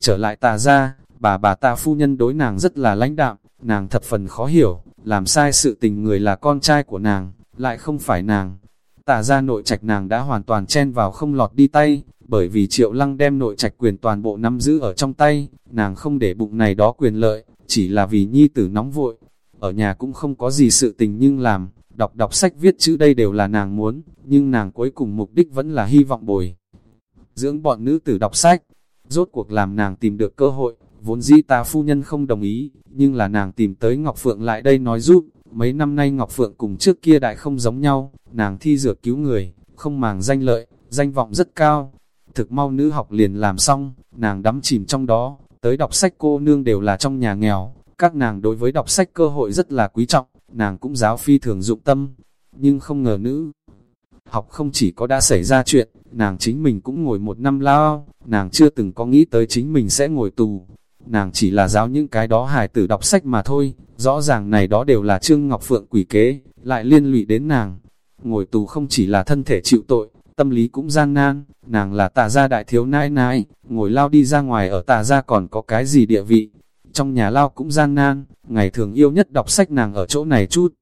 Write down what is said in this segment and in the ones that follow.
Trở lại tà ra, bà bà ta phu nhân đối nàng rất là lãnh đạm, nàng thập phần khó hiểu, làm sai sự tình người là con trai của nàng, lại không phải nàng. Tà ra nội trạch nàng đã hoàn toàn chen vào không lọt đi tay, bởi vì triệu lăng đem nội trạch quyền toàn bộ nắm giữ ở trong tay, nàng không để bụng này đó quyền lợi, chỉ là vì nhi tử nóng vội. Ở nhà cũng không có gì sự tình nhưng làm, đọc đọc sách viết chữ đây đều là nàng muốn, nhưng nàng cuối cùng mục đích vẫn là hy vọng bồi. Dưỡng bọn nữ tử đọc sách, rốt cuộc làm nàng tìm được cơ hội, vốn dĩ ta phu nhân không đồng ý, nhưng là nàng tìm tới Ngọc Phượng lại đây nói giúp, mấy năm nay Ngọc Phượng cùng trước kia đại không giống nhau, nàng thi dược cứu người, không màng danh lợi, danh vọng rất cao. Thực mau nữ học liền làm xong, nàng đắm chìm trong đó, tới đọc sách cô nương đều là trong nhà nghèo, các nàng đối với đọc sách cơ hội rất là quý trọng, nàng cũng giáo phi thường dụng tâm, nhưng không ngờ nữ. Học không chỉ có đã xảy ra chuyện, nàng chính mình cũng ngồi một năm lao, nàng chưa từng có nghĩ tới chính mình sẽ ngồi tù. Nàng chỉ là giáo những cái đó hài tử đọc sách mà thôi, rõ ràng này đó đều là Trương Ngọc Phượng quỷ kế, lại liên lụy đến nàng. Ngồi tù không chỉ là thân thể chịu tội, tâm lý cũng gian nan, nàng là tà gia đại thiếu nãi nãi, ngồi lao đi ra ngoài ở tà gia còn có cái gì địa vị. Trong nhà lao cũng gian nan, ngày thường yêu nhất đọc sách nàng ở chỗ này chút.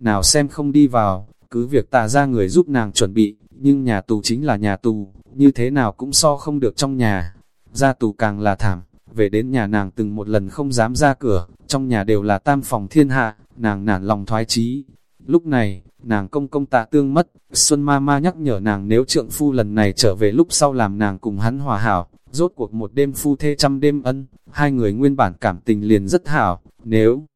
Nào xem không đi vào, cứ việc tà ra người giúp nàng chuẩn bị, nhưng nhà tù chính là nhà tù, như thế nào cũng so không được trong nhà. Ra tù càng là thảm, về đến nhà nàng từng một lần không dám ra cửa, trong nhà đều là tam phòng thiên hạ, nàng nản lòng thoái chí. Lúc này, nàng công công tạ tương mất, Xuân ma ma nhắc nhở nàng nếu trượng phu lần này trở về lúc sau làm nàng cùng hắn hòa hảo, rốt cuộc một đêm phu thê trăm đêm ân, hai người nguyên bản cảm tình liền rất hảo, nếu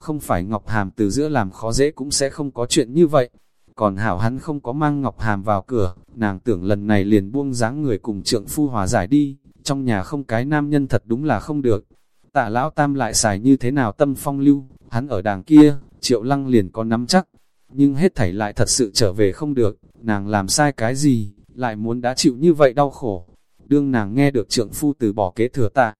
không phải Ngọc Hàm từ giữa làm khó dễ cũng sẽ không có chuyện như vậy. Còn hảo hắn không có mang Ngọc Hàm vào cửa, nàng tưởng lần này liền buông dáng người cùng trượng phu hòa giải đi, trong nhà không cái nam nhân thật đúng là không được. Tạ lão tam lại xài như thế nào tâm phong lưu, hắn ở đàng kia, triệu lăng liền có nắm chắc, nhưng hết thảy lại thật sự trở về không được, nàng làm sai cái gì, lại muốn đã chịu như vậy đau khổ. Đương nàng nghe được trượng phu từ bỏ kế thừa tạ.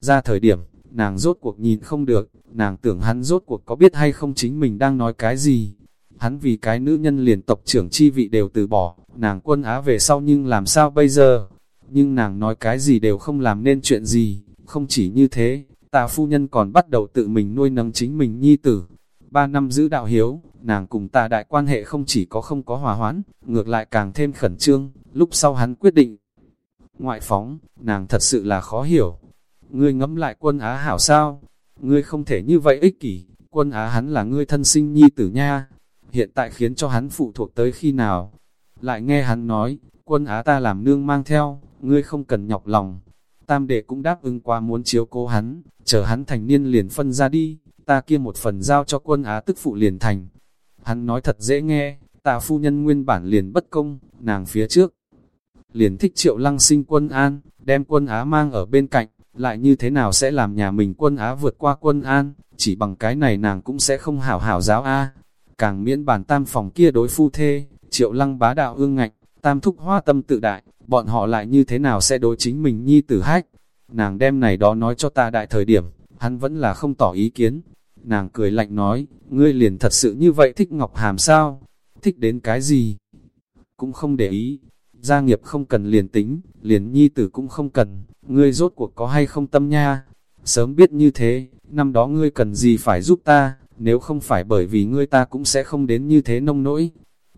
Ra thời điểm, nàng rốt cuộc nhìn không được, nàng tưởng hắn rốt cuộc có biết hay không chính mình đang nói cái gì. Hắn vì cái nữ nhân liền tộc trưởng chi vị đều từ bỏ, nàng quân á về sau nhưng làm sao bây giờ? Nhưng nàng nói cái gì đều không làm nên chuyện gì, không chỉ như thế, tà phu nhân còn bắt đầu tự mình nuôi nấng chính mình nhi tử. Ba năm giữ đạo hiếu, nàng cùng tà đại quan hệ không chỉ có không có hòa hoãn, ngược lại càng thêm khẩn trương, lúc sau hắn quyết định. Ngoại phóng, nàng thật sự là khó hiểu. Ngươi ngẫm lại quân á hảo sao? Ngươi không thể như vậy ích kỷ, quân á hắn là ngươi thân sinh nhi tử nha. Hiện tại khiến cho hắn phụ thuộc tới khi nào? Lại nghe hắn nói, quân á ta làm nương mang theo, ngươi không cần nhọc lòng. Tam đệ cũng đáp ứng qua muốn chiếu cố hắn, chờ hắn thành niên liền phân ra đi, ta kia một phần giao cho quân á tức phụ liền thành. Hắn nói thật dễ nghe, ta phu nhân nguyên bản liền bất công, nàng phía trước. Liền thích triệu lăng sinh quân an, đem quân á mang ở bên cạnh, lại như thế nào sẽ làm nhà mình quân Á vượt qua quân An, chỉ bằng cái này nàng cũng sẽ không hảo hảo giáo A. Càng miễn bản tam phòng kia đối phu thê, triệu lăng bá đạo ương ngạnh, tam thúc hoa tâm tự đại, bọn họ lại như thế nào sẽ đối chính mình nhi tử hách. Nàng đem này đó nói cho ta đại thời điểm, hắn vẫn là không tỏ ý kiến. Nàng cười lạnh nói, ngươi liền thật sự như vậy thích Ngọc Hàm sao? Thích đến cái gì? Cũng không để ý, gia nghiệp không cần liền tính, liền nhi tử cũng không cần, ngươi rốt cuộc có hay không tâm nha. Sớm biết như thế, năm đó ngươi cần gì phải giúp ta, nếu không phải bởi vì ngươi ta cũng sẽ không đến như thế nông nỗi.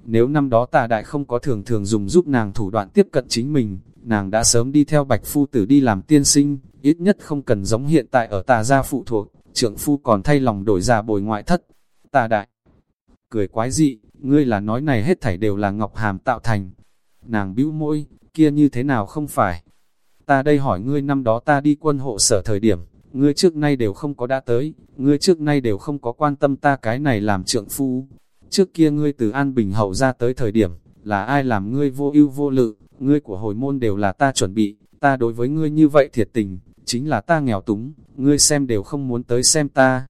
Nếu năm đó tà đại không có thường thường dùng giúp nàng thủ đoạn tiếp cận chính mình, nàng đã sớm đi theo bạch phu tử đi làm tiên sinh, ít nhất không cần giống hiện tại ở tà gia phụ thuộc, trưởng phu còn thay lòng đổi ra bồi ngoại thất. Tà đại, cười quái dị, ngươi là nói này hết thảy đều là Ngọc Hàm tạo thành. Nàng bĩu môi, kia như thế nào không phải, ta đây hỏi ngươi năm đó ta đi quân hộ sở thời điểm, ngươi trước nay đều không có đã tới, ngươi trước nay đều không có quan tâm ta cái này làm trượng phu. Trước kia ngươi từ An Bình Hậu ra tới thời điểm, là ai làm ngươi vô ưu vô lự, ngươi của hồi môn đều là ta chuẩn bị, ta đối với ngươi như vậy thiệt tình, chính là ta nghèo túng, ngươi xem đều không muốn tới xem ta.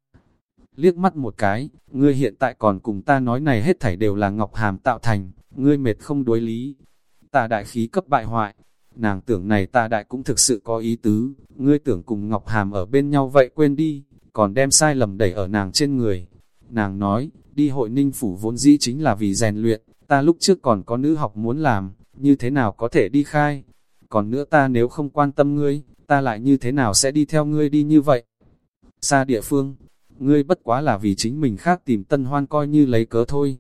Liếc mắt một cái, ngươi hiện tại còn cùng ta nói này hết thảy đều là Ngọc Hàm tạo thành, ngươi mệt không đối lý. Ta đại khí cấp bại hoại, Nàng tưởng này ta đại cũng thực sự có ý tứ, ngươi tưởng cùng Ngọc Hàm ở bên nhau vậy quên đi, còn đem sai lầm đẩy ở nàng trên người. Nàng nói, đi hội ninh phủ vốn dĩ chính là vì rèn luyện, ta lúc trước còn có nữ học muốn làm, như thế nào có thể đi khai. Còn nữa ta nếu không quan tâm ngươi, ta lại như thế nào sẽ đi theo ngươi đi như vậy? Xa địa phương, ngươi bất quá là vì chính mình khác tìm tân hoan coi như lấy cớ thôi.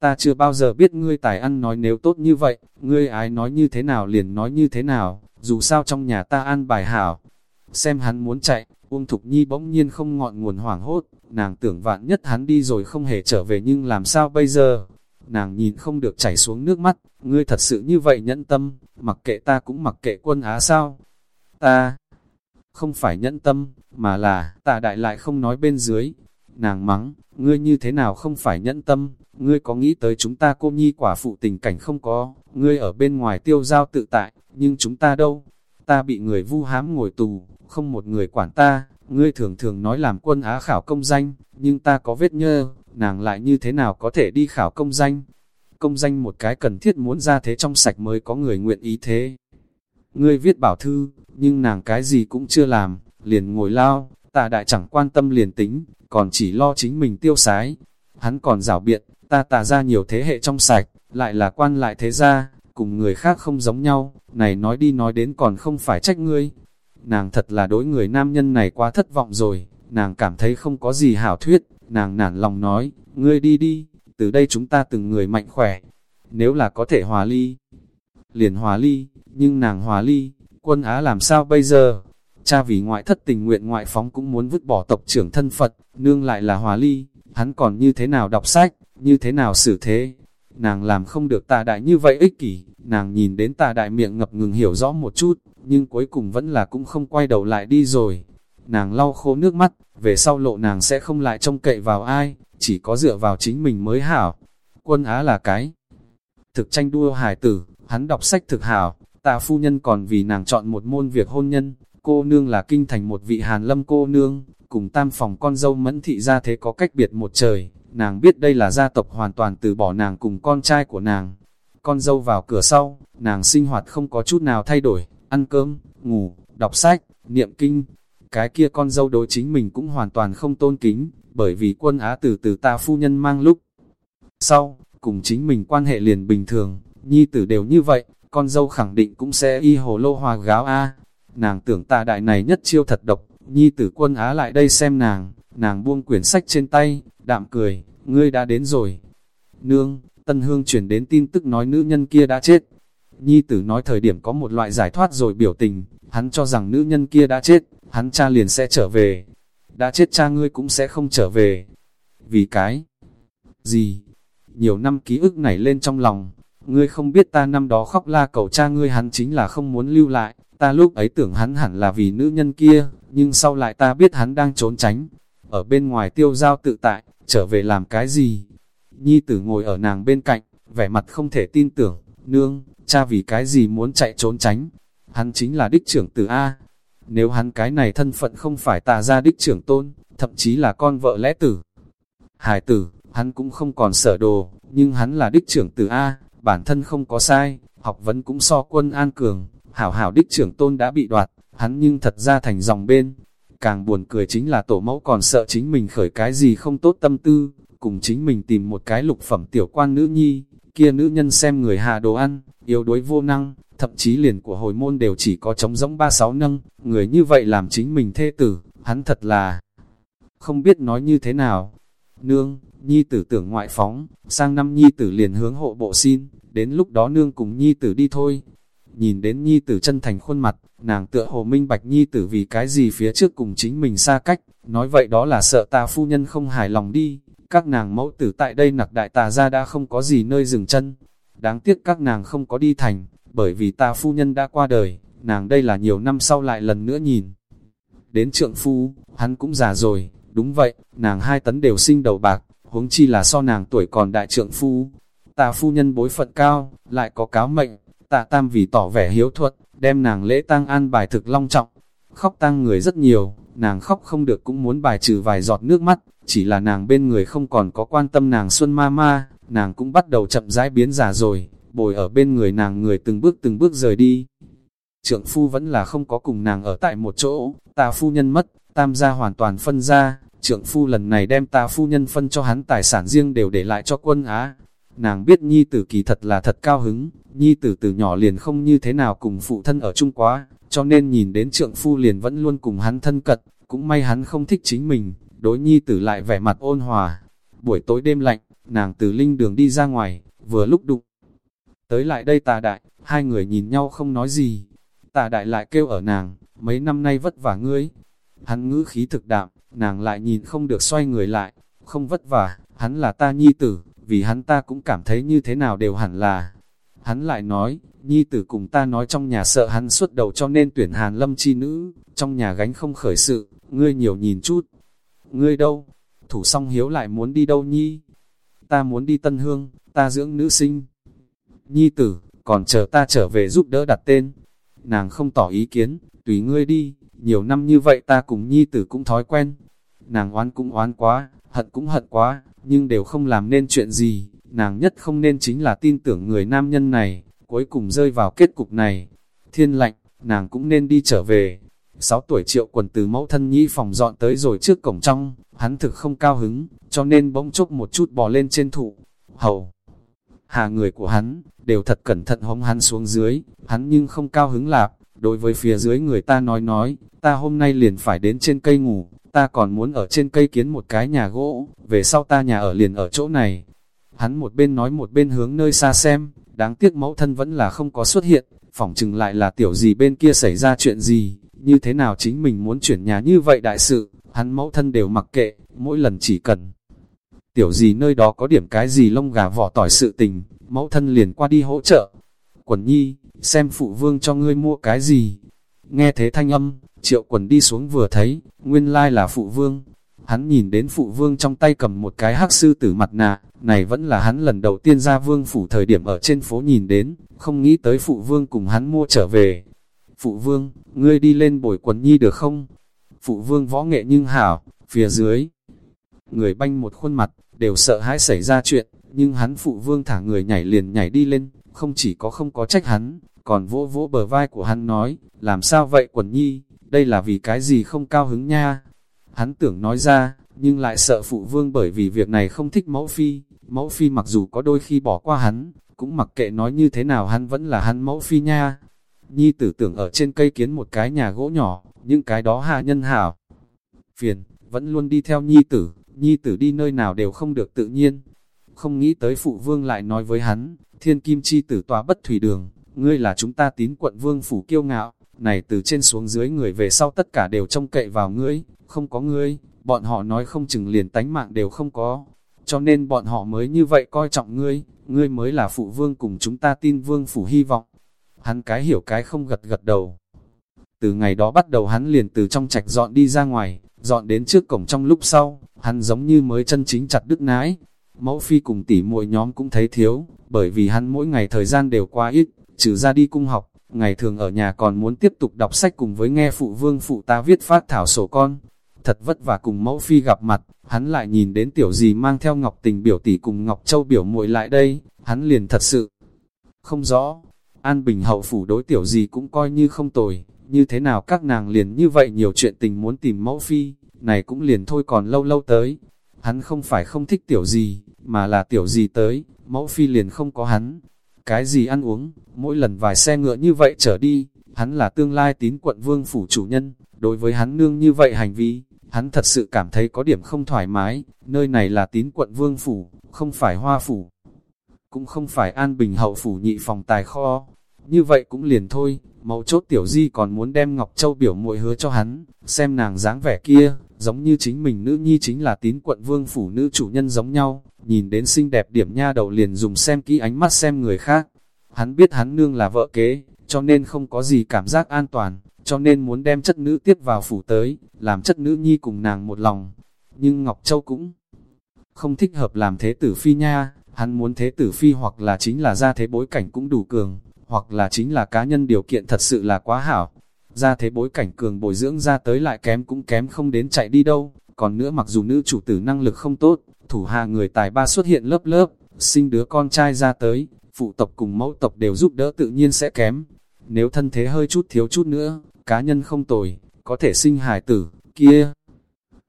Ta chưa bao giờ biết ngươi tài ăn nói nếu tốt như vậy, ngươi ái nói như thế nào liền nói như thế nào, dù sao trong nhà ta ăn bài hảo. Xem hắn muốn chạy, Uông Thục Nhi bỗng nhiên không ngọn nguồn hoảng hốt, nàng tưởng vạn nhất hắn đi rồi không hề trở về nhưng làm sao bây giờ? Nàng nhìn không được chảy xuống nước mắt, ngươi thật sự như vậy nhẫn tâm, mặc kệ ta cũng mặc kệ quân á sao? Ta không phải nhẫn tâm, mà là tạ đại lại không nói bên dưới. Nàng mắng, ngươi như thế nào không phải nhẫn tâm, ngươi có nghĩ tới chúng ta cô nhi quả phụ tình cảnh không có, ngươi ở bên ngoài tiêu giao tự tại, nhưng chúng ta đâu? Ta bị người vu hám ngồi tù, không một người quản ta, ngươi thường thường nói làm quân á khảo công danh, nhưng ta có vết nhơ, nàng lại như thế nào có thể đi khảo công danh? Công danh một cái cần thiết muốn ra thế trong sạch mới có người nguyện ý thế. Ngươi viết bảo thư, nhưng nàng cái gì cũng chưa làm, liền ngồi lao, ta đại chẳng quan tâm liền tính, còn chỉ lo chính mình tiêu sái. Hắn còn rảo biện, ta tà ra nhiều thế hệ trong sạch, lại là quan lại thế gia, cùng người khác không giống nhau, này nói đi nói đến còn không phải trách ngươi. Nàng thật là đối người nam nhân này quá thất vọng rồi, nàng cảm thấy không có gì hảo thuyết, nàng nản lòng nói, ngươi đi đi, từ đây chúng ta từng người mạnh khỏe, nếu là có thể hòa ly, liền hòa ly, nhưng nàng hòa ly, quân Á làm sao bây giờ? Cha vì ngoại thất tình nguyện ngoại phóng cũng muốn vứt bỏ tộc trưởng thân Phật, nương lại là hòa ly, hắn còn như thế nào đọc sách, như thế nào xử thế. Nàng làm không được tà đại như vậy ích kỷ, nàng nhìn đến tà đại miệng ngập ngừng hiểu rõ một chút, nhưng cuối cùng vẫn là cũng không quay đầu lại đi rồi. Nàng lau khô nước mắt, về sau lộ nàng sẽ không lại trông cậy vào ai, chỉ có dựa vào chính mình mới hảo. Quân Á là cái thực tranh đua hải tử, hắn đọc sách thực hảo, tạ phu nhân còn vì nàng chọn một môn việc hôn nhân, cô nương là kinh thành một vị hàn lâm cô nương, cùng tam phòng con dâu mẫn thị ra thế có cách biệt một trời, nàng biết đây là gia tộc hoàn toàn từ bỏ nàng cùng con trai của nàng. Con dâu vào cửa sau, nàng sinh hoạt không có chút nào thay đổi, ăn cơm, ngủ, đọc sách, niệm kinh. Cái kia con dâu đối chính mình cũng hoàn toàn không tôn kính, bởi vì quân á từ từ ta phu nhân mang lúc. Sau, cùng chính mình quan hệ liền bình thường, nhi tử đều như vậy, con dâu khẳng định cũng sẽ y hồ lô hòa gáo a. Nàng tưởng ta đại này nhất chiêu thật độc, nhi tử quân á lại đây xem nàng, nàng buông quyển sách trên tay, đạm cười, ngươi đã đến rồi. Nương, Tân Hương chuyển đến tin tức nói nữ nhân kia đã chết. Nhi tử nói thời điểm có một loại giải thoát rồi biểu tình, hắn cho rằng nữ nhân kia đã chết, hắn cha liền sẽ trở về. Đã chết cha ngươi cũng sẽ không trở về. Vì cái gì? Nhiều năm ký ức nảy lên trong lòng, ngươi không biết ta năm đó khóc la cầu cha ngươi hắn chính là không muốn lưu lại, ta lúc ấy tưởng hắn hẳn là vì nữ nhân kia, nhưng sau lại ta biết hắn đang trốn tránh, ở bên ngoài tiêu giao tự tại, trở về làm cái gì? Nhi tử ngồi ở nàng bên cạnh, vẻ mặt không thể tin tưởng, nương, cha vì cái gì muốn chạy trốn tránh? Hắn chính là đích trưởng tử A. Nếu hắn cái này thân phận không phải tà ra đích trưởng tôn, thậm chí là con vợ lẽ tử. Hải tử, hắn cũng không còn sở đồ, nhưng hắn là đích trưởng tử A, bản thân không có sai, học vấn cũng so quân an cường, hảo hảo đích trưởng tôn đã bị đoạt, hắn nhưng thật ra thành dòng bên. Càng buồn cười chính là tổ mẫu còn sợ chính mình khởi cái gì không tốt tâm tư, cùng chính mình tìm một cái lục phẩm tiểu quan nữ nhi, kia nữ nhân xem người hạ đồ ăn, yếu đuối vô năng, thậm chí liền của hồi môn đều chỉ có trống giống ba sáu nâng, người như vậy làm chính mình thê tử, hắn thật là không biết nói như thế nào. Nương, nhi tử tưởng ngoại phóng, sang năm nhi tử liền hướng hộ bộ xin, đến lúc đó nương cùng nhi tử đi thôi. Nhìn đến nhi tử chân thành khuôn mặt, nàng tựa hồ minh bạch nhi tử vì cái gì phía trước cùng chính mình xa cách, nói vậy đó là sợ ta phu nhân không hài lòng đi, các nàng mẫu tử tại đây nặc đại tà ra đã không có gì nơi dừng chân. Đáng tiếc các nàng không có đi thành, bởi vì ta phu nhân đã qua đời, nàng đây là nhiều năm sau lại lần nữa nhìn. Đến trượng phu, hắn cũng già rồi, đúng vậy, nàng hai tấn đều sinh đầu bạc, huống chi là so nàng tuổi còn đại trượng phu. ta phu nhân bối phận cao, lại có cáo mệnh, tạ tam vì tỏ vẻ hiếu thuận, đem nàng lễ tang an bài thực long trọng. Khóc tang người rất nhiều, nàng khóc không được cũng muốn bài trừ vài giọt nước mắt, chỉ là nàng bên người không còn có quan tâm nàng xuân ma ma, nàng cũng bắt đầu chậm rãi biến già rồi, bồi ở bên người nàng người từng bước từng bước rời đi. Trượng phu vẫn là không có cùng nàng ở tại một chỗ, tà phu nhân mất, tam gia hoàn toàn phân ra, trượng phu lần này đem tà phu nhân phân cho hắn tài sản riêng đều để lại cho quân Á. Nàng biết nhi tử kỳ thật là thật cao hứng, nhi tử từ nhỏ liền không như thế nào cùng phụ thân ở chung quá, cho nên nhìn đến trượng phu liền vẫn luôn cùng hắn thân cận, cũng may hắn không thích chính mình, đối nhi tử lại vẻ mặt ôn hòa. Buổi tối đêm lạnh, nàng từ linh đường đi ra ngoài, vừa lúc đụng. Tới lại đây tà đại, hai người nhìn nhau không nói gì. Tà đại lại kêu ở nàng, mấy năm nay vất vả ngươi. Hắn ngữ khí thực đạm, nàng lại nhìn không được xoay người lại, không vất vả, hắn là ta nhi tử, vì hắn ta cũng cảm thấy như thế nào đều hẳn là. Hắn lại nói, nhi tử cùng ta nói trong nhà sợ hắn xuất đầu cho nên tuyển hàn lâm chi nữ, trong nhà gánh không khởi sự, ngươi nhiều nhìn chút. Ngươi đâu? Thủ song hiếu lại muốn đi đâu nhi? Ta muốn đi tân hương, ta dưỡng nữ sinh. Nhi tử, còn chờ ta trở về giúp đỡ đặt tên. Nàng không tỏ ý kiến, tùy ngươi đi, nhiều năm như vậy ta cùng nhi tử cũng thói quen. Nàng oán cũng oán quá, hận cũng hận quá, nhưng đều không làm nên chuyện gì, nàng nhất không nên chính là tin tưởng người nam nhân này, cuối cùng rơi vào kết cục này. Thiên lạnh, nàng cũng nên đi trở về. Sáu tuổi triệu quần từ mẫu thân nhi phòng dọn tới rồi trước cổng trong, hắn thực không cao hứng, cho nên bỗng chốc một chút bò lên trên thụ. Hầu, hà người của hắn, đều thật cẩn thận hống hắn xuống dưới, hắn nhưng không cao hứng lạp, đối với phía dưới người ta nói nói, ta hôm nay liền phải đến trên cây ngủ, ta còn muốn ở trên cây kiến một cái nhà gỗ, về sau ta nhà ở liền ở chỗ này. Hắn một bên nói một bên hướng nơi xa xem, đáng tiếc mẫu thân vẫn là không có xuất hiện, phỏng chừng lại là tiểu gì bên kia xảy ra chuyện gì, như thế nào chính mình muốn chuyển nhà như vậy đại sự, hắn mẫu thân đều mặc kệ, mỗi lần chỉ cần. Tiểu gì nơi đó có điểm cái gì lông gà vỏ tỏi sự tình, mẫu thân liền qua đi hỗ trợ. Quần nhi, xem phụ vương cho ngươi mua cái gì. Nghe thế thanh âm, triệu quần đi xuống vừa thấy, nguyên lai là phụ vương. Hắn nhìn đến phụ vương trong tay cầm một cái hắc sư tử mặt nạ, này vẫn là hắn lần đầu tiên ra vương phủ thời điểm ở trên phố nhìn đến, không nghĩ tới phụ vương cùng hắn mua trở về. Phụ vương, ngươi đi lên bồi quần nhi được không? Phụ vương võ nghệ nhưng hảo, phía dưới. Người banh một khuôn mặt, đều sợ hãi xảy ra chuyện, nhưng hắn phụ vương thả người nhảy liền nhảy đi lên, không chỉ có không có trách hắn, còn vỗ vỗ bờ vai của hắn nói, làm sao vậy quần nhi, đây là vì cái gì không cao hứng nha. Hắn tưởng nói ra, nhưng lại sợ phụ vương bởi vì việc này không thích mẫu phi, mẫu phi mặc dù có đôi khi bỏ qua hắn, cũng mặc kệ nói như thế nào hắn vẫn là hắn mẫu phi nha. Nhi tử tưởng ở trên cây kiến một cái nhà gỗ nhỏ, những cái đó hạ nhân hảo. Phiền, vẫn luôn đi theo nhi tử, nhi tử đi nơi nào đều không được tự nhiên. Không nghĩ tới phụ vương lại nói với hắn, thiên kim chi tử tòa bất thủy đường, ngươi là chúng ta tín quận vương phủ kiêu ngạo, này từ trên xuống dưới người về sau tất cả đều trông cậy vào ngươi, không có ngươi, bọn họ nói không chừng liền tánh mạng đều không có. Cho nên bọn họ mới như vậy coi trọng ngươi, ngươi mới là phụ vương cùng chúng ta tin vương phủ hy vọng. Hắn cái hiểu cái không gật gật đầu. Từ ngày đó bắt đầu hắn liền từ trong trạch dọn đi ra ngoài, dọn đến trước cổng trong lúc sau, hắn giống như mới chân chính chặt đứt nái. Mẫu phi cùng tỷ muội nhóm cũng thấy thiếu, bởi vì hắn mỗi ngày thời gian đều quá ít, trừ ra đi cung học, ngày thường ở nhà còn muốn tiếp tục đọc sách cùng với nghe phụ vương phụ ta viết phát thảo sổ con. Thật vất vả cùng mẫu phi gặp mặt, hắn lại nhìn đến tiểu gì mang theo Ngọc Tình biểu tỷ cùng Ngọc Châu biểu muội lại đây, hắn liền thật sự không rõ. An Bình hậu phủ đối tiểu gì cũng coi như không tồi, như thế nào các nàng liền như vậy nhiều chuyện tình muốn tìm mẫu phi, này cũng liền thôi còn lâu lâu tới. Hắn không phải không thích tiểu gì, mà là tiểu gì tới, mẫu phi liền không có hắn. Cái gì ăn uống, mỗi lần vài xe ngựa như vậy trở đi, hắn là tương lai tín quận vương phủ chủ nhân, đối với hắn nương như vậy hành vi, hắn thật sự cảm thấy có điểm không thoải mái, nơi này là tín quận vương phủ, không phải hoa phủ, cũng không phải an bình hậu phủ nhị phòng tài kho, như vậy cũng liền thôi, mẫu chốt tiểu di còn muốn đem Ngọc Châu biểu muội hứa cho hắn, xem nàng dáng vẻ kia, giống như chính mình nữ nhi chính là tín quận vương phủ nữ chủ nhân giống nhau, nhìn đến xinh đẹp điểm nha đầu liền dùng xem kỹ ánh mắt xem người khác. Hắn biết hắn nương là vợ kế, cho nên không có gì cảm giác an toàn, cho nên muốn đem chất nữ tiếp vào phủ tới, làm chất nữ nhi cùng nàng một lòng. Nhưng Ngọc Châu cũng không thích hợp làm thế tử phi nha, hắn muốn thế tử phi hoặc là chính là ra thế bối cảnh cũng đủ cường, hoặc là chính là cá nhân điều kiện thật sự là quá hảo. Ra thế bối cảnh cường bồi dưỡng ra tới lại kém cũng kém không đến chạy đi đâu, còn nữa mặc dù nữ chủ tử năng lực không tốt, thủ hạ người tài ba xuất hiện lớp lớp, sinh đứa con trai ra tới, phụ tộc cùng mẫu tộc đều giúp đỡ tự nhiên sẽ kém. Nếu thân thế hơi chút thiếu chút nữa, cá nhân không tồi, có thể sinh hài tử, kia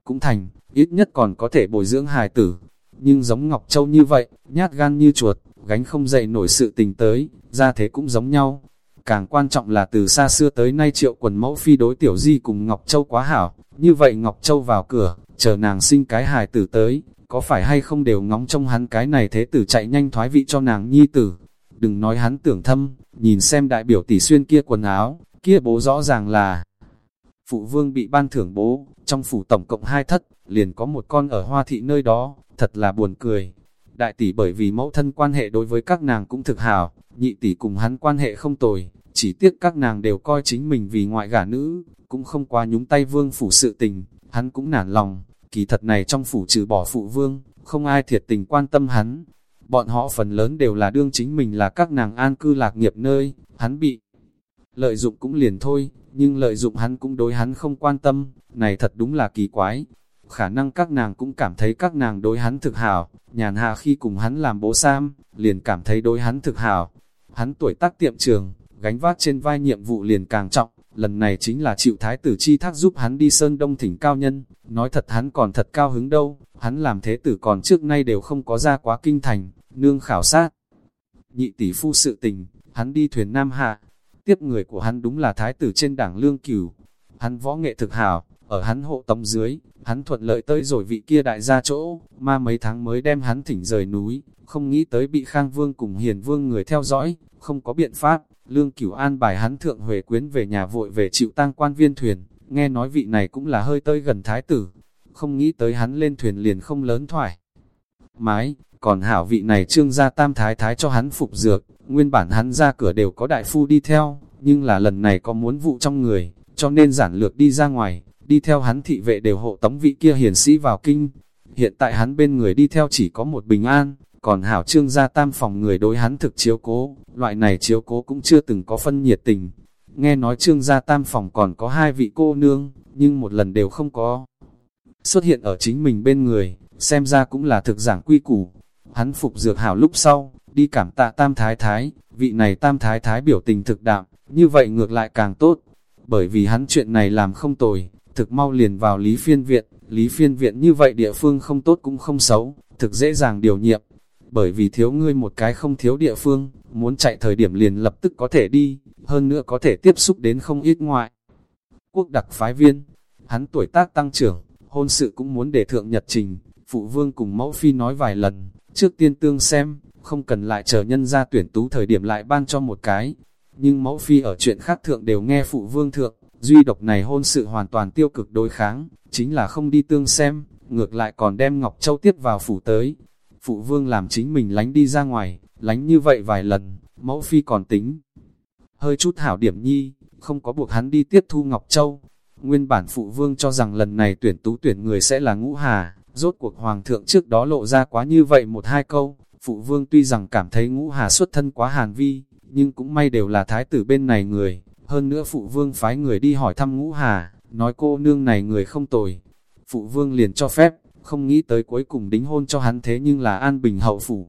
cũng thành, ít nhất còn có thể bồi dưỡng hài tử. Nhưng giống Ngọc Châu như vậy, nhát gan như chuột, gánh không dậy nổi sự tình tới, ra thế cũng giống nhau. Càng quan trọng là từ xa xưa tới nay triệu quần mẫu phi đối tiểu di cùng Ngọc Châu quá hảo, như vậy Ngọc Châu vào cửa, chờ nàng sinh cái hài tử tới, có phải hay không đều ngóng trong hắn cái này thế tử chạy nhanh thoái vị cho nàng nhi tử. Đừng nói hắn tưởng thâm, nhìn xem đại biểu tỷ xuyên kia quần áo, kia bố rõ ràng là phụ vương bị ban thưởng bố, trong phủ tổng cộng hai thất, liền có một con ở hoa thị nơi đó, thật là buồn cười. Đại tỷ bởi vì mẫu thân quan hệ đối với các nàng cũng thực hảo, nhị tỷ cùng hắn quan hệ không tồi, chỉ tiếc các nàng đều coi chính mình vì ngoại gả nữ, cũng không qua nhúng tay vương phủ sự tình, hắn cũng nản lòng, kỳ thật này trong phủ trừ bỏ phụ vương, không ai thiệt tình quan tâm hắn. Bọn họ phần lớn đều là đương chính mình là các nàng an cư lạc nghiệp nơi, hắn bị lợi dụng cũng liền thôi, nhưng lợi dụng hắn cũng đối hắn không quan tâm, này thật đúng là kỳ quái. Khả năng các nàng cũng cảm thấy các nàng đối hắn thực hảo, nhàn hạ khi cùng hắn làm bố Sam, liền cảm thấy đối hắn thực hảo. Hắn tuổi tác tiệm trường, gánh vác trên vai nhiệm vụ liền càng trọng, lần này chính là chịu thái tử chi thác giúp hắn đi sơn đông thỉnh cao nhân, nói thật hắn còn thật cao hứng đâu, hắn làm thế tử còn trước nay đều không có ra quá kinh thành, nương khảo sát. Nhị tỷ phu sự tình, hắn đi thuyền Nam Hạ, tiếp người của hắn đúng là thái tử trên đảng lương cửu, hắn võ nghệ thực hảo, ở hắn hộ tống dưới, hắn thuận lợi tới rồi vị kia đại gia chỗ, ma mấy tháng mới đem hắn thỉnh rời núi, không nghĩ tới bị Khang Vương cùng Hiền Vương người theo dõi, không có biện pháp, lương cửu an bài hắn thượng huệ quyến về nhà vội về chịu tang quan viên thuyền, nghe nói vị này cũng là hơi tới gần thái tử, không nghĩ tới hắn lên thuyền liền không lớn thoải. Mái, còn hảo vị này trương gia tam thái thái cho hắn phục dược, nguyên bản hắn ra cửa đều có đại phu đi theo, nhưng là lần này có muốn vụ trong người, cho nên giản lược đi ra ngoài, đi theo hắn thị vệ đều hộ tống vị kia hiền sĩ vào kinh. Hiện tại hắn bên người đi theo chỉ có một bình an, còn hảo trương gia tam phòng người đối hắn thực chiếu cố, loại này chiếu cố cũng chưa từng có phân nhiệt tình. Nghe nói trương gia tam phòng còn có hai vị cô nương, nhưng một lần đều không có xuất hiện ở chính mình bên người, xem ra cũng là thực giảng quy củ. Hắn phục dược hảo lúc sau, đi cảm tạ tam thái thái, vị này tam thái thái biểu tình thực đạm, như vậy ngược lại càng tốt, bởi vì hắn chuyện này làm không tồi, thực mau liền vào lý phiên viện, lý phiên viện như vậy địa phương không tốt cũng không xấu, thực dễ dàng điều nhiệm, bởi vì thiếu ngươi một cái không thiếu địa phương, muốn chạy thời điểm liền lập tức có thể đi, hơn nữa có thể tiếp xúc đến không ít ngoại. Quốc đặc phái viên, hắn tuổi tác tăng trưởng, hôn sự cũng muốn để thượng nhật trình, phụ vương cùng mẫu phi nói vài lần, trước tiên tương xem, không cần lại chờ nhân ra tuyển tú thời điểm lại ban cho một cái. Nhưng mẫu phi ở chuyện khác thượng đều nghe phụ vương thượng, duy độc này hôn sự hoàn toàn tiêu cực đối kháng, chính là không đi tương xem, ngược lại còn đem Ngọc Châu tiếp vào phủ tới. Phụ vương làm chính mình lánh đi ra ngoài, lánh như vậy vài lần, mẫu phi còn tính. Hơi chút hảo điểm nhi, không có buộc hắn đi tiếp thu Ngọc Châu. Nguyên bản phụ vương cho rằng lần này tuyển tú tuyển người sẽ là ngũ hà, rốt cuộc hoàng thượng trước đó lộ ra quá như vậy một hai câu, Phụ vương tuy rằng cảm thấy ngũ hà xuất thân quá hàn vi, nhưng cũng may đều là thái tử bên này người. Hơn nữa phụ vương phái người đi hỏi thăm ngũ hà, nói cô nương này người không tồi. Phụ vương liền cho phép, không nghĩ tới cuối cùng đính hôn cho hắn thế nhưng là an bình hậu phủ.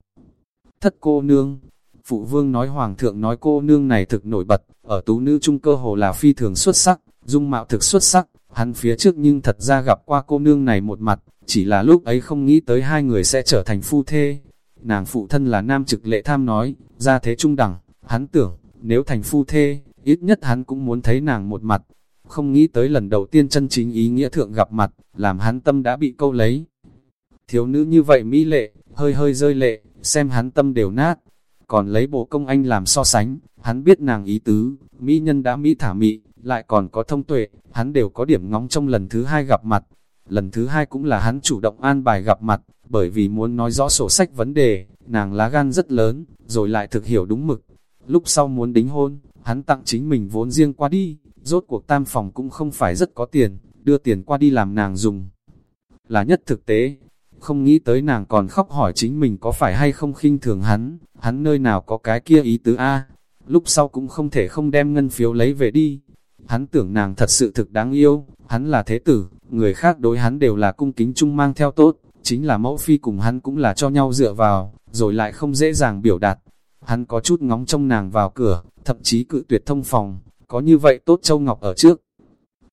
Thất cô nương, phụ vương nói hoàng thượng nói cô nương này thực nổi bật, ở tú nữ trung cơ hồ là phi thường xuất sắc, dung mạo thực xuất sắc, hắn phía trước nhưng thật ra gặp qua cô nương này một mặt, chỉ là lúc ấy không nghĩ tới hai người sẽ trở thành phu thê, Nàng phụ thân là nam trực lệ tham nói, ra thế trung đẳng, hắn tưởng, nếu thành phu thê, ít nhất hắn cũng muốn thấy nàng một mặt. Không nghĩ tới lần đầu tiên chân chính ý nghĩa thượng gặp mặt, làm hắn tâm đã bị câu lấy. Thiếu nữ như vậy mỹ lệ, hơi hơi rơi lệ, xem hắn tâm đều nát. Còn lấy bộ công anh làm so sánh, hắn biết nàng ý tứ, mỹ nhân đã mỹ thả mị, lại còn có thông tuệ, hắn đều có điểm ngóng trong lần thứ hai gặp mặt. Lần thứ hai cũng là hắn chủ động an bài gặp mặt, bởi vì muốn nói rõ sổ sách vấn đề, nàng lá gan rất lớn, rồi lại thực hiểu đúng mực. Lúc sau muốn đính hôn, hắn tặng chính mình vốn riêng qua đi, rốt cuộc tam phòng cũng không phải rất có tiền, đưa tiền qua đi làm nàng dùng. Là nhất thực tế, không nghĩ tới nàng còn khóc hỏi chính mình có phải hay không khinh thường hắn, hắn nơi nào có cái kia ý tứ A, lúc sau cũng không thể không đem ngân phiếu lấy về đi. Hắn tưởng nàng thật sự thực đáng yêu, hắn là thế tử, người khác đối hắn đều là cung kính chung mang theo tốt, chính là mẫu phi cùng hắn cũng là cho nhau dựa vào, rồi lại không dễ dàng biểu đạt. Hắn có chút ngóng trong nàng vào cửa, thậm chí cự tuyệt thông phòng, có như vậy tốt châu ngọc ở trước.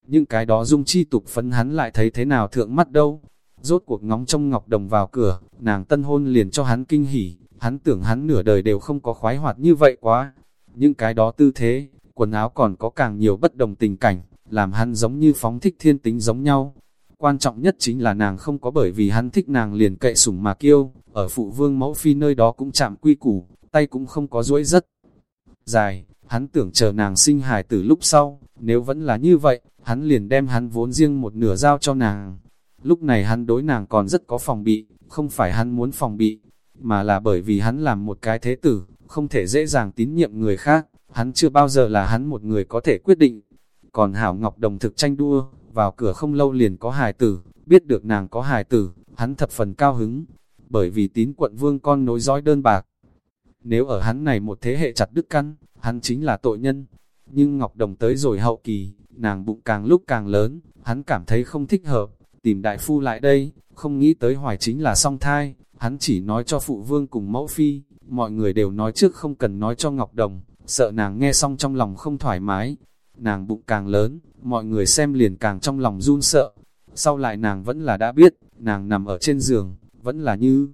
Nhưng cái đó dung chi tục phấn hắn lại thấy thế nào thượng mắt đâu. Rốt cuộc ngóng trong ngọc đồng vào cửa, nàng tân hôn liền cho hắn kinh hỉ, hắn tưởng hắn nửa đời đều không có khoái hoạt như vậy quá. những cái đó tư thế, quần áo còn có càng nhiều bất đồng tình cảnh, làm hắn giống như phóng thích thiên tính giống nhau. Quan trọng nhất chính là nàng không có bởi vì hắn thích nàng liền cậy sủng mà kêu ở phụ vương mẫu phi nơi đó cũng chạm quy củ, tay cũng không có duỗi rất dài, hắn tưởng chờ nàng sinh hài từ lúc sau, nếu vẫn là như vậy, hắn liền đem hắn vốn riêng một nửa giao cho nàng. Lúc này hắn đối nàng còn rất có phòng bị, không phải hắn muốn phòng bị, mà là bởi vì hắn làm một cái thế tử, không thể dễ dàng tín nhiệm người khác, hắn chưa bao giờ là hắn một người có thể quyết định. Còn Hảo Ngọc Đồng thực tranh đua, vào cửa không lâu liền có hài tử, biết được nàng có hài tử, hắn thập phần cao hứng, bởi vì tín quận vương con nối dõi đơn bạc. Nếu ở hắn này một thế hệ chặt đứt căn, hắn chính là tội nhân. Nhưng Ngọc Đồng tới rồi hậu kỳ, nàng bụng càng lúc càng lớn, hắn cảm thấy không thích hợp, tìm đại phu lại đây, không nghĩ tới hoài chính là song thai, hắn chỉ nói cho phụ vương cùng mẫu phi, mọi người đều nói trước không cần nói cho Ngọc Đồng, sợ nàng nghe xong trong lòng không thoải mái. Nàng bụng càng lớn, mọi người xem liền càng trong lòng run sợ. Sau lại nàng vẫn là đã biết, nàng nằm ở trên giường, vẫn là như...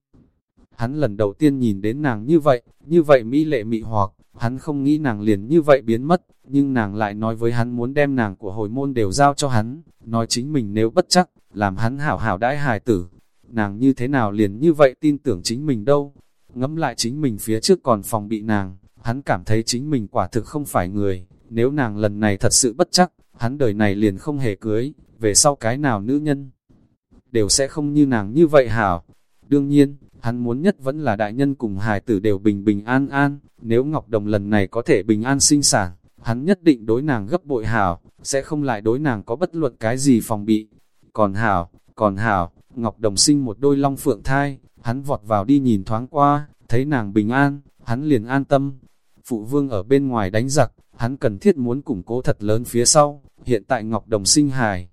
Hắn lần đầu tiên nhìn đến nàng như vậy, như vậy mỹ lệ mị hoặc, hắn không nghĩ nàng liền như vậy biến mất, nhưng nàng lại nói với hắn muốn đem nàng của hồi môn đều giao cho hắn, nói chính mình nếu bất chắc, làm hắn hảo hảo đãi hài tử. Nàng như thế nào liền như vậy tin tưởng chính mình đâu, ngẫm lại chính mình phía trước còn phòng bị nàng, hắn cảm thấy chính mình quả thực không phải người, nếu nàng lần này thật sự bất chắc, hắn đời này liền không hề cưới, về sau cái nào nữ nhân, đều sẽ không như nàng như vậy hảo. Đương nhiên, hắn muốn nhất vẫn là đại nhân cùng hài tử đều bình bình an an, nếu Ngọc Đồng lần này có thể bình an sinh sản, hắn nhất định đối nàng gấp bội hảo, sẽ không lại đối nàng có bất luận cái gì phòng bị. Còn hảo, còn hảo, Ngọc Đồng sinh một đôi long phượng thai, hắn vọt vào đi nhìn thoáng qua, thấy nàng bình an, hắn liền an tâm. Phụ vương ở bên ngoài đánh giặc, hắn cần thiết muốn củng cố thật lớn phía sau, hiện tại Ngọc Đồng sinh hài.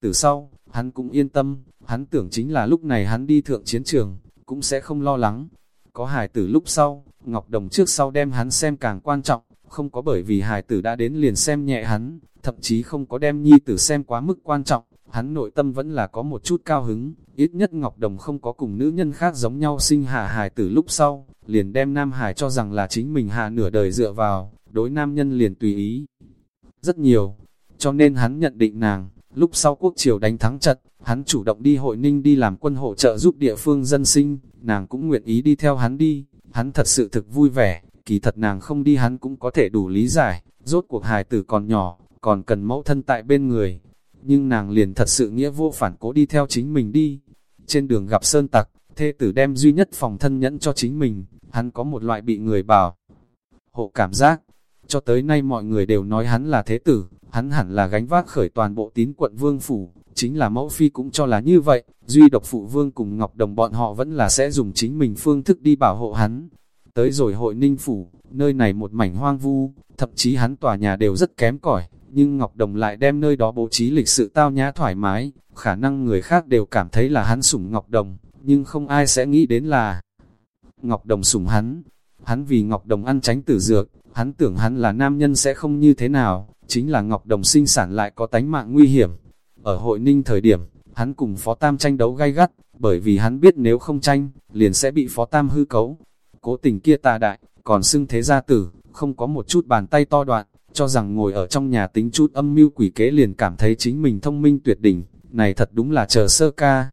Từ sau, hắn cũng yên tâm, hắn tưởng chính là lúc này hắn đi thượng chiến trường, cũng sẽ không lo lắng. Có hài tử lúc sau, Ngọc Đồng trước sau đem hắn xem càng quan trọng, không có bởi vì hài tử đã đến liền xem nhẹ hắn, thậm chí không có đem nhi tử xem quá mức quan trọng, hắn nội tâm vẫn là có một chút cao hứng, ít nhất Ngọc Đồng không có cùng nữ nhân khác giống nhau sinh hạ hài tử lúc sau, liền đem nam hài cho rằng là chính mình hạ nửa đời dựa vào, đối nam nhân liền tùy ý. Rất nhiều, cho nên hắn nhận định nàng, lúc sau quốc triều đánh thắng trận, hắn chủ động đi hội ninh đi làm quân hỗ trợ giúp địa phương dân sinh, nàng cũng nguyện ý đi theo hắn đi, hắn thật sự thực vui vẻ, kỳ thật nàng không đi hắn cũng có thể đủ lý giải, rốt cuộc hài tử còn nhỏ, còn cần mẫu thân tại bên người, nhưng nàng liền thật sự nghĩa vô phản cố đi theo chính mình đi. Trên đường gặp sơn tặc, thê tử đem duy nhất phòng thân nhẫn cho chính mình, hắn có một loại bị người bảo. Hộ cảm giác, cho tới nay mọi người đều nói hắn là thế tử, hắn hẳn là gánh vác khởi toàn bộ tín quận vương phủ, chính là mẫu phi cũng cho là như vậy, duy độc phụ vương cùng Ngọc Đồng bọn họ vẫn là sẽ dùng chính mình phương thức đi bảo hộ hắn. Tới rồi hội ninh phủ, nơi này một mảnh hoang vu, thậm chí hắn tòa nhà đều rất kém cỏi nhưng Ngọc Đồng lại đem nơi đó bố trí lịch sự tao nhã thoải mái, khả năng người khác đều cảm thấy là hắn sủng Ngọc Đồng, nhưng không ai sẽ nghĩ đến là Ngọc Đồng sủng hắn. Hắn vì Ngọc Đồng ăn tránh tử dược, hắn tưởng hắn là nam nhân sẽ không như thế nào, chính là Ngọc Đồng sinh sản lại có tánh mạng nguy hiểm. Ở hội ninh thời điểm, hắn cùng Phó Tam tranh đấu gay gắt, bởi vì hắn biết nếu không tranh, liền sẽ bị Phó Tam hư cấu. Cố tình kia tà đại, còn xưng thế gia tử, không có một chút bàn tay to đoạn, cho rằng ngồi ở trong nhà tính chút âm mưu quỷ kế liền cảm thấy chính mình thông minh tuyệt đỉnh, này thật đúng là chờ sơ ca.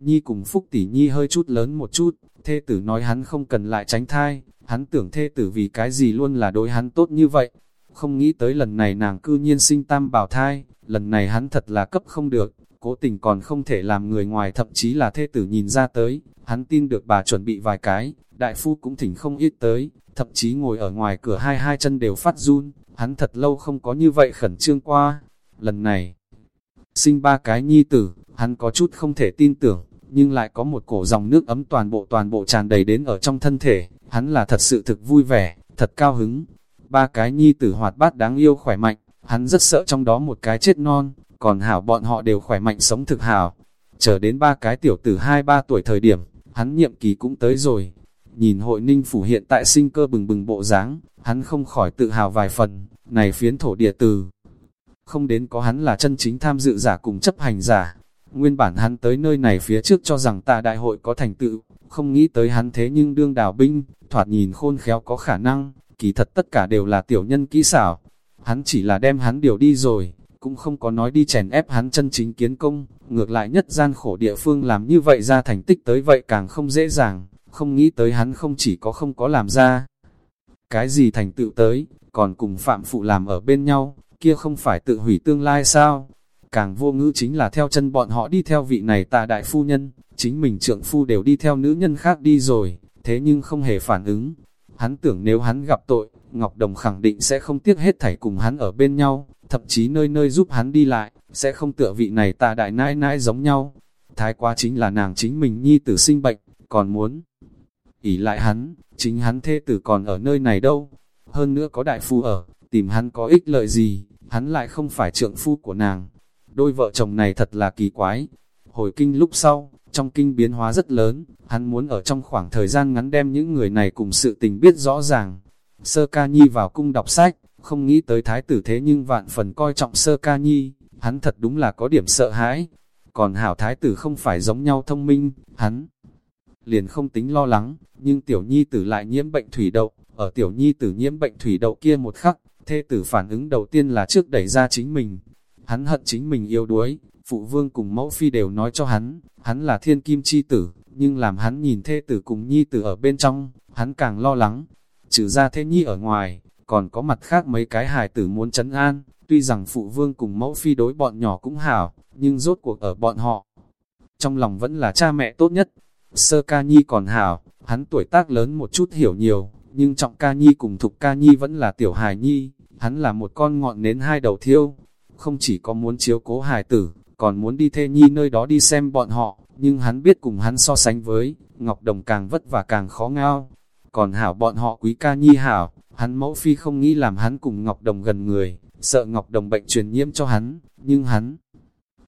Nhi cùng Phúc tỷ Nhi hơi chút lớn một chút, thê tử nói hắn không cần lại tránh thai, hắn tưởng thê tử vì cái gì luôn là đối hắn tốt như vậy. Không nghĩ tới lần này nàng cư nhiên sinh tam bảo thai, lần này hắn thật là cấp không được, cố tình còn không thể làm người ngoài thậm chí là thê tử nhìn ra tới, hắn tin được bà chuẩn bị vài cái, đại phu cũng thỉnh không ít tới, thậm chí ngồi ở ngoài cửa hai hai chân đều phát run, hắn thật lâu không có như vậy khẩn trương qua. Lần này, sinh ba cái nhi tử, hắn có chút không thể tin tưởng, nhưng lại có một cổ dòng nước ấm toàn bộ toàn bộ tràn đầy đến ở trong thân thể, hắn là thật sự thực vui vẻ, thật cao hứng. Ba cái nhi tử hoạt bát đáng yêu khỏe mạnh, hắn rất sợ trong đó một cái chết non, còn hảo bọn họ đều khỏe mạnh sống thực hảo. Chờ đến ba cái tiểu tử hai ba tuổi thời điểm, hắn nhiệm kỳ cũng tới rồi, Nhìn hội ninh phủ hiện tại sinh cơ bừng bừng bộ dáng, hắn không khỏi tự hào vài phần, này phiến thổ địa từ. Không đến có hắn là chân chính tham dự giả cùng chấp hành giả. Nguyên bản hắn tới nơi này phía trước cho rằng ta đại hội có thành tựu, không nghĩ tới hắn thế nhưng đương đảo binh, thoạt nhìn khôn khéo có khả năng, kỳ thật tất cả đều là tiểu nhân kỹ xảo. Hắn chỉ là đem hắn điều đi rồi, cũng không có nói đi chèn ép hắn chân chính kiến công, ngược lại nhất gian khổ địa phương làm như vậy ra thành tích tới vậy càng không dễ dàng, không nghĩ tới hắn không chỉ có không có làm ra. Cái gì thành tựu tới, còn cùng phạm phụ làm ở bên nhau, kia không phải tự hủy tương lai sao? Càng vô ngữ chính là theo chân bọn họ đi theo vị này tạ đại phu nhân, chính mình trượng phu đều đi theo nữ nhân khác đi rồi, thế nhưng không hề phản ứng. Hắn tưởng nếu hắn gặp tội, Ngọc Đồng khẳng định sẽ không tiếc hết thảy cùng hắn ở bên nhau, thậm chí nơi nơi giúp hắn đi lại, sẽ không tựa vị này tạ đại nãi nãi giống nhau. Thái quá chính là nàng chính mình nhi tử sinh bệnh, còn muốn ỉ lại hắn, chính hắn thê tử còn ở nơi này đâu. Hơn nữa có đại phu ở, tìm hắn có ích lợi gì, hắn lại không phải trượng phu của nàng. Đôi vợ chồng này thật là kỳ quái. Hồi kinh lúc sau, trong kinh biến hóa rất lớn, hắn muốn ở trong khoảng thời gian ngắn đem những người này cùng sự tình biết rõ ràng. Sơ ca nhi vào cung đọc sách, không nghĩ tới thái tử thế nhưng vạn phần coi trọng sơ ca nhi, hắn thật đúng là có điểm sợ hãi. Còn hảo thái tử không phải giống nhau thông minh, hắn liền không tính lo lắng, nhưng tiểu nhi tử lại nhiễm bệnh thủy đậu, ở tiểu nhi tử nhiễm bệnh thủy đậu kia một khắc, thê tử phản ứng đầu tiên là trước đẩy ra chính mình. Hắn hận chính mình yêu đuối, phụ vương cùng mẫu phi đều nói cho hắn, hắn là thiên kim chi tử, nhưng làm hắn nhìn thê tử cùng nhi tử ở bên trong, hắn càng lo lắng. Trừ ra thế nhi ở ngoài, còn có mặt khác mấy cái hài tử muốn chấn an, tuy rằng phụ vương cùng mẫu phi đối bọn nhỏ cũng hảo, nhưng rốt cuộc ở bọn họ. Trong lòng vẫn là cha mẹ tốt nhất, Sơ ca nhi còn hảo, hắn tuổi tác lớn một chút hiểu nhiều, nhưng trọng ca nhi cùng thục ca nhi vẫn là tiểu hài nhi, hắn là một con ngọn nến hai đầu thiêu. Không chỉ có muốn chiếu cố hài tử, còn muốn đi thê nhi nơi đó đi xem bọn họ, nhưng hắn biết cùng hắn so sánh với, Ngọc Đồng càng vất và càng khó ngao. Còn hảo bọn họ quý ca nhi hảo, hắn mẫu phi không nghĩ làm hắn cùng Ngọc Đồng gần người, sợ Ngọc Đồng bệnh truyền nhiễm cho hắn, nhưng hắn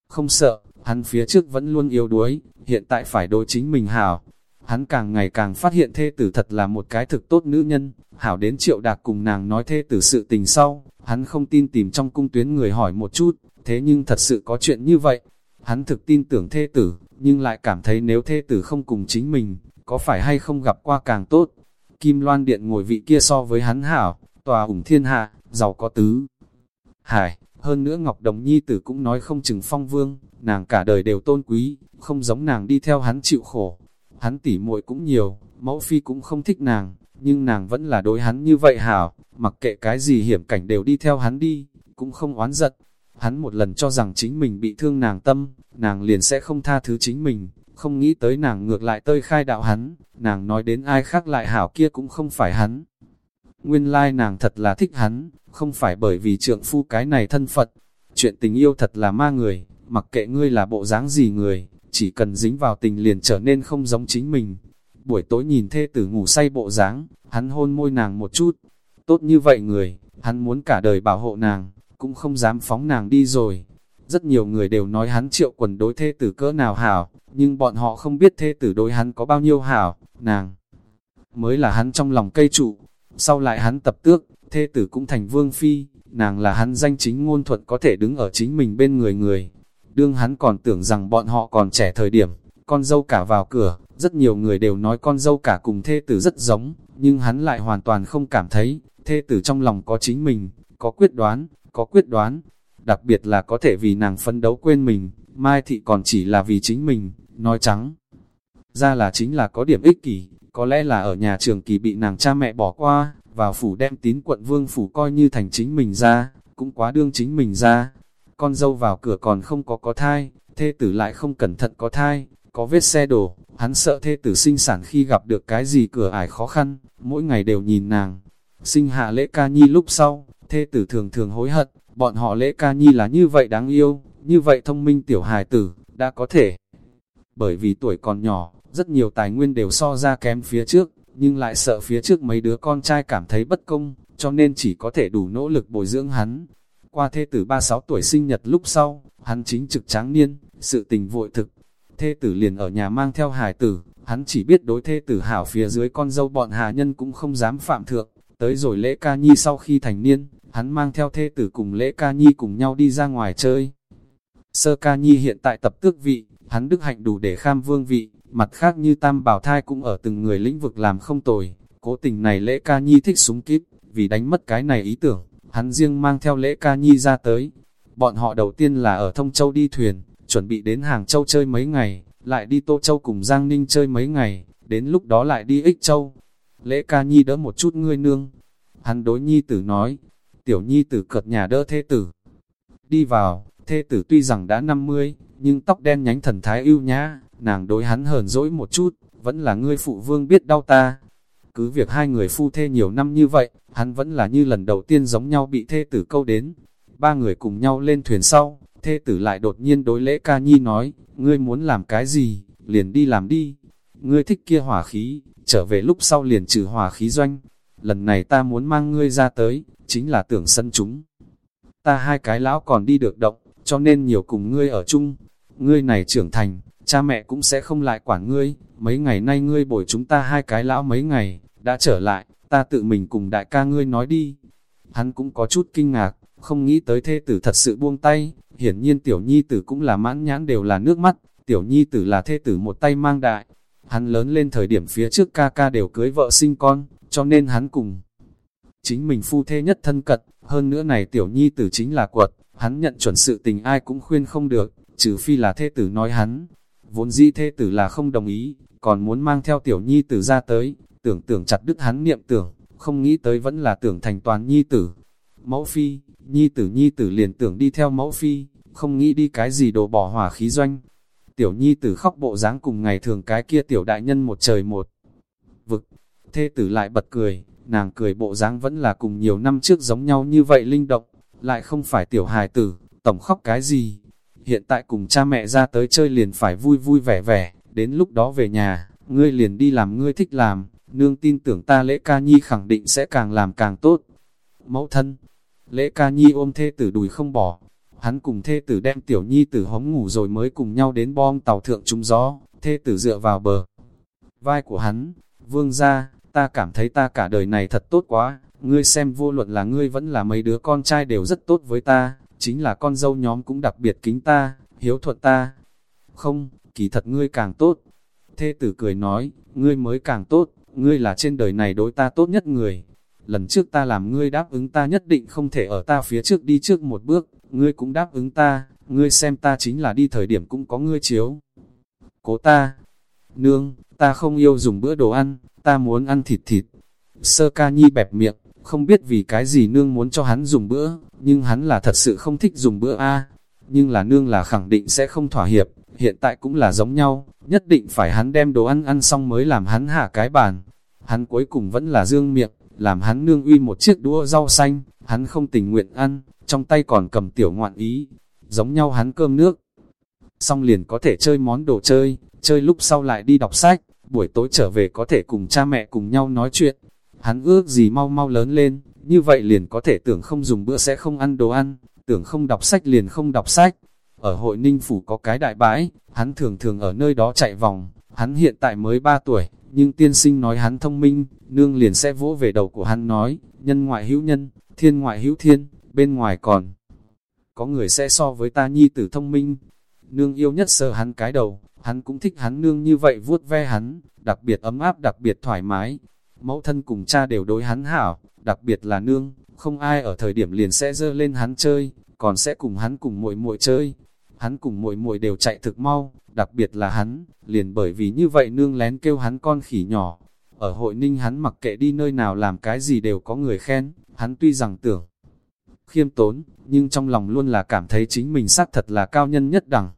không sợ, hắn phía trước vẫn luôn yếu đuối, hiện tại phải đối chính mình hảo. Hắn càng ngày càng phát hiện thê tử thật là một cái thực tốt nữ nhân, hảo đến triệu đạc cùng nàng nói thê tử sự tình sau, hắn không tin tìm trong cung tuyến người hỏi một chút, thế nhưng thật sự có chuyện như vậy. Hắn thực tin tưởng thê tử, nhưng lại cảm thấy nếu thê tử không cùng chính mình, có phải hay không gặp qua càng tốt. Kim Loan Điện ngồi vị kia so với hắn hảo, tòa ủng thiên hạ, giàu có tứ. Hải, hơn nữa Ngọc Đồng Nhi tử cũng nói không chừng phong vương, nàng cả đời đều tôn quý, không giống nàng đi theo hắn chịu khổ. Hắn tỉ muội cũng nhiều, mẫu phi cũng không thích nàng, nhưng nàng vẫn là đối hắn như vậy hảo, mặc kệ cái gì hiểm cảnh đều đi theo hắn đi, cũng không oán giận. Hắn một lần cho rằng chính mình bị thương nàng tâm, nàng liền sẽ không tha thứ chính mình, không nghĩ tới nàng ngược lại tơi khai đạo hắn, nàng nói đến ai khác lại hảo kia cũng không phải hắn. Nguyên lai like nàng thật là thích hắn, không phải bởi vì trượng phu cái này thân phận, Chuyện tình yêu thật là ma người, mặc kệ ngươi là bộ dáng gì người, chỉ cần dính vào tình liền trở nên không giống chính mình. Buổi tối nhìn thê tử ngủ say bộ dáng, hắn hôn môi nàng một chút. Tốt như vậy người, hắn muốn cả đời bảo hộ nàng, cũng không dám phóng nàng đi rồi. Rất nhiều người đều nói hắn triệu quần đối thê tử cỡ nào hảo, nhưng bọn họ không biết thê tử đối hắn có bao nhiêu hảo, nàng mới là hắn trong lòng cây trụ. Sau lại hắn tập tước, thê tử cũng thành vương phi, nàng là hắn danh chính ngôn thuận có thể đứng ở chính mình bên người người. Đương hắn còn tưởng rằng bọn họ còn trẻ thời điểm, con dâu cả vào cửa, rất nhiều người đều nói con dâu cả cùng thê tử rất giống, nhưng hắn lại hoàn toàn không cảm thấy, thê tử trong lòng có chính mình, có quyết đoán, có quyết đoán, đặc biệt là có thể vì nàng phân đấu quên mình, Mai Thị còn chỉ là vì chính mình, nói trắng. Ra là chính là có điểm ích kỷ, có lẽ là ở nhà trường kỳ bị nàng cha mẹ bỏ qua, vào phủ đem tín quận vương phủ coi như thành chính mình ra, cũng quá đương chính mình ra. Con dâu vào cửa còn không có có thai, thê tử lại không cẩn thận có thai, có vết xe đổ, hắn sợ thê tử sinh sản khi gặp được cái gì cửa ải khó khăn, mỗi ngày đều nhìn nàng. Sinh hạ lễ ca nhi lúc sau, thê tử thường thường hối hận, bọn họ lễ ca nhi là như vậy đáng yêu, như vậy thông minh tiểu hài tử, đã có thể. Bởi vì tuổi còn nhỏ, rất nhiều tài nguyên đều so ra kém phía trước, nhưng lại sợ phía trước mấy đứa con trai cảm thấy bất công, cho nên chỉ có thể đủ nỗ lực bồi dưỡng hắn. Qua thê tử 36 tuổi sinh nhật lúc sau, hắn chính trực tráng niên, sự tình vội thực. Thê tử liền ở nhà mang theo hài tử, hắn chỉ biết đối thê tử hảo phía dưới con dâu bọn hà nhân cũng không dám phạm thượng. Tới rồi lễ ca nhi sau khi thành niên, hắn mang theo thê tử cùng lễ ca nhi cùng nhau đi ra ngoài chơi. Sơ ca nhi hiện tại tập tước vị, hắn đức hạnh đủ để kham vương vị, Mặt khác như tam bảo thai cũng ở từng người lĩnh vực làm không tồi, cố tình này lễ ca nhi thích súng kíp, vì đánh mất cái này ý tưởng, hắn riêng mang theo lễ ca nhi ra tới. Bọn họ đầu tiên là ở Thông Châu đi thuyền, chuẩn bị đến Hàng Châu chơi mấy ngày, lại đi Tô Châu cùng Giang Ninh chơi mấy ngày, đến lúc đó lại đi Ích Châu. Lễ ca nhi đỡ một chút ngươi nương. Hắn đối nhi tử nói, tiểu nhi tử cợt nhà đỡ Thê tử. Đi vào, thê tử tuy rằng đã 50, nhưng tóc đen nhánh thần thái ưu nhã, nàng đối hắn hờn dỗi một chút, vẫn là ngươi phụ vương biết đau ta. Cứ việc hai người phu thê nhiều năm như vậy, hắn vẫn là như lần đầu tiên giống nhau bị thê tử câu đến. Ba người cùng nhau lên thuyền sau, thê tử lại đột nhiên đối lễ ca nhi nói, ngươi muốn làm cái gì, liền đi làm đi. Ngươi thích kia hỏa khí, trở về lúc sau liền trừ hỏa khí doanh. Lần này ta muốn mang ngươi ra tới, chính là tưởng sân chúng. Ta hai cái lão còn đi được động, cho nên nhiều cùng ngươi ở chung. Ngươi này trưởng thành, cha mẹ cũng sẽ không lại quản ngươi, mấy ngày nay ngươi bồi chúng ta hai cái lão mấy ngày, đã trở lại, ta tự mình cùng đại ca ngươi nói đi. Hắn cũng có chút kinh ngạc, không nghĩ tới thê tử thật sự buông tay, hiển nhiên tiểu nhi tử cũng là mãn nhãn đều là nước mắt, tiểu nhi tử là thê tử một tay mang đại. Hắn lớn lên thời điểm phía trước ca ca đều cưới vợ sinh con, cho nên hắn cùng. Chính mình phu thê nhất thân cật hơn nữa này tiểu nhi tử chính là quật, hắn nhận chuẩn sự tình ai cũng khuyên không được, trừ phi là thê tử nói hắn. Vốn dĩ thê tử là không đồng ý, còn muốn mang theo tiểu nhi tử ra tới, tưởng tưởng chặt đứt hắn niệm tưởng, không nghĩ tới vẫn là tưởng thành toàn nhi tử. Mẫu phi, nhi tử nhi tử liền tưởng đi theo mẫu phi, không nghĩ đi cái gì đồ bỏ hỏa khí doanh. Tiểu nhi tử khóc bộ dáng cùng ngày thường cái kia tiểu đại nhân một trời một vực. Thê tử lại bật cười, nàng cười bộ dáng vẫn là cùng nhiều năm trước giống nhau như vậy linh động, lại không phải tiểu hài tử, tổng khóc cái gì. Hiện tại cùng cha mẹ ra tới chơi liền phải vui vui vẻ vẻ, đến lúc đó về nhà, ngươi liền đi làm ngươi thích làm, nương tin tưởng ta lễ ca nhi khẳng định sẽ càng làm càng tốt. Mẫu thân, lễ ca nhi ôm thê tử đùi không bỏ, hắn cùng thê tử đem tiểu nhi tử hống ngủ rồi mới cùng nhau đến bom tàu thượng trúng gió, thê tử dựa vào bờ. Vai của hắn, vương ra, ta cảm thấy ta cả đời này thật tốt quá, ngươi xem vô luận là ngươi vẫn là mấy đứa con trai đều rất tốt với ta, chính là con dâu nhóm cũng đặc biệt kính ta, hiếu thuận ta. Không, kỳ thật ngươi càng tốt. Thê tử cười nói, ngươi mới càng tốt, ngươi là trên đời này đối ta tốt nhất người. Lần trước ta làm ngươi đáp ứng ta nhất định không thể ở ta phía trước đi trước một bước, ngươi cũng đáp ứng ta, ngươi xem ta chính là đi thời điểm cũng có ngươi chiếu. Cố ta, nương, ta không yêu dùng bữa đồ ăn, ta muốn ăn thịt thịt. Sơ ca nhi bẹp miệng, không biết vì cái gì nương muốn cho hắn dùng bữa, nhưng hắn là thật sự không thích dùng bữa a Nhưng là nương là khẳng định sẽ không thỏa hiệp, hiện tại cũng là giống nhau, nhất định phải hắn đem đồ ăn ăn xong mới làm hắn hạ cái bàn. Hắn cuối cùng vẫn là dương miệng, làm hắn nương uy một chiếc đũa rau xanh, hắn không tình nguyện ăn, trong tay còn cầm tiểu ngoạn ý, giống nhau hắn cơm nước. Xong liền có thể chơi món đồ chơi, chơi lúc sau lại đi đọc sách, buổi tối trở về có thể cùng cha mẹ cùng nhau nói chuyện. Hắn ước gì mau mau lớn lên, như vậy liền có thể tưởng không dùng bữa sẽ không ăn đồ ăn, tưởng không đọc sách liền không đọc sách. Ở hội ninh phủ có cái đại bãi, hắn thường thường ở nơi đó chạy vòng, hắn hiện tại mới 3 tuổi, nhưng tiên sinh nói hắn thông minh, nương liền sẽ vỗ về đầu của hắn nói, nhân ngoại hữu nhân, thiên ngoại hữu thiên, bên ngoài còn. Có người sẽ so với ta nhi tử thông minh, nương yêu nhất sờ hắn cái đầu, hắn cũng thích hắn nương như vậy vuốt ve hắn, đặc biệt ấm áp đặc biệt thoải mái. Mẫu thân cùng cha đều đối hắn hảo, đặc biệt là nương, không ai ở thời điểm liền sẽ dơ lên hắn chơi, còn sẽ cùng hắn cùng muội muội chơi. Hắn cùng muội muội đều chạy thực mau, đặc biệt là hắn, liền bởi vì như vậy nương lén kêu hắn con khỉ nhỏ. Ở hội ninh hắn mặc kệ đi nơi nào làm cái gì đều có người khen, hắn tuy rằng tưởng khiêm tốn, nhưng trong lòng luôn là cảm thấy chính mình xác thật là cao nhân nhất đẳng.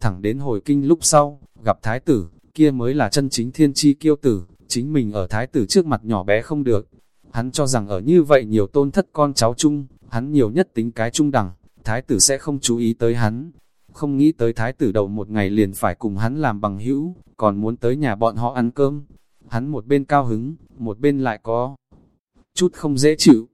Thẳng đến hồi kinh lúc sau, gặp thái tử, kia mới là chân chính thiên chi kiêu tử, chính mình ở thái tử trước mặt nhỏ bé không được. Hắn cho rằng ở như vậy nhiều tôn thất con cháu chung, hắn nhiều nhất tính cái trung đẳng, thái tử sẽ không chú ý tới hắn. Không nghĩ tới thái tử đầu một ngày liền phải cùng hắn làm bằng hữu, còn muốn tới nhà bọn họ ăn cơm. Hắn một bên cao hứng, một bên lại có chút không dễ chịu.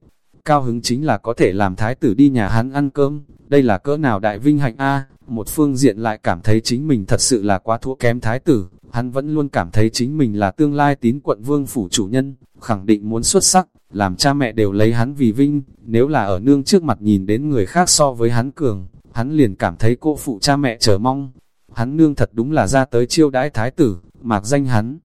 Cao hứng chính là có thể làm thái tử đi nhà hắn ăn cơm, đây là cỡ nào đại vinh hạnh a một phương diện lại cảm thấy chính mình thật sự là quá thua kém thái tử, hắn vẫn luôn cảm thấy chính mình là tương lai tín quận vương phủ chủ nhân, khẳng định muốn xuất sắc, làm cha mẹ đều lấy hắn vì vinh, nếu là ở nương trước mặt nhìn đến người khác so với hắn cường, hắn liền cảm thấy cô phụ cha mẹ chờ mong. Hắn nương thật đúng là ra tới chiêu đãi thái tử, mạc danh hắn.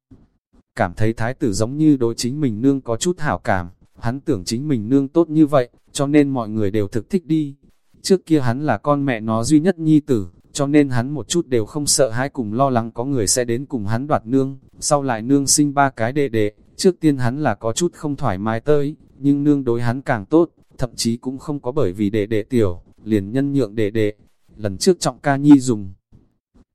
Cảm thấy thái tử giống như đối chính mình nương có chút hảo cảm, hắn tưởng chính mình nương tốt như vậy, cho nên mọi người đều thực thích đi. Trước kia hắn là con mẹ nó duy nhất nhi tử, cho nên hắn một chút đều không sợ hãi cùng lo lắng có người sẽ đến cùng hắn đoạt nương, sau lại nương sinh ba cái đệ đệ, trước tiên hắn là có chút không thoải mái tới, nhưng nương đối hắn càng tốt, thậm chí cũng không có bởi vì đệ đệ tiểu, liền nhân nhượng đệ đệ. Lần trước trọng ca nhi dùng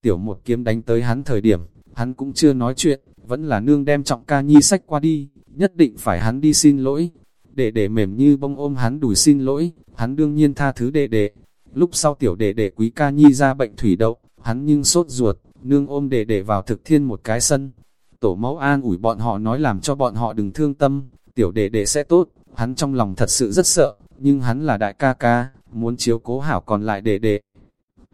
tiểu một kiếm đánh tới hắn thời điểm, hắn cũng chưa nói chuyện, vẫn là nương đem trọng ca nhi sách qua đi, nhất định phải hắn đi xin lỗi. Đệ đệ mềm như bông ôm hắn đùi xin lỗi, hắn đương nhiên tha thứ đệ đệ. Lúc sau tiểu đệ đệ quý ca nhi ra bệnh thủy đậu, hắn nhưng sốt ruột, nương ôm đệ đệ vào thực thiên một cái sân. Tổ mẫu an ủi bọn họ nói làm cho bọn họ đừng thương tâm, tiểu đệ đệ sẽ tốt, hắn trong lòng thật sự rất sợ, nhưng hắn là đại ca ca, muốn chiếu cố hảo còn lại để đệ.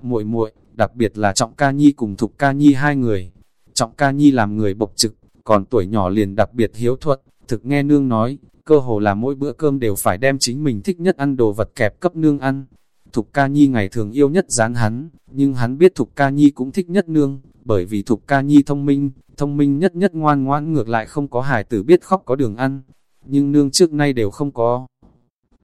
muội muội đặc biệt là trọng ca nhi cùng thục ca nhi hai người. Trọng ca nhi làm người bộc trực, còn tuổi nhỏ liền đặc biệt hiếu thuận, thực nghe nương nói, cơ hồ là mỗi bữa cơm đều phải đem chính mình thích nhất ăn đồ vật kẹp cấp nương ăn. Thục ca nhi ngày thường yêu nhất dán hắn, nhưng hắn biết thục ca nhi cũng thích nhất nương, bởi vì thục ca nhi thông minh, thông minh nhất nhất ngoan ngoãn ngược lại không có hài tử biết khóc có đường ăn, nhưng nương trước nay đều không có.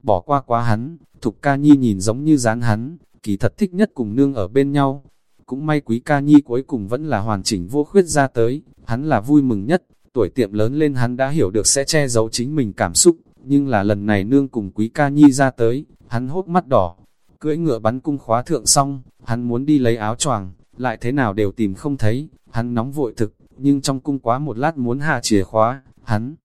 Bỏ qua quá hắn, thục ca nhi nhìn giống như dán hắn, kỳ thật thích nhất cùng nương ở bên nhau. Cũng may quý ca nhi cuối cùng vẫn là hoàn chỉnh vô khuyết ra tới, hắn là vui mừng nhất, tuổi tiệm lớn lên hắn đã hiểu được sẽ che giấu chính mình cảm xúc, nhưng là lần này nương cùng quý ca nhi ra tới, hắn hốt mắt đỏ, cưỡi ngựa bắn cung khóa thượng xong, hắn muốn đi lấy áo choàng, lại thế nào đều tìm không thấy, hắn nóng vội thực, nhưng trong cung quá một lát muốn hạ chìa khóa, hắn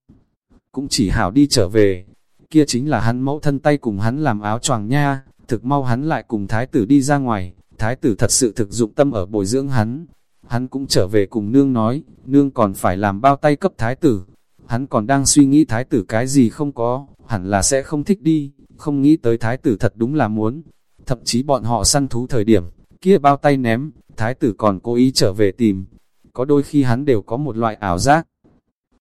cũng chỉ hảo đi trở về, kia chính là hắn mẫu thân tay cùng hắn làm áo choàng nha, thực mau hắn lại cùng thái tử đi ra ngoài, thái tử thật sự thực dụng tâm ở bồi dưỡng hắn. Hắn cũng trở về cùng nương nói, nương còn phải làm bao tay cấp thái tử. Hắn còn đang suy nghĩ thái tử cái gì không có, hẳn là sẽ không thích đi, không nghĩ tới thái tử thật đúng là muốn. Thậm chí bọn họ săn thú thời điểm, kia bao tay ném, thái tử còn cố ý trở về tìm. Có đôi khi hắn đều có một loại ảo giác.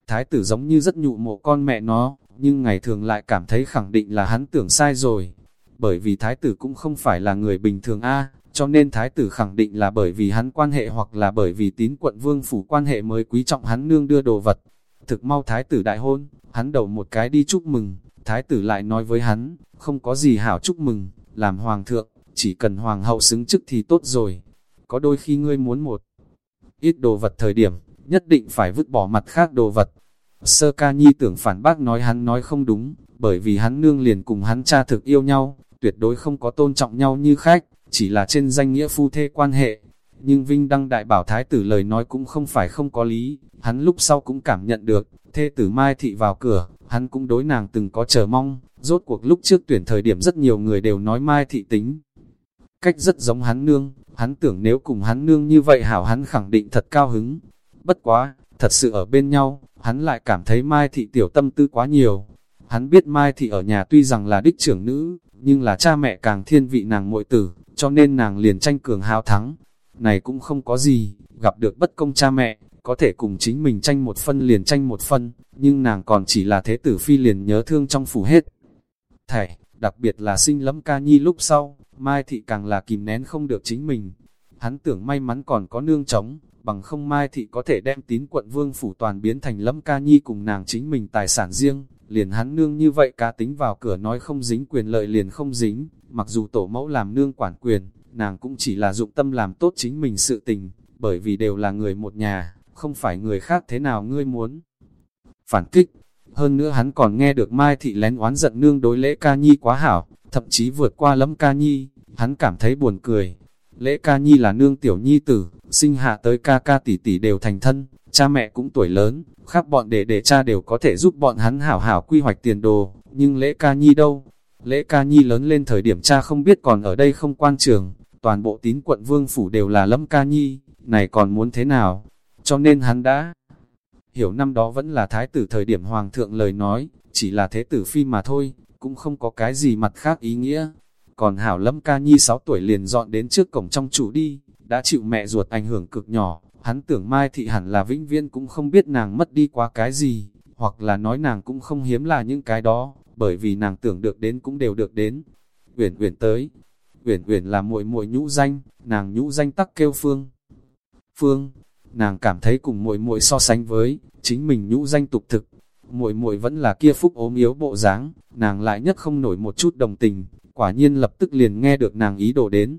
Thái tử giống như rất nhụ mộ con mẹ nó, nhưng ngày thường lại cảm thấy khẳng định là hắn tưởng sai rồi bởi vì thái tử cũng không phải là người bình thường a cho nên thái tử khẳng định là bởi vì hắn quan hệ hoặc là bởi vì tín quận vương phủ quan hệ mới quý trọng hắn nương đưa đồ vật. Thực mau thái tử đại hôn, hắn đầu một cái đi chúc mừng, thái tử lại nói với hắn, không có gì hảo chúc mừng, làm hoàng thượng, chỉ cần hoàng hậu xứng chức thì tốt rồi. Có đôi khi ngươi muốn một ít đồ vật thời điểm, nhất định phải vứt bỏ mặt khác đồ vật. Sơ ca nhi tưởng phản bác nói hắn nói không đúng, bởi vì hắn nương liền cùng hắn cha thực yêu nhau, tuyệt đối không có tôn trọng nhau như khách, chỉ là trên danh nghĩa phu thê quan hệ. Nhưng Vinh Đăng Đại Bảo Thái tử lời nói cũng không phải không có lý, hắn lúc sau cũng cảm nhận được, thê tử Mai Thị vào cửa, hắn cũng đối nàng từng có chờ mong, rốt cuộc lúc trước tuyển thời điểm rất nhiều người đều nói Mai Thị tính. Cách rất giống hắn nương, hắn tưởng nếu cùng hắn nương như vậy hảo hắn khẳng định thật cao hứng. Bất quá, thật sự ở bên nhau, hắn lại cảm thấy Mai Thị tiểu tâm tư quá nhiều. Hắn biết Mai Thị ở nhà tuy rằng là đích trưởng nữ, nhưng là cha mẹ càng thiên vị nàng muội tử, cho nên nàng liền tranh cường hào thắng. Này cũng không có gì, gặp được bất công cha mẹ, có thể cùng chính mình tranh một phân liền tranh một phân, nhưng nàng còn chỉ là thế tử phi liền nhớ thương trong phủ hết. Thảy, đặc biệt là sinh lẫm ca nhi lúc sau, Mai Thị càng là kìm nén không được chính mình. Hắn tưởng may mắn còn có nương trống, bằng không Mai Thị có thể đem tín quận vương phủ toàn biến thành lâm ca nhi cùng nàng chính mình tài sản riêng, liền hắn nương như vậy cá tính vào cửa nói không dính quyền lợi liền không dính, mặc dù tổ mẫu làm nương quản quyền, nàng cũng chỉ là dụng tâm làm tốt chính mình sự tình, bởi vì đều là người một nhà, không phải người khác thế nào ngươi muốn. Phản kích, hơn nữa hắn còn nghe được Mai Thị lén oán giận nương đối lễ ca nhi quá hảo, thậm chí vượt qua lâm ca nhi, hắn cảm thấy buồn cười. Lễ ca nhi là nương tiểu nhi tử, sinh hạ tới ca ca tỷ tỷ đều thành thân, cha mẹ cũng tuổi lớn, khác bọn đệ đệ cha đều có thể giúp bọn hắn hảo hảo quy hoạch tiền đồ, nhưng lễ ca nhi đâu? Lễ ca nhi lớn lên thời điểm cha không biết còn ở đây không quan trường, toàn bộ tín quận vương phủ đều là lâm ca nhi, này còn muốn thế nào? Cho nên hắn đã hiểu năm đó vẫn là thái tử thời điểm hoàng thượng lời nói, chỉ là thế tử phi mà thôi, cũng không có cái gì mặt khác ý nghĩa. Còn hảo lâm ca nhi 6 tuổi liền dọn đến trước cổng trong chủ đi, đã chịu mẹ ruột ảnh hưởng cực nhỏ, Hắn tưởng Mai Thị hẳn là vĩnh viên cũng không biết nàng mất đi quá cái gì, hoặc là nói nàng cũng không hiếm là những cái đó, bởi vì nàng tưởng được đến cũng đều được đến. Uyển Uyển tới, Uyển Uyển là muội muội nhũ danh, nàng nhũ danh tắc kêu Phương. Phương, nàng cảm thấy cùng muội muội so sánh với, chính mình nhũ danh tục thực. muội muội vẫn là kia phúc ốm yếu bộ dáng, nàng lại nhất không nổi một chút đồng tình, quả nhiên lập tức liền nghe được nàng ý đồ đến.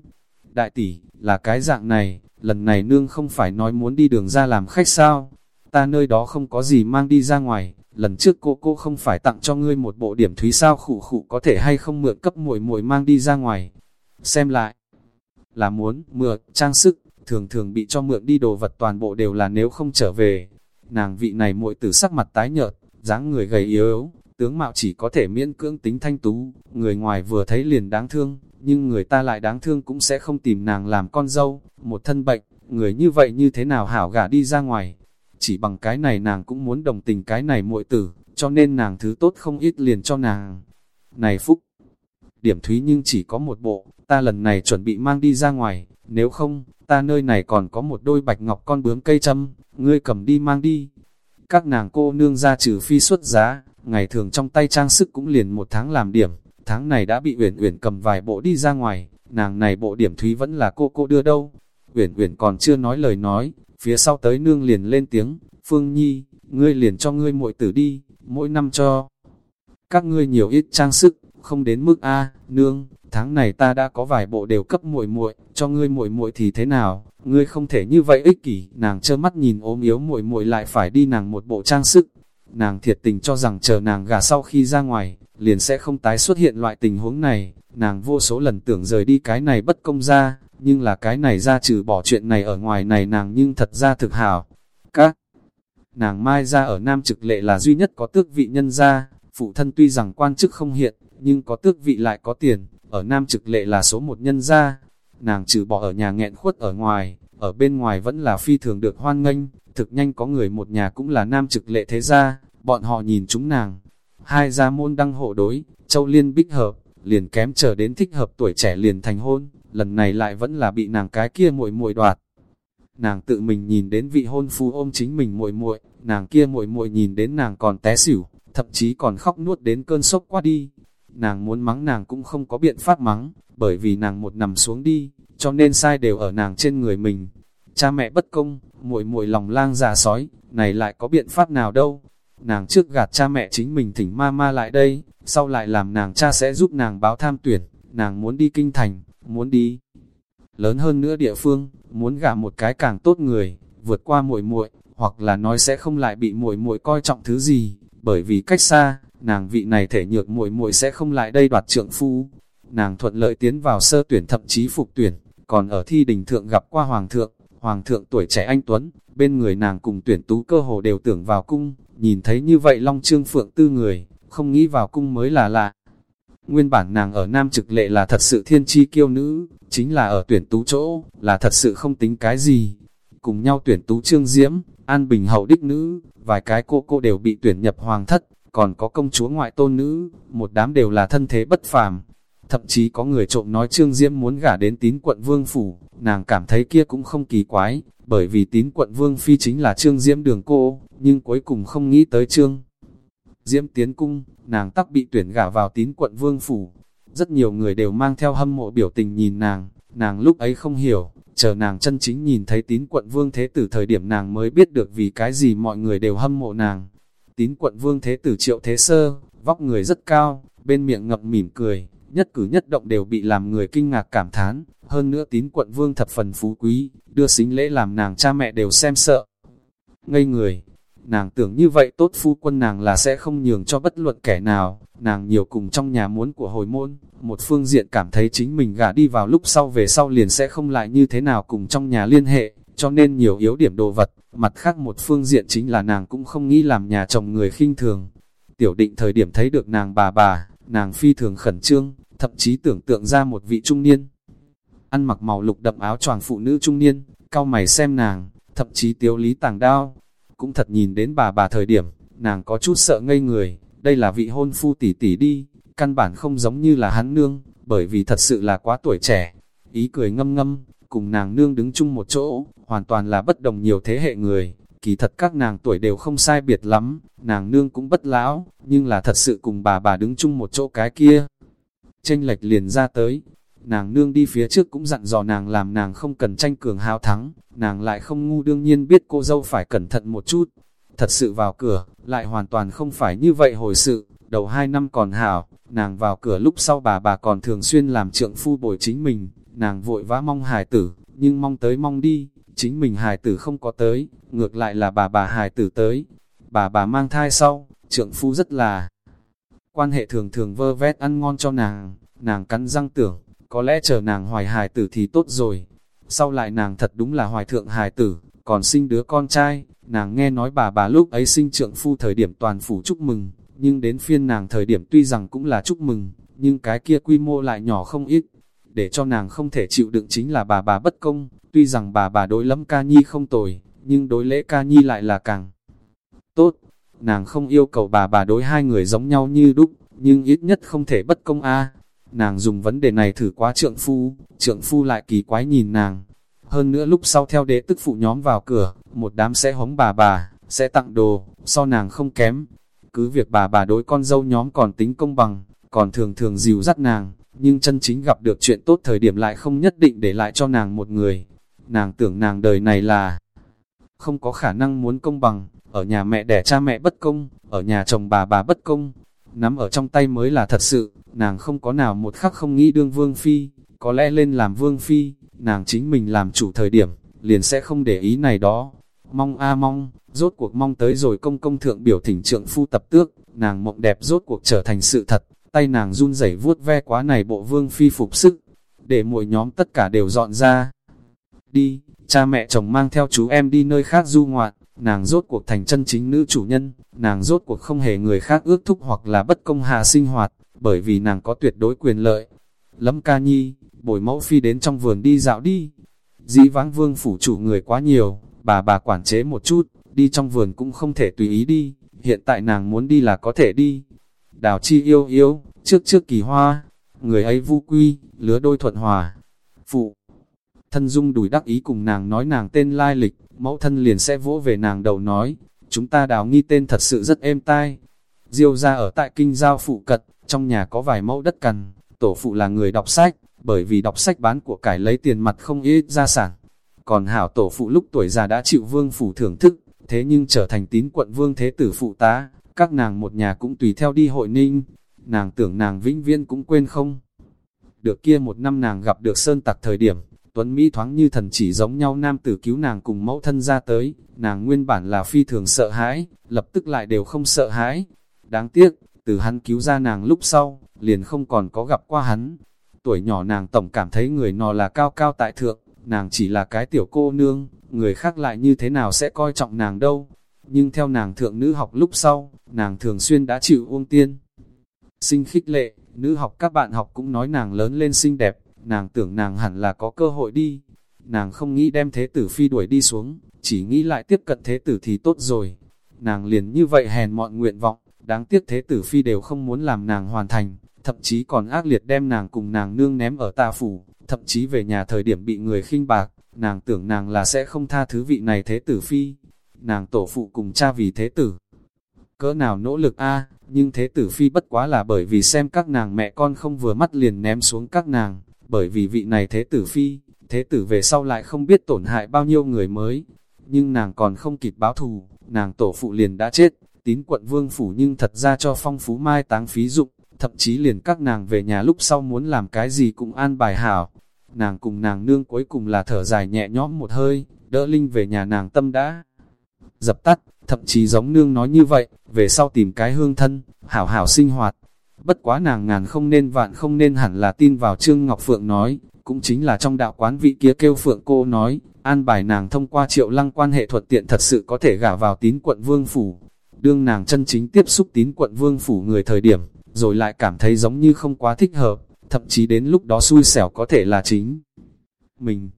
Đại tỷ, là cái dạng này, lần này nương không phải nói muốn đi đường ra làm khách sao, ta nơi đó không có gì mang đi ra ngoài, lần trước cô cô không phải tặng cho ngươi một bộ điểm thúy sao khủ khủ có thể hay không mượn cấp muội muội mang đi ra ngoài. Xem lại, là muốn mượn trang sức, thường thường bị cho mượn đi đồ vật toàn bộ đều là nếu không trở về. Nàng vị này muội tử sắc mặt tái nhợt, dáng người gầy yếu, tướng mạo chỉ có thể miễn cưỡng tính thanh tú, người ngoài vừa thấy liền đáng thương, nhưng người ta lại đáng thương cũng sẽ không tìm nàng làm con dâu, một thân bệnh, người như vậy như thế nào hảo gả đi ra ngoài. Chỉ bằng cái này nàng cũng muốn đồng tình cái này muội tử, cho nên nàng thứ tốt không ít liền cho nàng. Này Phúc, điểm thúy nhưng chỉ có một bộ, ta lần này chuẩn bị mang đi ra ngoài, nếu không, ta nơi này còn có một đôi bạch ngọc con bướm cây châm, ngươi cầm đi mang đi. Các nàng cô nương ra trừ phi xuất giá, ngày thường trong tay trang sức cũng liền một tháng làm điểm, tháng này đã bị Uyển Uyển cầm vài bộ đi ra ngoài, nàng này bộ điểm thúy vẫn là cô cô đưa đâu. Uyển Uyển còn chưa nói lời nói, phía sau tới nương liền lên tiếng, Phương Nhi, ngươi liền cho ngươi muội tử đi, mỗi năm cho. Các ngươi nhiều ít trang sức, không đến mức A, nương, tháng này ta đã có vài bộ đều cấp muội muội, cho ngươi muội muội thì thế nào, ngươi không thể như vậy ích kỷ, nàng trơ mắt nhìn ốm yếu muội muội lại phải đi nàng một bộ trang sức. Nàng thiệt tình cho rằng chờ nàng gả sau khi ra ngoài, liền sẽ không tái xuất hiện loại tình huống này, nàng vô số lần tưởng rời đi cái này bất công ra, nhưng là cái này ra trừ bỏ chuyện này ở ngoài này nàng nhưng thật ra thực hảo. Các nàng mai ra ở Nam Trực Lệ là duy nhất có tước vị nhân gia, phụ thân tuy rằng quan chức không hiện, nhưng có tước vị lại có tiền, ở Nam Trực Lệ là số một nhân gia. Nàng trừ bỏ ở nhà nghẹn khuất ở ngoài, ở bên ngoài vẫn là phi thường được hoan nghênh, thực nhanh có người một nhà cũng là Nam Trực Lệ thế gia, bọn họ nhìn chúng nàng. Hai gia môn đăng hộ đối, châu liên bích hợp, liền kém chờ đến thích hợp tuổi trẻ liền thành hôn, lần này lại vẫn là bị nàng cái kia muội muội đoạt. Nàng tự mình nhìn đến vị hôn phu ôm chính mình muội muội, nàng kia muội muội nhìn đến nàng còn té xỉu, thậm chí còn khóc nuốt đến cơn sốc qua đi. Nàng muốn mắng nàng cũng không có biện pháp mắng, bởi vì nàng một nằm xuống đi, cho nên sai đều ở nàng trên người mình. Cha mẹ bất công, muội muội lòng lang già sói, này lại có biện pháp nào đâu. Nàng trước gạt cha mẹ chính mình thỉnh ma ma lại đây, sau lại làm nàng cha sẽ giúp nàng báo tham tuyển, nàng muốn đi kinh thành, muốn đi lớn hơn nữa địa phương, muốn gả một cái càng tốt người, vượt qua muội muội, hoặc là nói sẽ không lại bị muội muội coi trọng thứ gì, bởi vì cách xa, nàng vị này thể nhược muội muội sẽ không lại đây đoạt trượng phu. Nàng thuận lợi tiến vào sơ tuyển thậm chí phục tuyển, còn ở thi đình thượng gặp qua hoàng thượng, hoàng thượng tuổi trẻ anh tuấn, bên người nàng cùng tuyển tú cơ hồ đều tưởng vào cung, nhìn thấy như vậy long trương phượng tư người, không nghĩ vào cung mới là lạ. Nguyên bản nàng ở Nam Trực Lệ là thật sự thiên chi kiêu nữ, chính là ở tuyển tú chỗ, là thật sự không tính cái gì. Cùng nhau tuyển tú Trương Diễm, An Bình hậu đích nữ, vài cái cô cô đều bị tuyển nhập hoàng thất, còn có công chúa ngoại tôn nữ, một đám đều là thân thế bất phàm. Thậm chí có người trộm nói Trương Diễm muốn gả đến tín quận vương phủ, nàng cảm thấy kia cũng không kỳ quái, bởi vì tín quận vương phi chính là Trương Diễm đường cô, nhưng cuối cùng không nghĩ tới Trương. Diễm tiến cung, nàng tắc bị tuyển gả vào tín quận vương phủ. Rất nhiều người đều mang theo hâm mộ biểu tình nhìn nàng, nàng lúc ấy không hiểu, chờ nàng chân chính nhìn thấy tín quận vương thế tử thời điểm nàng mới biết được vì cái gì mọi người đều hâm mộ nàng. Tín quận vương thế tử triệu thế sơ, vóc người rất cao, bên miệng ngập mỉm cười, nhất cử nhất động đều bị làm người kinh ngạc cảm thán, hơn nữa tín quận vương thập phần phú quý, đưa xính lễ làm nàng cha mẹ đều xem sợ. Ngây người, Nàng tưởng như vậy tốt phu quân nàng là sẽ không nhường cho bất luận kẻ nào, nàng nhiều cùng trong nhà muốn của hồi môn, một phương diện cảm thấy chính mình gả đi vào lúc sau về sau liền sẽ không lại như thế nào cùng trong nhà liên hệ, cho nên nhiều yếu điểm đồ vật, mặt khác một phương diện chính là nàng cũng không nghĩ làm nhà chồng người khinh thường. Tiểu định thời điểm thấy được nàng bà bà, nàng phi thường khẩn trương, thậm chí tưởng tượng ra một vị trung niên. Ăn mặc màu lục đậm áo choàng phụ nữ trung niên, cao mày xem nàng, thậm chí tiếu lý tàng đao, cũng thật nhìn đến bà bà thời điểm, nàng có chút sợ ngây người, đây là vị hôn phu tỷ tỷ đi, căn bản không giống như là hắn nương, bởi vì thật sự là quá tuổi trẻ. Ý cười ngâm ngâm, cùng nàng nương đứng chung một chỗ, hoàn toàn là bất đồng nhiều thế hệ người. Kỳ thật các nàng tuổi đều không sai biệt lắm, nàng nương cũng bất lão, nhưng là thật sự cùng bà bà đứng chung một chỗ cái kia. Tranh lệch liền ra tới, nàng nương đi phía trước cũng dặn dò nàng làm nàng không cần tranh cường hào thắng, nàng lại không ngu đương nhiên biết cô dâu phải cẩn thận một chút. Thật sự vào cửa, lại hoàn toàn không phải như vậy hồi sự, đầu hai năm còn hảo, nàng vào cửa lúc sau bà bà còn thường xuyên làm trượng phu bồi chính mình, nàng vội vã mong hài tử, nhưng mong tới mong đi, chính mình hài tử không có tới, ngược lại là bà bà hài tử tới. Bà bà mang thai sau, trượng phu rất là quan hệ thường thường vơ vét ăn ngon cho nàng, nàng cắn răng tưởng, có lẽ chờ nàng hoài hài tử thì tốt rồi. Sau lại nàng thật đúng là hoài thượng hài tử, còn sinh đứa con trai, nàng nghe nói bà bà lúc ấy sinh trượng phu thời điểm toàn phủ chúc mừng, nhưng đến phiên nàng thời điểm tuy rằng cũng là chúc mừng, nhưng cái kia quy mô lại nhỏ không ít, để cho nàng không thể chịu đựng chính là bà bà bất công, tuy rằng bà bà đối lắm ca nhi không tồi, nhưng đối lễ ca nhi lại là càng tốt. Nàng không yêu cầu bà bà đối hai người giống nhau như đúc, nhưng ít nhất không thể bất công a. Nàng dùng vấn đề này thử quá trượng phu, trượng phu lại kỳ quái nhìn nàng. Hơn nữa lúc sau theo đế tức phụ nhóm vào cửa, một đám sẽ hống bà bà, sẽ tặng đồ, so nàng không kém. Cứ việc bà bà đối con dâu nhóm còn tính công bằng, còn thường thường dìu dắt nàng, nhưng chân chính gặp được chuyện tốt thời điểm lại không nhất định để lại cho nàng một người. Nàng tưởng nàng đời này là không có khả năng muốn công bằng, ở nhà mẹ đẻ cha mẹ bất công, ở nhà chồng bà bà bất công, nắm ở trong tay mới là thật sự, nàng không có nào một khắc không nghĩ đương vương phi, có lẽ lên làm vương phi, nàng chính mình làm chủ thời điểm, liền sẽ không để ý này đó. Mong a mong, rốt cuộc mong tới rồi công công thượng biểu thỉnh trượng phu tập tước, nàng mộng đẹp rốt cuộc trở thành sự thật, tay nàng run rẩy vuốt ve quá này bộ vương phi phục sức, để mỗi nhóm tất cả đều dọn ra. Đi, cha mẹ chồng mang theo chú em đi nơi khác du ngoạn, nàng rốt cuộc thành chân chính nữ chủ nhân, nàng rốt cuộc không hề người khác ước thúc hoặc là bất công hạ sinh hoạt, bởi vì nàng có tuyệt đối quyền lợi. Lâm ca nhi, bồi mẫu phi đến trong vườn đi dạo đi. Dĩ vãng vương phủ chủ người quá nhiều, bà bà quản chế một chút, đi trong vườn cũng không thể tùy ý đi, hiện tại nàng muốn đi là có thể đi. Đào chi yêu yêu, trước trước kỳ hoa, người ấy vu quy, lứa đôi thuận hòa. Phụ, thân dung đùi đắc ý cùng nàng nói nàng tên lai lịch, mẫu thân liền sẽ vỗ về nàng đầu nói, chúng ta đào nghi tên thật sự rất êm tai. Diêu ra ở tại kinh giao phụ cật trong nhà có vài mẫu đất cằn, tổ phụ là người đọc sách, bởi vì đọc sách bán của cải lấy tiền mặt không ít gia sản. Còn hảo tổ phụ lúc tuổi già đã chịu vương phủ thưởng thức, thế nhưng trở thành tín quận vương thế tử phụ tá, các nàng một nhà cũng tùy theo đi hội ninh. Nàng tưởng nàng vĩnh viễn cũng quên không. Được kia một năm nàng gặp được sơn tặc thời điểm, Tuấn Mỹ thoáng như thần chỉ giống nhau nam tử cứu nàng cùng mẫu thân ra tới, nàng nguyên bản là phi thường sợ hãi, lập tức lại đều không sợ hãi. Đáng tiếc, từ hắn cứu ra nàng lúc sau, liền không còn có gặp qua hắn. Tuổi nhỏ nàng tổng cảm thấy người nọ là cao cao tại thượng, nàng chỉ là cái tiểu cô nương, người khác lại như thế nào sẽ coi trọng nàng đâu. Nhưng theo nàng thượng nữ học lúc sau, nàng thường xuyên đã chịu uông tiên. Sinh khích lệ, nữ học các bạn học cũng nói nàng lớn lên xinh đẹp, nàng tưởng nàng hẳn là có cơ hội đi. Nàng không nghĩ đem thế tử phi đuổi đi xuống, chỉ nghĩ lại tiếp cận thế tử thì tốt rồi. Nàng liền như vậy hèn mọn nguyện vọng, đáng tiếc thế tử phi đều không muốn làm nàng hoàn thành, thậm chí còn ác liệt đem nàng cùng nàng nương ném ở tà phủ, thậm chí về nhà thời điểm bị người khinh bạc, nàng tưởng nàng là sẽ không tha thứ vị này thế tử phi. Nàng tổ phụ cùng cha vì thế tử. Cỡ nào nỗ lực a nhưng thế tử phi bất quá là bởi vì xem các nàng mẹ con không vừa mắt liền ném xuống các nàng, bởi vì vị này thế tử phi, thế tử về sau lại không biết tổn hại bao nhiêu người mới, nhưng nàng còn không kịp báo thù, nàng tổ phụ liền đã chết, tín quận vương phủ nhưng thật ra cho phong phú mai táng phí dụng, thậm chí liền các nàng về nhà lúc sau muốn làm cái gì cũng an bài hảo. Nàng cùng nàng nương cuối cùng là thở dài nhẹ nhõm một hơi, đỡ Linh về nhà nàng tâm đã dập tắt, thậm chí giống nương nói như vậy, về sau tìm cái hương thân, hảo hảo sinh hoạt. Bất quá nàng ngàn không nên vạn không nên hẳn là tin vào Trương Ngọc Phượng nói, cũng chính là trong đạo quán vị kia kêu Phượng cô nói, an bài nàng thông qua triệu lăng quan hệ thuận tiện thật sự có thể gả vào tín quận vương phủ. Đương nàng chân chính tiếp xúc tín quận vương phủ người thời điểm, rồi lại cảm thấy giống như không quá thích hợp, thậm chí đến lúc đó xui xẻo có thể là chính. Mình,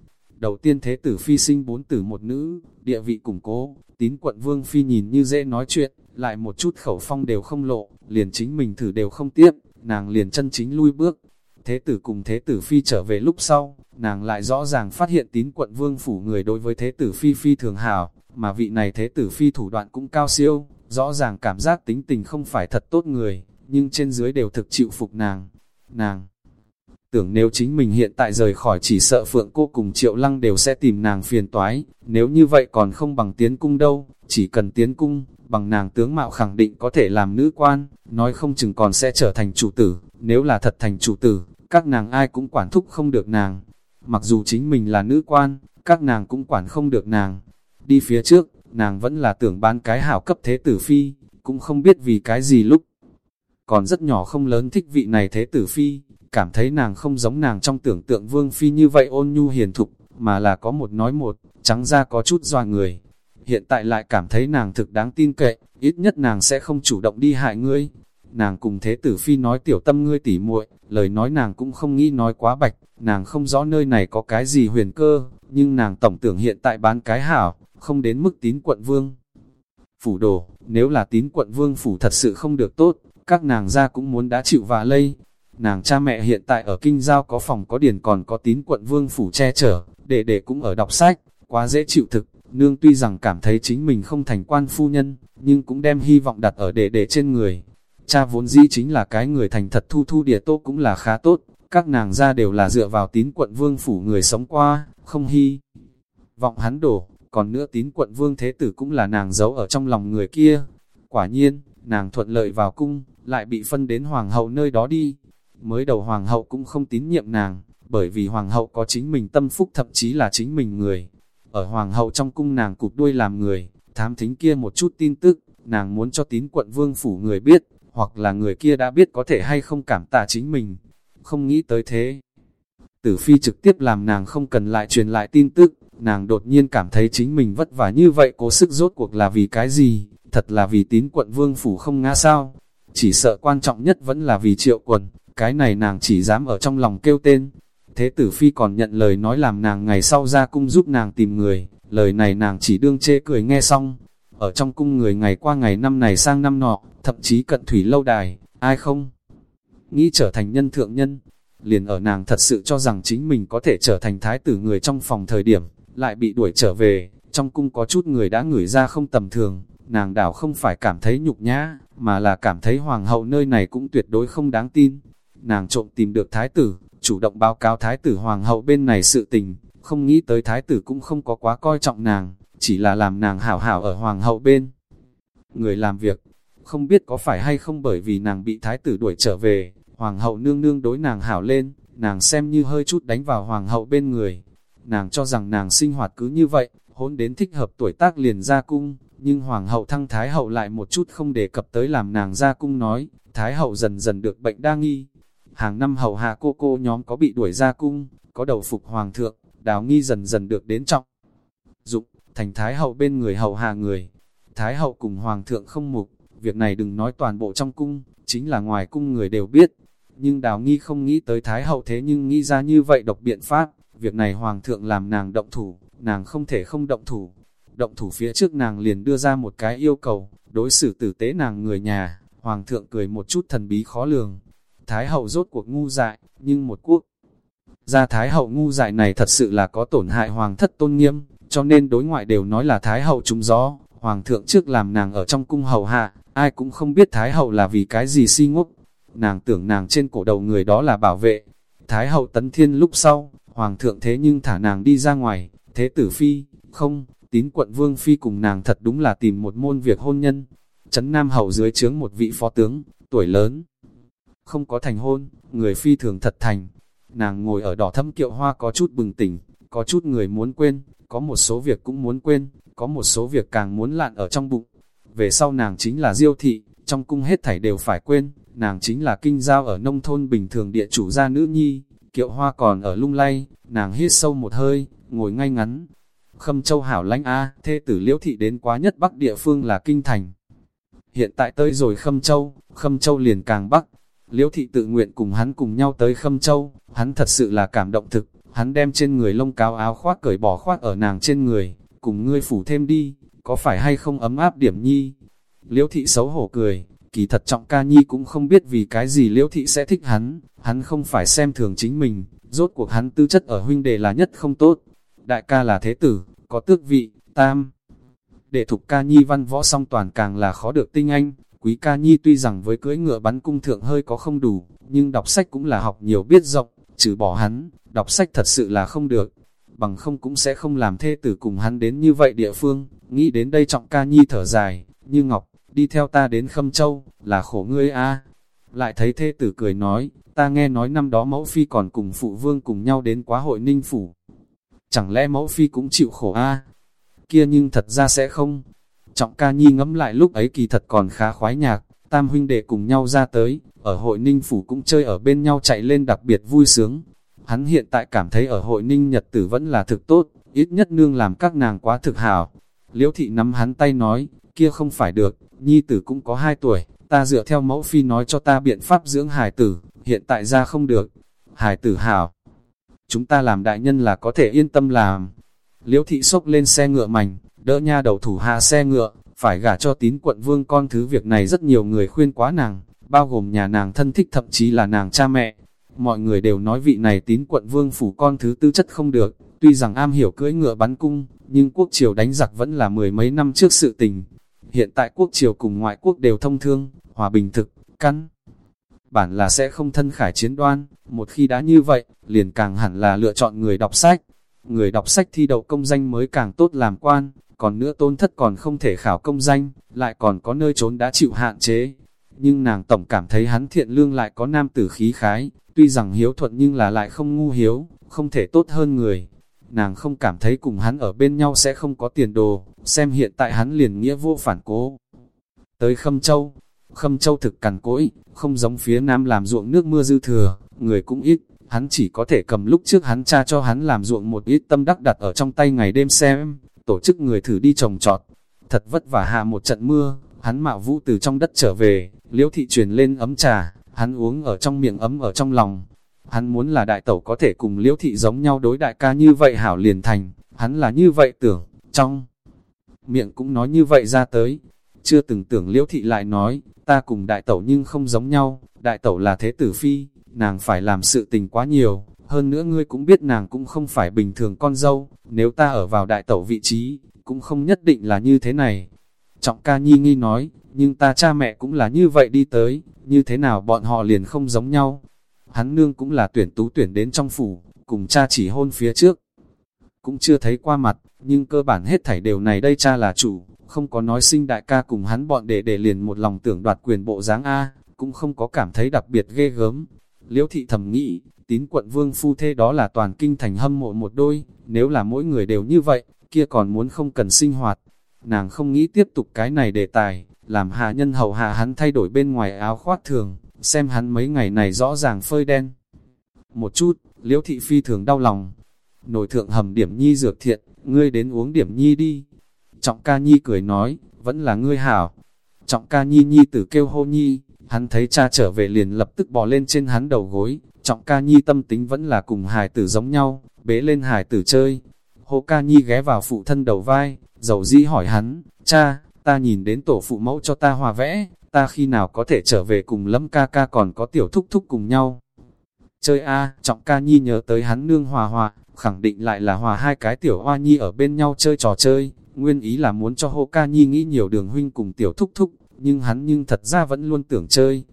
đầu tiên thế tử phi sinh bốn tử một nữ, địa vị củng cố, tín quận vương phi nhìn như dễ nói chuyện, lại một chút khẩu phong đều không lộ, liền chính mình thử đều không tiếp, nàng liền chân chính lui bước. Thế tử cùng thế tử phi trở về lúc sau, nàng lại rõ ràng phát hiện tín quận vương phủ người đối với thế tử phi phi thường hảo, mà vị này thế tử phi thủ đoạn cũng cao siêu, rõ ràng cảm giác tính tình không phải thật tốt người, nhưng trên dưới đều thực chịu phục nàng. Nàng Tưởng nếu chính mình hiện tại rời khỏi chỉ sợ Phượng cô cùng Triệu Lăng đều sẽ tìm nàng phiền toái, nếu như vậy còn không bằng tiến cung đâu, chỉ cần tiến cung, bằng nàng tướng mạo khẳng định có thể làm nữ quan, nói không chừng còn sẽ trở thành chủ tử, nếu là thật thành chủ tử, các nàng ai cũng quản thúc không được nàng. Mặc dù chính mình là nữ quan, các nàng cũng quản không được nàng. Đi phía trước, nàng vẫn là tưởng bán cái hảo cấp thế tử phi, cũng không biết vì cái gì lúc. Còn rất nhỏ không lớn thích vị này thế tử phi, cảm thấy nàng không giống nàng trong tưởng tượng vương phi như vậy ôn nhu hiền thục, mà là có một nói một, trắng ra có chút doa người. Hiện tại lại cảm thấy nàng thực đáng tin cậy, ít nhất nàng sẽ không chủ động đi hại ngươi. Nàng cùng thế tử phi nói tiểu tâm ngươi tỉ muội, lời nói nàng cũng không nghĩ nói quá bạch, nàng không rõ nơi này có cái gì huyền cơ, nhưng nàng tổng tưởng hiện tại bán cái hảo, không đến mức tín quận vương. Phủ đồ, nếu là tín quận vương phủ thật sự không được tốt, các nàng ra cũng muốn đã chịu và lây. Nàng cha mẹ hiện tại ở kinh giao có phòng có điền còn có tín quận vương phủ che chở, đệ đệ cũng ở đọc sách, quá dễ chịu thực. Nương tuy rằng cảm thấy chính mình không thành quan phu nhân, nhưng cũng đem hy vọng đặt ở đệ đệ trên người. Cha vốn dĩ chính là cái người thành thật thu thu địa tốt cũng là khá tốt, các nàng ra đều là dựa vào tín quận vương phủ người sống qua, không hy. Vọng hắn đổ, còn nữa tín quận vương thế tử cũng là nàng giấu ở trong lòng người kia. Quả nhiên, nàng thuận lợi vào cung, lại bị phân đến hoàng hậu nơi đó đi. Mới đầu hoàng hậu cũng không tín nhiệm nàng, bởi vì hoàng hậu có chính mình tâm phúc thậm chí là chính mình người. Ở hoàng hậu trong cung nàng cụp đuôi làm người, thám thính kia một chút tin tức, nàng muốn cho tín quận vương phủ người biết, hoặc là người kia đã biết có thể hay không cảm tạ chính mình. Không nghĩ tới thế. Tử phi trực tiếp làm nàng không cần lại truyền lại tin tức, nàng đột nhiên cảm thấy chính mình vất vả như vậy cố sức rốt cuộc là vì cái gì, thật là vì tín quận vương phủ không ngã sao. Chỉ sợ quan trọng nhất vẫn là vì triệu quần, cái này nàng chỉ dám ở trong lòng kêu tên. Thế tử phi còn nhận lời nói làm nàng ngày sau ra cung giúp nàng tìm người, lời này nàng chỉ đương chê cười nghe xong. Ở trong cung người ngày qua ngày năm này sang năm nọ, thậm chí cận thủy lâu đài, ai không? Nghĩ trở thành nhân thượng nhân, liền ở nàng thật sự cho rằng chính mình có thể trở thành thái tử người trong phòng thời điểm, lại bị đuổi trở về, trong cung có chút người đã ngửi ra không tầm thường, nàng đảo không phải cảm thấy nhục nhã, mà là cảm thấy hoàng hậu nơi này cũng tuyệt đối không đáng tin. Nàng trộm tìm được thái tử, chủ động báo cáo thái tử hoàng hậu bên này sự tình, không nghĩ tới thái tử cũng không có quá coi trọng nàng, chỉ là làm nàng hảo hảo ở hoàng hậu bên. Người làm việc, không biết có phải hay không bởi vì nàng bị thái tử đuổi trở về, hoàng hậu nương nương đối nàng hảo lên, nàng xem như hơi chút đánh vào hoàng hậu bên người. Nàng cho rằng nàng sinh hoạt cứ như vậy, hôn đến thích hợp tuổi tác liền ra cung, nhưng hoàng hậu thăng thái hậu lại một chút không đề cập tới làm nàng ra cung nói, thái hậu dần dần được bệnh đa nghi. Hàng năm hậu hạ cô cô nhóm có bị đuổi ra cung, có đầu phục hoàng thượng, đào nghi dần dần được đến trọng. Dụng, thành thái hậu bên người hậu hạ người. Thái hậu cùng hoàng thượng không mục, việc này đừng nói toàn bộ trong cung, chính là ngoài cung người đều biết. Nhưng đào nghi không nghĩ tới thái hậu thế nhưng nghĩ ra như vậy độc biện pháp, việc này hoàng thượng làm nàng động thủ, nàng không thể không động thủ. Động thủ phía trước nàng liền đưa ra một cái yêu cầu, đối xử tử tế nàng người nhà, hoàng thượng cười một chút thần bí khó lường. Thái hậu rốt cuộc ngu dại, nhưng một quốc gia thái hậu ngu dại này thật sự là có tổn hại hoàng thất tôn nghiêm, cho nên đối ngoại đều nói là thái hậu trúng gió, hoàng thượng trước làm nàng ở trong cung hầu hạ, ai cũng không biết thái hậu là vì cái gì si ngốc. Nàng tưởng nàng trên cổ đầu người đó là bảo vệ. Thái hậu tấn thiên lúc sau, hoàng thượng thế nhưng thả nàng đi ra ngoài, thế tử phi, không, tín quận vương phi cùng nàng thật đúng là tìm một môn việc hôn nhân. Trấn Nam Hậu dưới chướng một vị phó tướng, tuổi lớn, không có thành hôn, người phi thường thật thành. Nàng ngồi ở đỏ thâm kiệu hoa có chút bừng tỉnh, có chút người muốn quên, có một số việc cũng muốn quên, có một số việc càng muốn lạn ở trong bụng. Về sau nàng chính là diêu thị, trong cung hết thảy đều phải quên, nàng chính là kinh giao ở nông thôn bình thường địa chủ gia nữ nhi, kiệu hoa còn ở lung lay, nàng hít sâu một hơi, ngồi ngay ngắn. Khâm châu hảo lãnh A, thê tử liễu thị đến quá nhất bắc địa phương là kinh thành. Hiện tại tới rồi Khâm Châu, Khâm Châu liền càng bắc. Liễu thị tự nguyện cùng hắn cùng nhau tới Khâm Châu, hắn thật sự là cảm động thực, hắn đem trên người lông cáo áo khoác cởi bỏ khoác ở nàng trên người, cùng ngươi phủ thêm đi, có phải hay không ấm áp điểm nhi? Liễu thị xấu hổ cười, kỳ thật trọng ca nhi cũng không biết vì cái gì liễu thị sẽ thích hắn, hắn không phải xem thường chính mình, rốt cuộc hắn tư chất ở huynh đệ là nhất không tốt. Đại ca là thế tử, có tước vị, tam. Đệ thục ca nhi văn võ song toàn càng là khó được tinh anh, quý ca nhi tuy rằng với cưỡi ngựa bắn cung thượng hơi có không đủ, nhưng đọc sách cũng là học nhiều biết rộng, trừ bỏ hắn, đọc sách thật sự là không được, bằng không cũng sẽ không làm thê tử cùng hắn đến như vậy địa phương, nghĩ đến đây trọng ca nhi thở dài, như ngọc, đi theo ta đến Khâm Châu, là khổ ngươi a Lại thấy thê tử cười nói, ta nghe nói năm đó mẫu phi còn cùng phụ vương cùng nhau đến quá hội ninh phủ. Chẳng lẽ mẫu phi cũng chịu khổ a Kia nhưng thật ra sẽ không. Trọng ca nhi ngẫm lại lúc ấy kỳ thật còn khá khoái nhạc, tam huynh đệ cùng nhau ra tới, ở hội ninh phủ cũng chơi ở bên nhau chạy lên đặc biệt vui sướng. Hắn hiện tại cảm thấy ở hội ninh nhật tử vẫn là thực tốt, ít nhất nương làm các nàng quá thực hảo. Liễu thị nắm hắn tay nói, kia không phải được, nhi tử cũng có hai tuổi, ta dựa theo mẫu phi nói cho ta biện pháp dưỡng hài tử, hiện tại ra không được. Hài tử hảo, chúng ta làm đại nhân là có thể yên tâm làm. Liễu thị sốc lên xe ngựa mảnh, đỡ nha đầu thủ hạ xe ngựa, phải gả cho tín quận vương con thứ việc này rất nhiều người khuyên quá nàng, bao gồm nhà nàng thân thích thậm chí là nàng cha mẹ. Mọi người đều nói vị này tín quận vương phủ con thứ tư chất không được, tuy rằng am hiểu cưỡi ngựa bắn cung, nhưng quốc triều đánh giặc vẫn là mười mấy năm trước sự tình. Hiện tại quốc triều cùng ngoại quốc đều thông thương, hòa bình thực, căn. Bản là sẽ không thân khải chiến đoan, một khi đã như vậy, liền càng hẳn là lựa chọn người đọc sách. Người đọc sách thi đậu công danh mới càng tốt làm quan, còn nữa tôn thất còn không thể khảo công danh, lại còn có nơi trốn đã chịu hạn chế. Nhưng nàng tổng cảm thấy hắn thiện lương lại có nam tử khí khái, tuy rằng hiếu thuận nhưng là lại không ngu hiếu, không thể tốt hơn người. Nàng không cảm thấy cùng hắn ở bên nhau sẽ không có tiền đồ, xem hiện tại hắn liền nghĩa vô phản cố. Tới Khâm Châu, Khâm Châu thực cằn cỗi, không giống phía nam làm ruộng nước mưa dư thừa, người cũng ít, hắn chỉ có thể cầm lúc trước hắn cha cho hắn làm ruộng một ít tâm đắc đặt ở trong tay ngày đêm xem, tổ chức người thử đi trồng trọt. Thật vất vả hạ một trận mưa, hắn mạo vũ từ trong đất trở về, liễu thị truyền lên ấm trà, hắn uống ở trong miệng ấm ở trong lòng. Hắn muốn là đại tẩu có thể cùng liễu thị giống nhau đối đại ca như vậy hảo liền thành, hắn là như vậy tưởng, trong miệng cũng nói như vậy ra tới. Chưa từng tưởng liễu thị lại nói, ta cùng đại tẩu nhưng không giống nhau, đại tẩu là thế tử phi, nàng phải làm sự tình quá nhiều, hơn nữa ngươi cũng biết nàng cũng không phải bình thường con dâu, nếu ta ở vào đại tẩu vị trí, cũng không nhất định là như thế này. Trọng ca nhi nghi nói, nhưng ta cha mẹ cũng là như vậy đi tới, như thế nào bọn họ liền không giống nhau. Hắn nương cũng là tuyển tú tuyển đến trong phủ, cùng cha chỉ hôn phía trước. Cũng chưa thấy qua mặt, nhưng cơ bản hết thảy đều này đây cha là chủ, không có nói sinh đại ca cùng hắn bọn để để liền một lòng tưởng đoạt quyền bộ dáng A, cũng không có cảm thấy đặc biệt ghê gớm. Liễu thị thầm nghĩ, tín quận vương phu thê đó là toàn kinh thành hâm mộ một đôi, nếu là mỗi người đều như vậy, kia còn muốn không cần sinh hoạt. Nàng không nghĩ tiếp tục cái này đề tài, làm hạ nhân hầu hạ hắn thay đổi bên ngoài áo khoác thường, xem hắn mấy ngày này rõ ràng phơi đen. Một chút, liễu thị phi thường đau lòng. Nổi thượng hầm điểm nhi dược thiện, ngươi đến uống điểm nhi đi. Trọng ca nhi cười nói, vẫn là ngươi hảo. Trọng ca nhi nhi tử kêu hô nhi, hắn thấy cha trở về liền lập tức bò lên trên hắn đầu gối, Trọng ca nhi tâm tính vẫn là cùng hài tử giống nhau, bế lên hài tử chơi. Hồ ca nhi ghé vào phụ thân đầu vai, dầu dĩ hỏi hắn, cha, ta nhìn đến tổ phụ mẫu cho ta hòa vẽ, ta khi nào có thể trở về cùng lâm ca ca còn có tiểu thúc thúc cùng nhau. Chơi a trọng ca nhi nhớ tới hắn nương hòa hòa, khẳng định lại là hòa hai cái tiểu hoa nhi ở bên nhau chơi trò chơi, nguyên ý là muốn cho hô ca nhi nghĩ nhiều đường huynh cùng tiểu thúc thúc, nhưng hắn nhưng thật ra vẫn luôn tưởng chơi.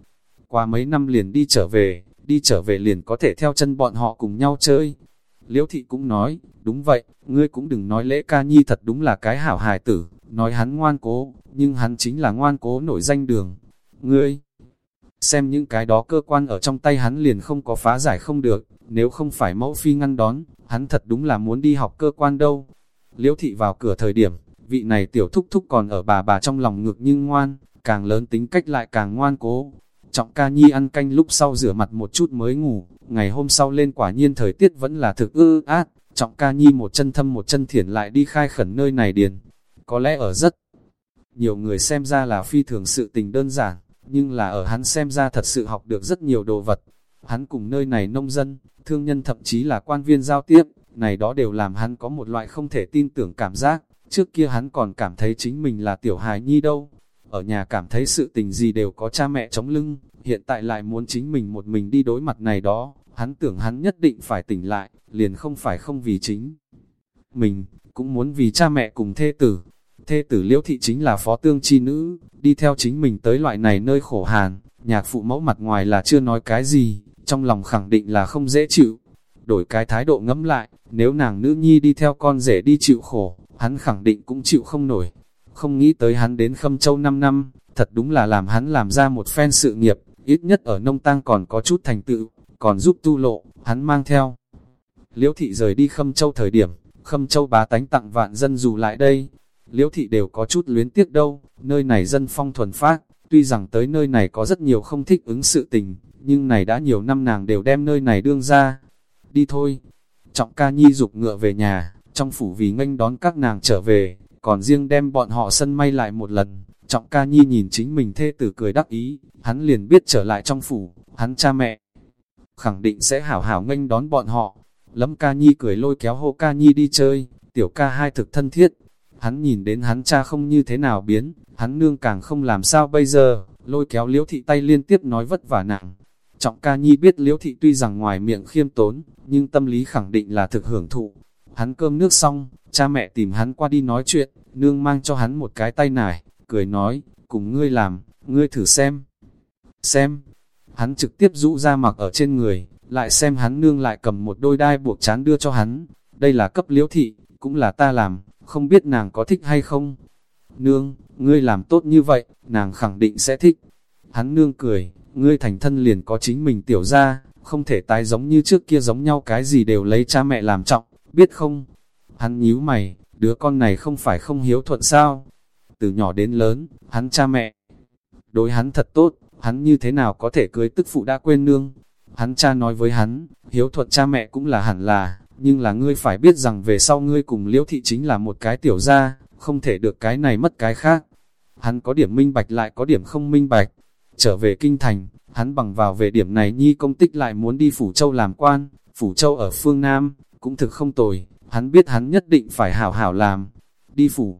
Qua mấy năm liền đi trở về, đi trở về liền có thể theo chân bọn họ cùng nhau chơi. Liễu thị cũng nói, đúng vậy, ngươi cũng đừng nói lễ ca nhi thật đúng là cái hảo hài tử, nói hắn ngoan cố, nhưng hắn chính là ngoan cố nổi danh đường. Ngươi, xem những cái đó cơ quan ở trong tay hắn liền không có phá giải không được, nếu không phải mẫu phi ngăn đón, hắn thật đúng là muốn đi học cơ quan đâu. Liễu thị vào cửa thời điểm, vị này tiểu thúc thúc còn ở bà bà trong lòng ngược nhưng ngoan, càng lớn tính cách lại càng ngoan cố, Trọng ca nhi ăn canh lúc sau rửa mặt một chút mới ngủ, ngày hôm sau lên quả nhiên thời tiết vẫn là thực ư át, trọng ca nhi một chân thâm một chân thiển lại đi khai khẩn nơi này điền. Có lẽ ở rất nhiều người xem ra là phi thường sự tình đơn giản, nhưng là ở hắn xem ra thật sự học được rất nhiều đồ vật. Hắn cùng nơi này nông dân, thương nhân thậm chí là quan viên giao tiếp, này đó đều làm hắn có một loại không thể tin tưởng cảm giác. Trước kia hắn còn cảm thấy chính mình là tiểu hài nhi đâu, ở nhà cảm thấy sự tình gì đều có cha mẹ chống lưng, hiện tại lại muốn chính mình một mình đi đối mặt này đó, hắn tưởng hắn nhất định phải tỉnh lại, liền không phải không vì chính. Mình, cũng muốn vì cha mẹ cùng thê tử. Thê tử liễu thị chính là phó tương chi nữ, đi theo chính mình tới loại này nơi khổ hàn, nhạc phụ mẫu mặt ngoài là chưa nói cái gì, trong lòng khẳng định là không dễ chịu. Đổi cái thái độ ngẫm lại, nếu nàng nữ nhi đi theo con rể đi chịu khổ, hắn khẳng định cũng chịu không nổi. Không nghĩ tới hắn đến Khâm Châu 5 năm, thật đúng là làm hắn làm ra một phen sự nghiệp, ít nhất ở nông tăng còn có chút thành tựu, còn giúp tu lộ, hắn mang theo. Liễu thị rời đi Khâm Châu thời điểm, Khâm Châu bá tánh tặng vạn dân dù lại đây, Liễu thị đều có chút luyến tiếc đâu, nơi này dân phong thuần phát, tuy rằng tới nơi này có rất nhiều không thích ứng sự tình, nhưng này đã nhiều năm nàng đều đem nơi này đương ra. Đi thôi, trọng ca nhi dục ngựa về nhà, trong phủ vì nghênh đón các nàng trở về, còn riêng đem bọn họ sân may lại một lần. Trọng ca nhi nhìn chính mình thê tử cười đắc ý, hắn liền biết trở lại trong phủ, hắn cha mẹ. Khẳng định sẽ hảo hảo nghênh đón bọn họ. Lâm ca nhi cười lôi kéo hô ca nhi đi chơi, tiểu ca hai thực thân thiết. Hắn nhìn đến hắn cha không như thế nào biến, hắn nương càng không làm sao bây giờ, lôi kéo liễu thị tay liên tiếp nói vất vả nặng. Trọng ca nhi biết liễu thị tuy rằng ngoài miệng khiêm tốn, nhưng tâm lý khẳng định là thực hưởng thụ. Hắn cơm nước xong, cha mẹ tìm hắn qua đi nói chuyện, nương mang cho hắn một cái tay nải, cười nói, cùng ngươi làm, ngươi thử xem. Xem, hắn trực tiếp rũ ra mặc ở trên người, lại xem hắn nương lại cầm một đôi đai buộc chán đưa cho hắn. Đây là cấp liễu thị, cũng là ta làm, không biết nàng có thích hay không. Nương, ngươi làm tốt như vậy, nàng khẳng định sẽ thích. Hắn nương cười, ngươi thành thân liền có chính mình tiểu ra, không thể tái giống như trước kia giống nhau cái gì đều lấy cha mẹ làm trọng, biết không? Hắn nhíu mày, đứa con này không phải không hiếu thuận sao? Từ nhỏ đến lớn, hắn cha mẹ. Đối hắn thật tốt, hắn như thế nào có thể cưới tức phụ đã quên nương? Hắn cha nói với hắn, hiếu thuận cha mẹ cũng là hẳn là, nhưng là ngươi phải biết rằng về sau ngươi cùng liễu thị chính là một cái tiểu gia, không thể được cái này mất cái khác. Hắn có điểm minh bạch lại có điểm không minh bạch. Trở về kinh thành, hắn bằng vào về điểm này nhi công tích lại muốn đi Phủ Châu làm quan, Phủ Châu ở phương Nam, cũng thực không tồi, hắn biết hắn nhất định phải hảo hảo làm. Đi Phủ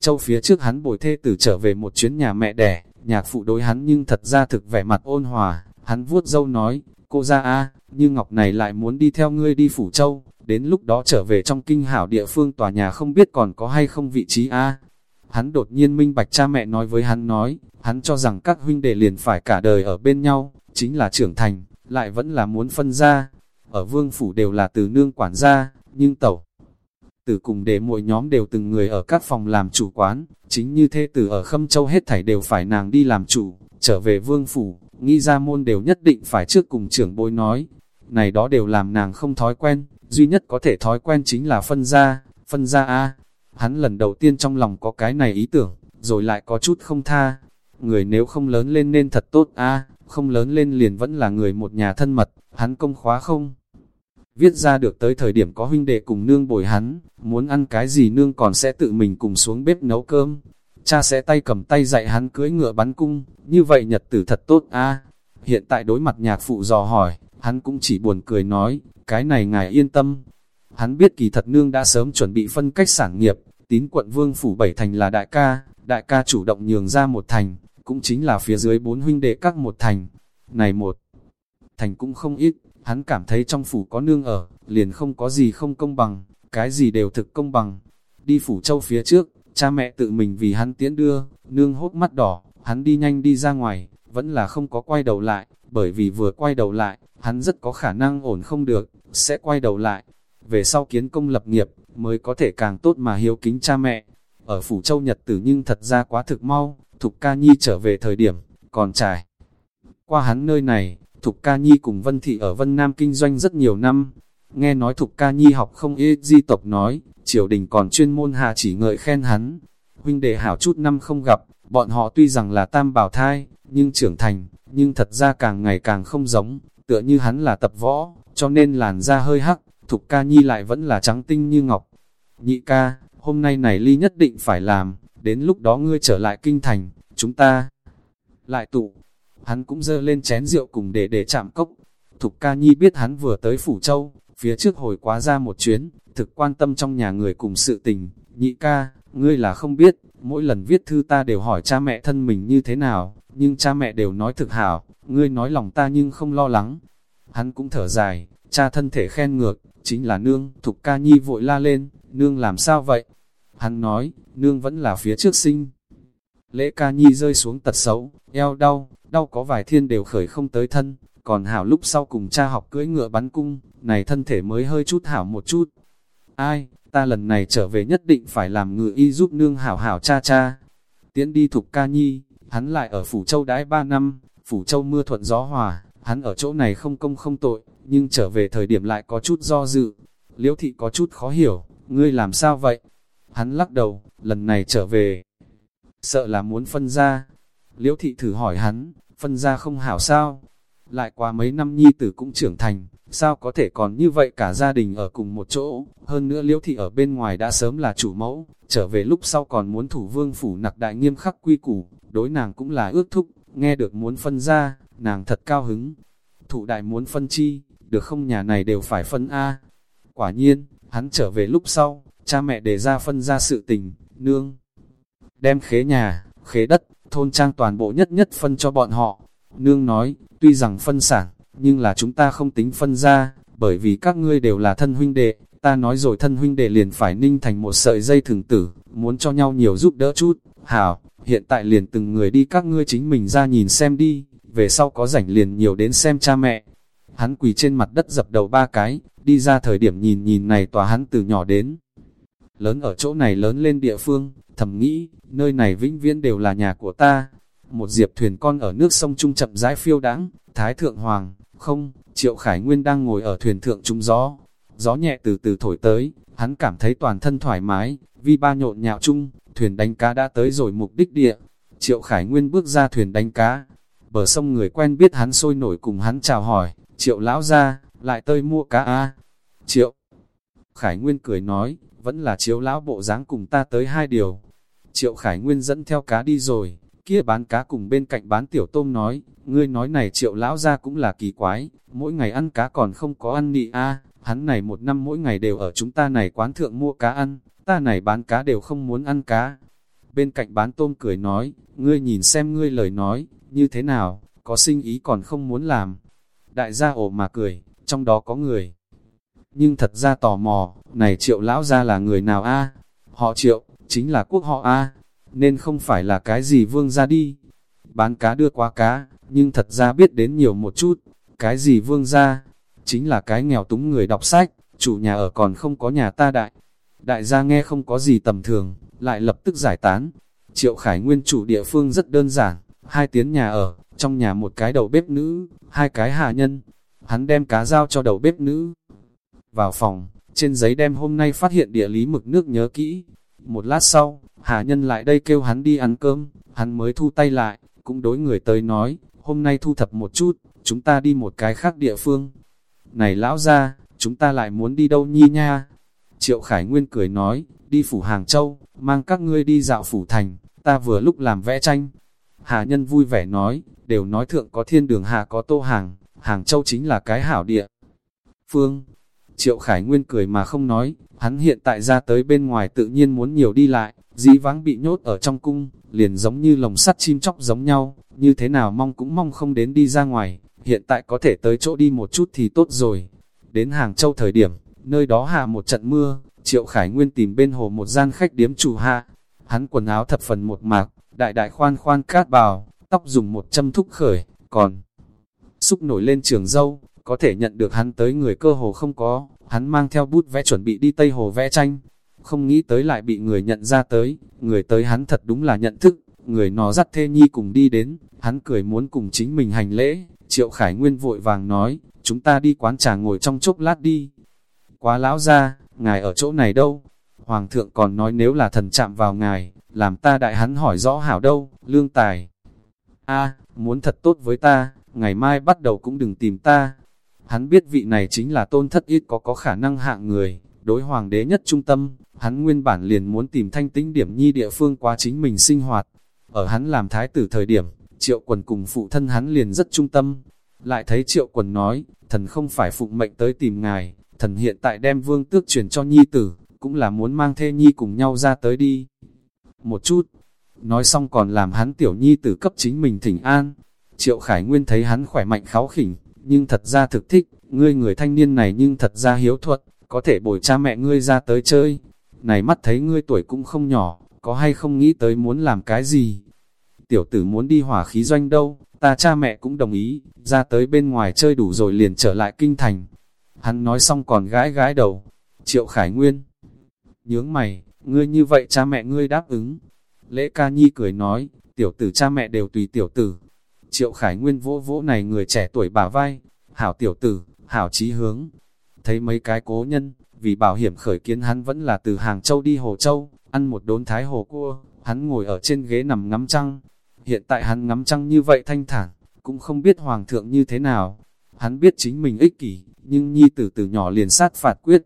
Châu phía trước hắn bồi thê tử trở về một chuyến nhà mẹ đẻ, nhạc phụ đối hắn nhưng thật ra thực vẻ mặt ôn hòa, hắn vuốt dâu nói, cô ra a như Ngọc này lại muốn đi theo ngươi đi Phủ Châu, đến lúc đó trở về trong kinh hảo địa phương tòa nhà không biết còn có hay không vị trí a Hắn đột nhiên minh bạch cha mẹ nói với hắn nói, hắn cho rằng các huynh đệ liền phải cả đời ở bên nhau, chính là trưởng thành, lại vẫn là muốn phân ra. Ở vương phủ đều là từ nương quản gia, nhưng tẩu. Từ cùng để mỗi nhóm đều từng người ở các phòng làm chủ quán, chính như thế tử ở Khâm Châu hết thảy đều phải nàng đi làm chủ, trở về vương phủ, nghĩ ra môn đều nhất định phải trước cùng trưởng bối nói. Này đó đều làm nàng không thói quen, duy nhất có thể thói quen chính là phân ra, phân ra a Hắn lần đầu tiên trong lòng có cái này ý tưởng, rồi lại có chút không tha. Người nếu không lớn lên nên thật tốt a không lớn lên liền vẫn là người một nhà thân mật, hắn công khóa không. Viết ra được tới thời điểm có huynh đệ cùng nương bồi hắn, muốn ăn cái gì nương còn sẽ tự mình cùng xuống bếp nấu cơm. Cha sẽ tay cầm tay dạy hắn cưỡi ngựa bắn cung, như vậy nhật tử thật tốt a Hiện tại đối mặt nhạc phụ dò hỏi, hắn cũng chỉ buồn cười nói, cái này ngài yên tâm. Hắn biết kỳ thật nương đã sớm chuẩn bị phân cách sản nghiệp, tín quận vương phủ bảy thành là đại ca, đại ca chủ động nhường ra một thành, cũng chính là phía dưới bốn huynh đệ các một thành. Này một, thành cũng không ít, hắn cảm thấy trong phủ có nương ở, liền không có gì không công bằng, cái gì đều thực công bằng. Đi phủ châu phía trước, cha mẹ tự mình vì hắn tiến đưa, nương hốt mắt đỏ, hắn đi nhanh đi ra ngoài, vẫn là không có quay đầu lại, bởi vì vừa quay đầu lại, hắn rất có khả năng ổn không được, sẽ quay đầu lại. Về sau kiến công lập nghiệp, mới có thể càng tốt mà hiếu kính cha mẹ. Ở Phủ Châu Nhật tử nhưng thật ra quá thực mau, Thục Ca Nhi trở về thời điểm, còn trải. Qua hắn nơi này, Thục Ca Nhi cùng Vân Thị ở Vân Nam kinh doanh rất nhiều năm. Nghe nói Thục Ca Nhi học không ít di tộc nói, triều đình còn chuyên môn hạ chỉ ngợi khen hắn. Huynh đệ hảo chút năm không gặp, bọn họ tuy rằng là tam bảo thai, nhưng trưởng thành, nhưng thật ra càng ngày càng không giống, tựa như hắn là tập võ, cho nên làn da hơi hắc, Thục Ca Nhi lại vẫn là trắng tinh như ngọc. Nhị ca, hôm nay này ly nhất định phải làm, đến lúc đó ngươi trở lại kinh thành, chúng ta lại tụ. Hắn cũng dơ lên chén rượu cùng để để chạm cốc. Thục ca nhi biết hắn vừa tới Phủ Châu, phía trước hồi quá ra một chuyến, thực quan tâm trong nhà người cùng sự tình. Nhị ca, ngươi là không biết, mỗi lần viết thư ta đều hỏi cha mẹ thân mình như thế nào, nhưng cha mẹ đều nói thực hảo, ngươi nói lòng ta nhưng không lo lắng. Hắn cũng thở dài, cha thân thể khen ngược, chính là nương, thục ca nhi vội la lên, nương làm sao vậy? Hắn nói, nương vẫn là phía trước sinh. Lễ ca nhi rơi xuống tật xấu, eo đau, đau có vài thiên đều khởi không tới thân, còn hảo lúc sau cùng cha học cưỡi ngựa bắn cung, này thân thể mới hơi chút hảo một chút. Ai, ta lần này trở về nhất định phải làm ngựa y giúp nương hảo hảo cha cha. Tiến đi thục ca nhi, hắn lại ở Phủ Châu đãi ba năm, Phủ Châu mưa thuận gió hòa, hắn ở chỗ này không công không tội, nhưng trở về thời điểm lại có chút do dự. Liễu thị có chút khó hiểu, ngươi làm sao vậy? Hắn lắc đầu, lần này trở về, sợ là muốn phân ra. Liễu thị thử hỏi hắn, phân ra không hảo sao? Lại qua mấy năm nhi tử cũng trưởng thành, sao có thể còn như vậy cả gia đình ở cùng một chỗ, hơn nữa liễu thị ở bên ngoài đã sớm là chủ mẫu, trở về lúc sau còn muốn thủ vương phủ nặc đại nghiêm khắc quy củ, đối nàng cũng là ước thúc, nghe được muốn phân ra, nàng thật cao hứng. Thủ đại muốn phân chi, được không nhà này đều phải phân A. Quả nhiên, hắn trở về lúc sau, cha mẹ đề ra phân ra sự tình, nương. Đem khế nhà, khế đất, thôn trang toàn bộ nhất nhất phân cho bọn họ. Nương nói, tuy rằng phân sản, nhưng là chúng ta không tính phân ra, bởi vì các ngươi đều là thân huynh đệ, ta nói rồi thân huynh đệ liền phải ninh thành một sợi dây thường tử, muốn cho nhau nhiều giúp đỡ chút. Hảo, hiện tại liền từng người đi các ngươi chính mình ra nhìn xem đi, về sau có rảnh liền nhiều đến xem cha mẹ. Hắn quỳ trên mặt đất dập đầu ba cái, đi ra thời điểm nhìn nhìn này tòa hắn từ nhỏ đến. Lớn ở chỗ này lớn lên địa phương, thầm nghĩ, nơi này vĩnh viễn đều là nhà của ta. Một diệp thuyền con ở nước sông Trung chậm rãi phiêu đãng Thái Thượng Hoàng, không, Triệu Khải Nguyên đang ngồi ở thuyền thượng trung gió. Gió nhẹ từ từ thổi tới, hắn cảm thấy toàn thân thoải mái, vi ba nhộn nhạo chung, thuyền đánh cá đã tới rồi mục đích địa. Triệu Khải Nguyên bước ra thuyền đánh cá, bờ sông người quen biết hắn sôi nổi cùng hắn chào hỏi, Triệu lão ra, lại tơi mua cá a Triệu Khải Nguyên cười nói, vẫn là chiếu lão bộ dáng cùng ta tới hai điều. Triệu Khải Nguyên dẫn theo cá đi rồi, kia bán cá cùng bên cạnh bán tiểu tôm nói, ngươi nói này triệu lão ra cũng là kỳ quái, mỗi ngày ăn cá còn không có ăn nị a hắn này một năm mỗi ngày đều ở chúng ta này quán thượng mua cá ăn, ta này bán cá đều không muốn ăn cá. Bên cạnh bán tôm cười nói, ngươi nhìn xem ngươi lời nói, như thế nào, có sinh ý còn không muốn làm. Đại gia ổ mà cười, trong đó có người. Nhưng thật ra tò mò, này triệu lão ra là người nào a Họ triệu, chính là quốc họ a nên không phải là cái gì vương ra đi. Bán cá đưa qua cá, nhưng thật ra biết đến nhiều một chút, cái gì vương ra, chính là cái nghèo túng người đọc sách, chủ nhà ở còn không có nhà ta đại. Đại gia nghe không có gì tầm thường, lại lập tức giải tán. Triệu Khải Nguyên chủ địa phương rất đơn giản, hai tiếng nhà ở, trong nhà một cái đầu bếp nữ, hai cái hạ nhân. Hắn đem cá giao cho đầu bếp nữ. Vào phòng, trên giấy đem hôm nay phát hiện địa lý mực nước nhớ kỹ. Một lát sau, hà nhân lại đây kêu hắn đi ăn cơm, hắn mới thu tay lại, cũng đối người tới nói, hôm nay thu thập một chút, chúng ta đi một cái khác địa phương. Này lão ra, chúng ta lại muốn đi đâu nhi nha? Triệu Khải Nguyên cười nói, đi phủ Hàng Châu, mang các ngươi đi dạo phủ thành, ta vừa lúc làm vẽ tranh. Hà nhân vui vẻ nói, đều nói thượng có thiên đường hạ có tô hàng, Hàng Châu chính là cái hảo địa. Phương, Triệu Khải Nguyên cười mà không nói, hắn hiện tại ra tới bên ngoài tự nhiên muốn nhiều đi lại, dĩ vãng bị nhốt ở trong cung, liền giống như lồng sắt chim chóc giống nhau, như thế nào mong cũng mong không đến đi ra ngoài, hiện tại có thể tới chỗ đi một chút thì tốt rồi. Đến Hàng Châu thời điểm, nơi đó hạ một trận mưa, Triệu Khải Nguyên tìm bên hồ một gian khách điếm chủ hạ, hắn quần áo thập phần một mạc, đại đại khoan khoan cát bào, tóc dùng một châm thúc khởi, còn xúc nổi lên trường dâu, có thể nhận được hắn tới người cơ hồ không có, hắn mang theo bút vẽ chuẩn bị đi Tây Hồ vẽ tranh, không nghĩ tới lại bị người nhận ra tới, người tới hắn thật đúng là nhận thức, người nó dắt thê nhi cùng đi đến, hắn cười muốn cùng chính mình hành lễ, Triệu Khải Nguyên vội vàng nói, chúng ta đi quán trà ngồi trong chốc lát đi. Quá lão ra, ngài ở chỗ này đâu? Hoàng thượng còn nói nếu là thần chạm vào ngài, làm ta đại hắn hỏi rõ hảo đâu, lương tài. a muốn thật tốt với ta, ngày mai bắt đầu cũng đừng tìm ta. Hắn biết vị này chính là tôn thất ít có có khả năng hạng người, đối hoàng đế nhất trung tâm, hắn nguyên bản liền muốn tìm thanh tĩnh điểm nhi địa phương qua chính mình sinh hoạt. Ở hắn làm thái tử thời điểm, triệu quần cùng phụ thân hắn liền rất trung tâm. Lại thấy triệu quần nói, thần không phải phụng mệnh tới tìm ngài, thần hiện tại đem vương tước truyền cho nhi tử, cũng là muốn mang thê nhi cùng nhau ra tới đi. Một chút, nói xong còn làm hắn tiểu nhi tử cấp chính mình thỉnh an. Triệu Khải Nguyên thấy hắn khỏe mạnh kháo khỉnh, nhưng thật ra thực thích, ngươi người thanh niên này nhưng thật ra hiếu thuật, có thể bồi cha mẹ ngươi ra tới chơi. Này mắt thấy ngươi tuổi cũng không nhỏ, có hay không nghĩ tới muốn làm cái gì? Tiểu tử muốn đi hỏa khí doanh đâu, ta cha mẹ cũng đồng ý, ra tới bên ngoài chơi đủ rồi liền trở lại kinh thành. Hắn nói xong còn gái gái đầu, triệu khải nguyên. Nhướng mày, ngươi như vậy cha mẹ ngươi đáp ứng. Lễ ca nhi cười nói, tiểu tử cha mẹ đều tùy tiểu tử. Triệu khải nguyên vỗ vỗ này người trẻ tuổi bả vai, hảo tiểu tử, hảo trí hướng. Thấy mấy cái cố nhân, vì bảo hiểm khởi kiến hắn vẫn là từ Hàng Châu đi Hồ Châu, ăn một đốn thái hồ cua, hắn ngồi ở trên ghế nằm ngắm trăng. Hiện tại hắn ngắm trăng như vậy thanh thản, cũng không biết hoàng thượng như thế nào. Hắn biết chính mình ích kỷ, nhưng nhi tử từ nhỏ liền sát phạt quyết.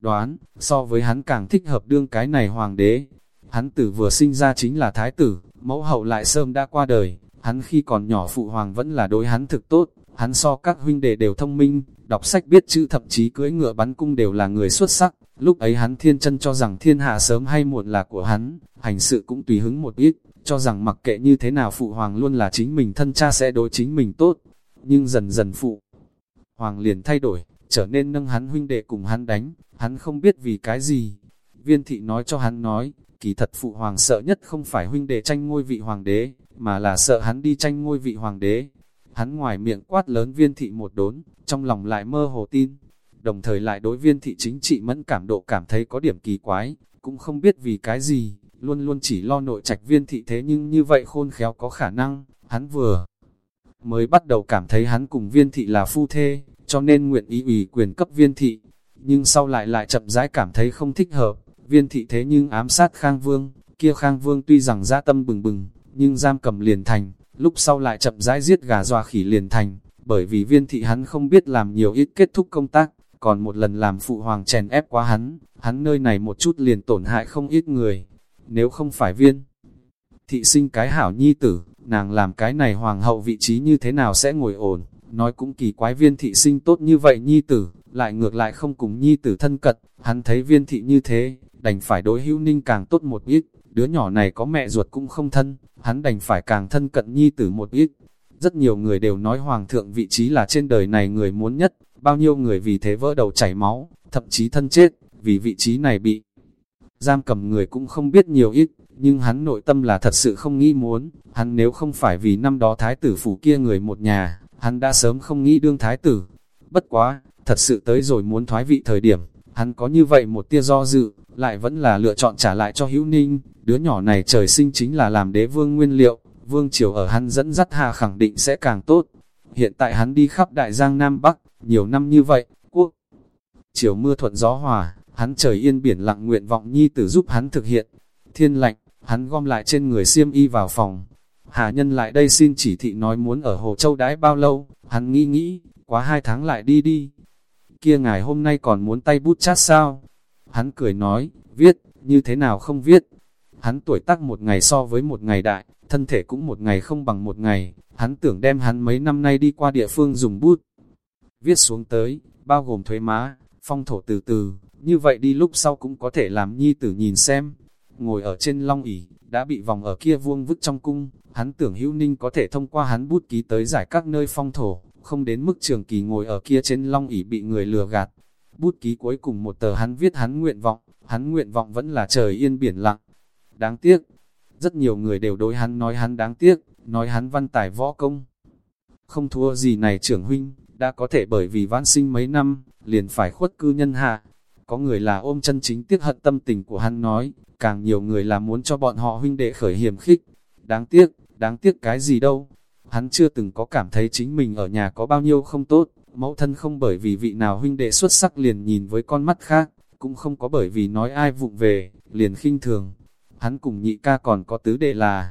Đoán, so với hắn càng thích hợp đương cái này hoàng đế. Hắn tử vừa sinh ra chính là thái tử, mẫu hậu lại sớm đã qua đời. Hắn khi còn nhỏ phụ hoàng vẫn là đối hắn thực tốt, hắn so các huynh đệ đều thông minh, đọc sách biết chữ thậm chí cưỡi ngựa bắn cung đều là người xuất sắc. Lúc ấy hắn thiên chân cho rằng thiên hạ sớm hay muộn là của hắn, hành sự cũng tùy hứng một ít, cho rằng mặc kệ như thế nào phụ hoàng luôn là chính mình thân cha sẽ đối chính mình tốt. Nhưng dần dần phụ hoàng liền thay đổi, trở nên nâng hắn huynh đệ cùng hắn đánh, hắn không biết vì cái gì. Viên thị nói cho hắn nói, kỳ thật phụ hoàng sợ nhất không phải huynh đệ tranh ngôi vị hoàng đế, mà là sợ hắn đi tranh ngôi vị hoàng đế. Hắn ngoài miệng quát lớn viên thị một đốn, trong lòng lại mơ hồ tin, đồng thời lại đối viên thị chính trị mẫn cảm độ cảm thấy có điểm kỳ quái, cũng không biết vì cái gì, luôn luôn chỉ lo nội trạch viên thị thế nhưng như vậy khôn khéo có khả năng, hắn vừa mới bắt đầu cảm thấy hắn cùng viên thị là phu thê, cho nên nguyện ý ủy quyền cấp viên thị, nhưng sau lại lại chậm rãi cảm thấy không thích hợp, viên thị thế nhưng ám sát Khang Vương, kia Khang Vương tuy rằng ra tâm bừng bừng, nhưng giam cầm liền thành, lúc sau lại chậm rãi giết gà dọa khỉ liền thành, bởi vì viên thị hắn không biết làm nhiều ít kết thúc công tác, còn một lần làm phụ hoàng chèn ép quá hắn, hắn nơi này một chút liền tổn hại không ít người, nếu không phải viên. Thị sinh cái hảo nhi tử, nàng làm cái này hoàng hậu vị trí như thế nào sẽ ngồi ổn, nói cũng kỳ quái viên thị sinh tốt như vậy nhi tử, lại ngược lại không cùng nhi tử thân cật, hắn thấy viên thị như thế, đành phải đối hữu ninh càng tốt một ít, đứa nhỏ này có mẹ ruột cũng không thân, hắn đành phải càng thân cận nhi tử một ít. Rất nhiều người đều nói hoàng thượng vị trí là trên đời này người muốn nhất, bao nhiêu người vì thế vỡ đầu chảy máu, thậm chí thân chết, vì vị trí này bị giam cầm người cũng không biết nhiều ít, nhưng hắn nội tâm là thật sự không nghĩ muốn, hắn nếu không phải vì năm đó thái tử phủ kia người một nhà, hắn đã sớm không nghĩ đương thái tử. Bất quá, thật sự tới rồi muốn thoái vị thời điểm, hắn có như vậy một tia do dự, lại vẫn là lựa chọn trả lại cho hữu ninh, đứa nhỏ này trời sinh chính là làm đế vương nguyên liệu, vương triều ở hắn dẫn dắt hà khẳng định sẽ càng tốt. Hiện tại hắn đi khắp đại giang Nam Bắc, nhiều năm như vậy, quốc chiều mưa thuận gió hòa, hắn trời yên biển lặng nguyện vọng nhi tử giúp hắn thực hiện. Thiên lạnh, hắn gom lại trên người xiêm y vào phòng. Hà nhân lại đây xin chỉ thị nói muốn ở Hồ Châu đái bao lâu, hắn nghĩ nghĩ, quá hai tháng lại đi đi. Kia ngài hôm nay còn muốn tay bút chát sao? Hắn cười nói, viết, như thế nào không viết. Hắn tuổi tác một ngày so với một ngày đại, thân thể cũng một ngày không bằng một ngày, hắn tưởng đem hắn mấy năm nay đi qua địa phương dùng bút. Viết xuống tới, bao gồm thuế má, phong thổ từ từ, như vậy đi lúc sau cũng có thể làm nhi tử nhìn xem. Ngồi ở trên long ỷ đã bị vòng ở kia vuông vức trong cung, hắn tưởng hữu ninh có thể thông qua hắn bút ký tới giải các nơi phong thổ, không đến mức trường kỳ ngồi ở kia trên long ỷ bị người lừa gạt. Bút ký cuối cùng một tờ hắn viết hắn nguyện vọng, hắn nguyện vọng vẫn là trời yên biển lặng. Đáng tiếc, rất nhiều người đều đối hắn nói hắn đáng tiếc, nói hắn văn tài võ công. Không thua gì này trưởng huynh, đã có thể bởi vì vãn sinh mấy năm, liền phải khuất cư nhân hạ. Có người là ôm chân chính tiếc hận tâm tình của hắn nói, càng nhiều người là muốn cho bọn họ huynh đệ khởi hiểm khích. Đáng tiếc, đáng tiếc cái gì đâu. Hắn chưa từng có cảm thấy chính mình ở nhà có bao nhiêu không tốt, mẫu thân không bởi vì vị nào huynh đệ xuất sắc liền nhìn với con mắt khác, cũng không có bởi vì nói ai vụng về, liền khinh thường. Hắn cùng nhị ca còn có tứ đệ là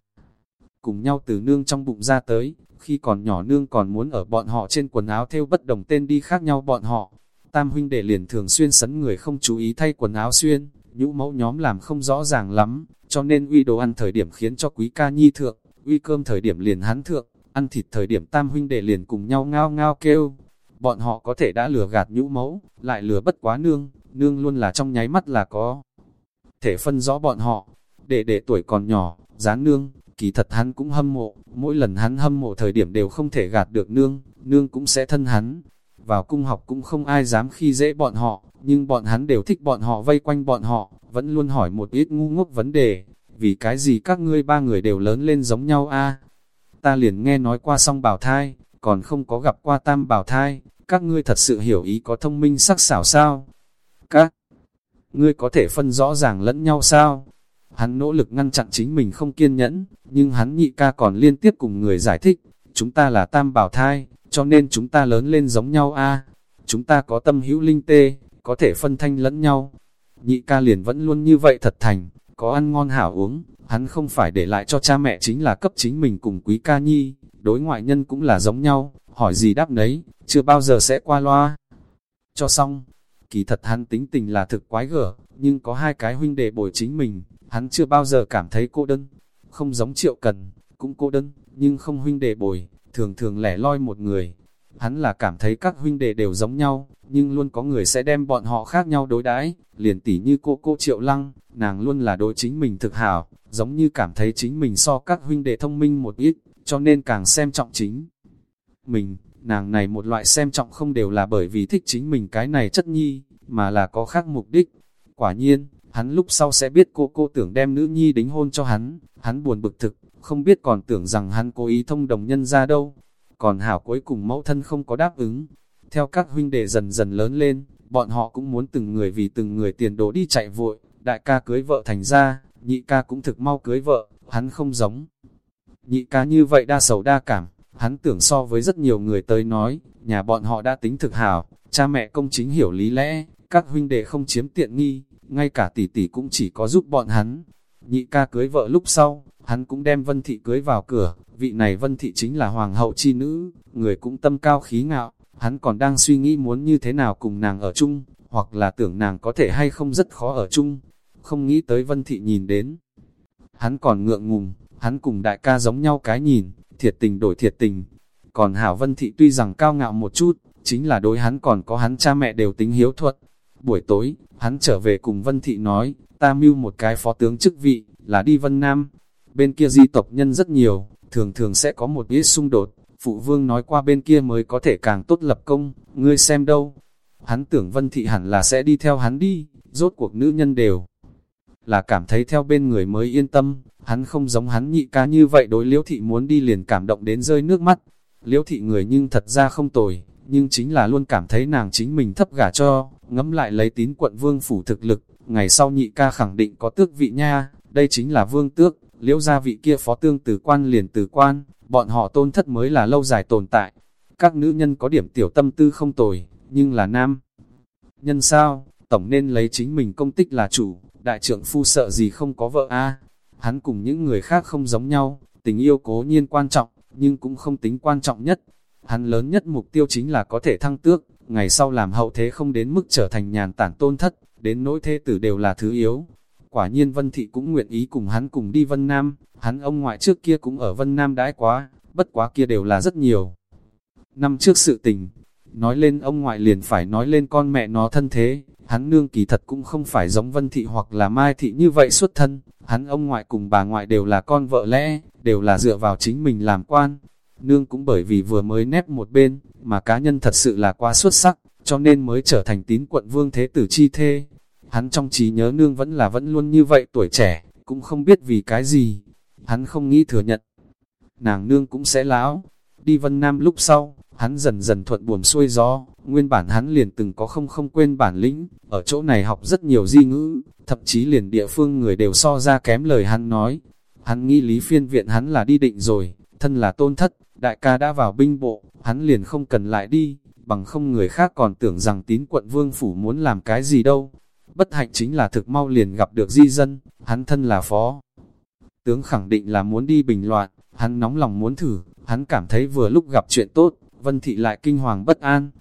cùng nhau từ nương trong bụng ra tới, khi còn nhỏ nương còn muốn ở bọn họ trên quần áo theo bất đồng tên đi khác nhau bọn họ. Tam huynh đệ liền thường xuyên sấn người không chú ý thay quần áo xuyên, nhũ mẫu nhóm làm không rõ ràng lắm, cho nên uy đồ ăn thời điểm khiến cho quý ca nhi thượng, uy cơm thời điểm liền hắn thượng, ăn thịt thời điểm tam huynh đệ liền cùng nhau ngao ngao kêu. Bọn họ có thể đã lừa gạt nhũ mẫu, lại lừa bất quá nương, nương luôn là trong nháy mắt là có. Thể phân rõ bọn họ, đệ đệ tuổi còn nhỏ, dán nương, kỳ thật hắn cũng hâm mộ, mỗi lần hắn hâm mộ thời điểm đều không thể gạt được nương, nương cũng sẽ thân hắn. Vào cung học cũng không ai dám khi dễ bọn họ, nhưng bọn hắn đều thích bọn họ vây quanh bọn họ, vẫn luôn hỏi một ít ngu ngốc vấn đề, vì cái gì các ngươi ba người đều lớn lên giống nhau a ta liền nghe nói qua song bảo thai, còn không có gặp qua tam bảo thai, các ngươi thật sự hiểu ý có thông minh sắc xảo sao? Các ngươi có thể phân rõ ràng lẫn nhau sao? Hắn nỗ lực ngăn chặn chính mình không kiên nhẫn, nhưng hắn nhị ca còn liên tiếp cùng người giải thích, chúng ta là tam bảo thai, cho nên chúng ta lớn lên giống nhau a Chúng ta có tâm hữu linh tê, có thể phân thanh lẫn nhau. Nhị ca liền vẫn luôn như vậy thật thành, có ăn ngon hảo uống, hắn không phải để lại cho cha mẹ chính là cấp chính mình cùng quý ca nhi, đối ngoại nhân cũng là giống nhau, hỏi gì đáp nấy, chưa bao giờ sẽ qua loa. Cho xong, kỳ thật hắn tính tình là thực quái gở, nhưng có hai cái huynh đệ bồi chính mình, hắn chưa bao giờ cảm thấy cô đơn. Không giống triệu cần, cũng cô đơn, nhưng không huynh đệ bồi, thường thường lẻ loi một người. Hắn là cảm thấy các huynh đệ đều giống nhau, nhưng luôn có người sẽ đem bọn họ khác nhau đối đãi liền tỉ như cô cô triệu lăng, nàng luôn là đối chính mình thực hảo, giống như cảm thấy chính mình so các huynh đệ thông minh một ít, cho nên càng xem trọng chính. Mình, nàng này một loại xem trọng không đều là bởi vì thích chính mình cái này chất nhi, mà là có khác mục đích. Quả nhiên, hắn lúc sau sẽ biết cô cô tưởng đem nữ nhi đính hôn cho hắn, hắn buồn bực thực, không biết còn tưởng rằng hắn cố ý thông đồng nhân ra đâu. Còn hảo cuối cùng mẫu thân không có đáp ứng. Theo các huynh đệ dần dần lớn lên, bọn họ cũng muốn từng người vì từng người tiền đồ đi chạy vội, đại ca cưới vợ thành ra, nhị ca cũng thực mau cưới vợ, hắn không giống. Nhị ca như vậy đa sầu đa cảm, hắn tưởng so với rất nhiều người tới nói, nhà bọn họ đã tính thực hảo, cha mẹ công chính hiểu lý lẽ, các huynh đệ không chiếm tiện nghi, ngay cả tỷ tỷ cũng chỉ có giúp bọn hắn. Nhị ca cưới vợ lúc sau, hắn cũng đem Vân Thị cưới vào cửa, vị này Vân Thị chính là hoàng hậu chi nữ, người cũng tâm cao khí ngạo, hắn còn đang suy nghĩ muốn như thế nào cùng nàng ở chung, hoặc là tưởng nàng có thể hay không rất khó ở chung, không nghĩ tới Vân Thị nhìn đến. Hắn còn ngượng ngùng, hắn cùng đại ca giống nhau cái nhìn, thiệt tình đổi thiệt tình. Còn Hảo Vân Thị tuy rằng cao ngạo một chút, chính là đối hắn còn có hắn cha mẹ đều tính hiếu thuật. Buổi tối, hắn trở về cùng Vân Thị nói, ta mưu một cái phó tướng chức vị, là đi Vân Nam. Bên kia di tộc nhân rất nhiều, thường thường sẽ có một ít xung đột. Phụ vương nói qua bên kia mới có thể càng tốt lập công, ngươi xem đâu. Hắn tưởng Vân Thị hẳn là sẽ đi theo hắn đi, rốt cuộc nữ nhân đều là cảm thấy theo bên người mới yên tâm, hắn không giống hắn nhị ca như vậy đối liễu thị muốn đi liền cảm động đến rơi nước mắt. Liễu thị người nhưng thật ra không tồi, nhưng chính là luôn cảm thấy nàng chính mình thấp gả cho, ngẫm lại lấy tín quận vương phủ thực lực, ngày sau nhị ca khẳng định có tước vị nha, đây chính là vương tước, liễu gia vị kia phó tương từ quan liền từ quan, bọn họ tôn thất mới là lâu dài tồn tại. Các nữ nhân có điểm tiểu tâm tư không tồi, nhưng là nam. Nhân sao, tổng nên lấy chính mình công tích là chủ, đại trưởng phu sợ gì không có vợ a à, Hắn cùng những người khác không giống nhau, tình yêu cố nhiên quan trọng, nhưng cũng không tính quan trọng nhất. Hắn lớn nhất mục tiêu chính là có thể thăng tước, ngày sau làm hậu thế không đến mức trở thành nhàn tản tôn thất, đến nỗi thế tử đều là thứ yếu. Quả nhiên Vân Thị cũng nguyện ý cùng hắn cùng đi Vân Nam, hắn ông ngoại trước kia cũng ở Vân Nam đãi quá, bất quá kia đều là rất nhiều. Năm trước sự tình, nói lên ông ngoại liền phải nói lên con mẹ nó thân thế, hắn nương kỳ thật cũng không phải giống Vân Thị hoặc là Mai Thị như vậy xuất thân, hắn ông ngoại cùng bà ngoại đều là con vợ lẽ, đều là dựa vào chính mình làm quan. Nương cũng bởi vì vừa mới nép một bên, mà cá nhân thật sự là quá xuất sắc, cho nên mới trở thành tín quận vương thế tử chi thê. Hắn trong trí nhớ nương vẫn là vẫn luôn như vậy tuổi trẻ, cũng không biết vì cái gì. Hắn không nghĩ thừa nhận. Nàng nương cũng sẽ lão. Đi Vân Nam lúc sau, hắn dần dần thuận buồm xuôi gió, nguyên bản hắn liền từng có không không quên bản lĩnh, ở chỗ này học rất nhiều di ngữ, thậm chí liền địa phương người đều so ra kém lời hắn nói. Hắn nghĩ lý phiên viện hắn là đi định rồi, thân là tôn thất, đại ca đã vào binh bộ, hắn liền không cần lại đi, bằng không người khác còn tưởng rằng tín quận vương phủ muốn làm cái gì đâu. Bất hạnh chính là thực mau liền gặp được di dân, hắn thân là phó. Tướng khẳng định là muốn đi bình loạn, hắn nóng lòng muốn thử, hắn cảm thấy vừa lúc gặp chuyện tốt, Vân Thị lại kinh hoàng bất an.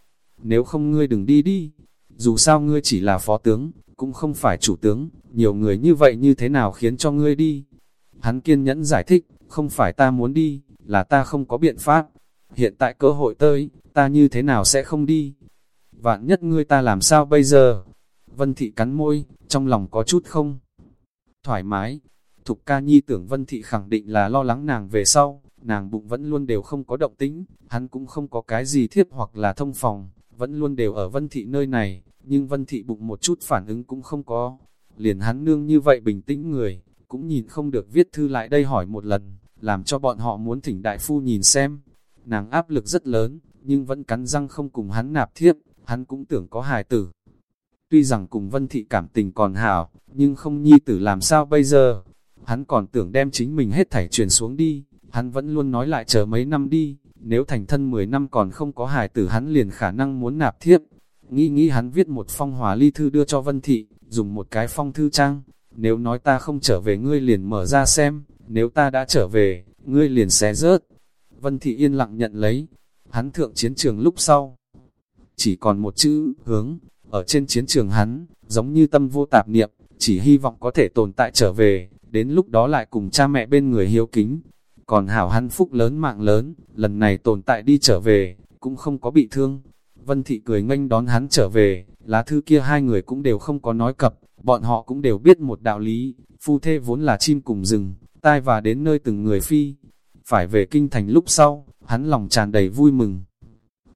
Nếu không ngươi đừng đi đi, dù sao ngươi chỉ là phó tướng, cũng không phải chủ tướng, nhiều người như vậy như thế nào khiến cho ngươi đi. Hắn kiên nhẫn giải thích, không phải ta muốn đi, là ta không có biện pháp. Hiện tại cơ hội tới, ta như thế nào sẽ không đi. Vạn nhất ngươi ta làm sao bây giờ? Vân Thị cắn môi, trong lòng có chút không thoải mái. Thục ca nhi tưởng Vân Thị khẳng định là lo lắng nàng về sau, nàng bụng vẫn luôn đều không có động tính, hắn cũng không có cái gì thiết hoặc là thông phòng, vẫn luôn đều ở Vân Thị nơi này, nhưng Vân Thị bụng một chút phản ứng cũng không có. Liền hắn nương như vậy bình tĩnh người, cũng nhìn không được viết thư lại đây hỏi một lần, làm cho bọn họ muốn thỉnh đại phu nhìn xem. Nàng áp lực rất lớn, nhưng vẫn cắn răng không cùng hắn nạp thiếp, hắn cũng tưởng có hài tử. Tuy rằng cùng Vân Thị cảm tình còn hảo, nhưng không nhi tử làm sao bây giờ? Hắn còn tưởng đem chính mình hết thảy truyền xuống đi, hắn vẫn luôn nói lại chờ mấy năm đi, nếu thành thân 10 năm còn không có hài tử hắn liền khả năng muốn nạp thiếp. Nghĩ nghĩ hắn viết một phong hòa ly thư đưa cho Vân Thị, dùng một cái phong thư trang, nếu nói ta không trở về ngươi liền mở ra xem, nếu ta đã trở về, ngươi liền xé rớt. Vân Thị yên lặng nhận lấy, hắn thượng chiến trường lúc sau. Chỉ còn một chữ, hướng, ở trên chiến trường hắn, giống như tâm vô tạp niệm, chỉ hy vọng có thể tồn tại trở về, đến lúc đó lại cùng cha mẹ bên người hiếu kính. Còn hảo hắn phúc lớn mạng lớn, lần này tồn tại đi trở về, cũng không có bị thương. Vân Thị cười nghênh đón hắn trở về, lá thư kia hai người cũng đều không có nói cập, bọn họ cũng đều biết một đạo lý, phu thê vốn là chim cùng rừng, tai và đến nơi từng người phi. Phải về kinh thành lúc sau, hắn lòng tràn đầy vui mừng.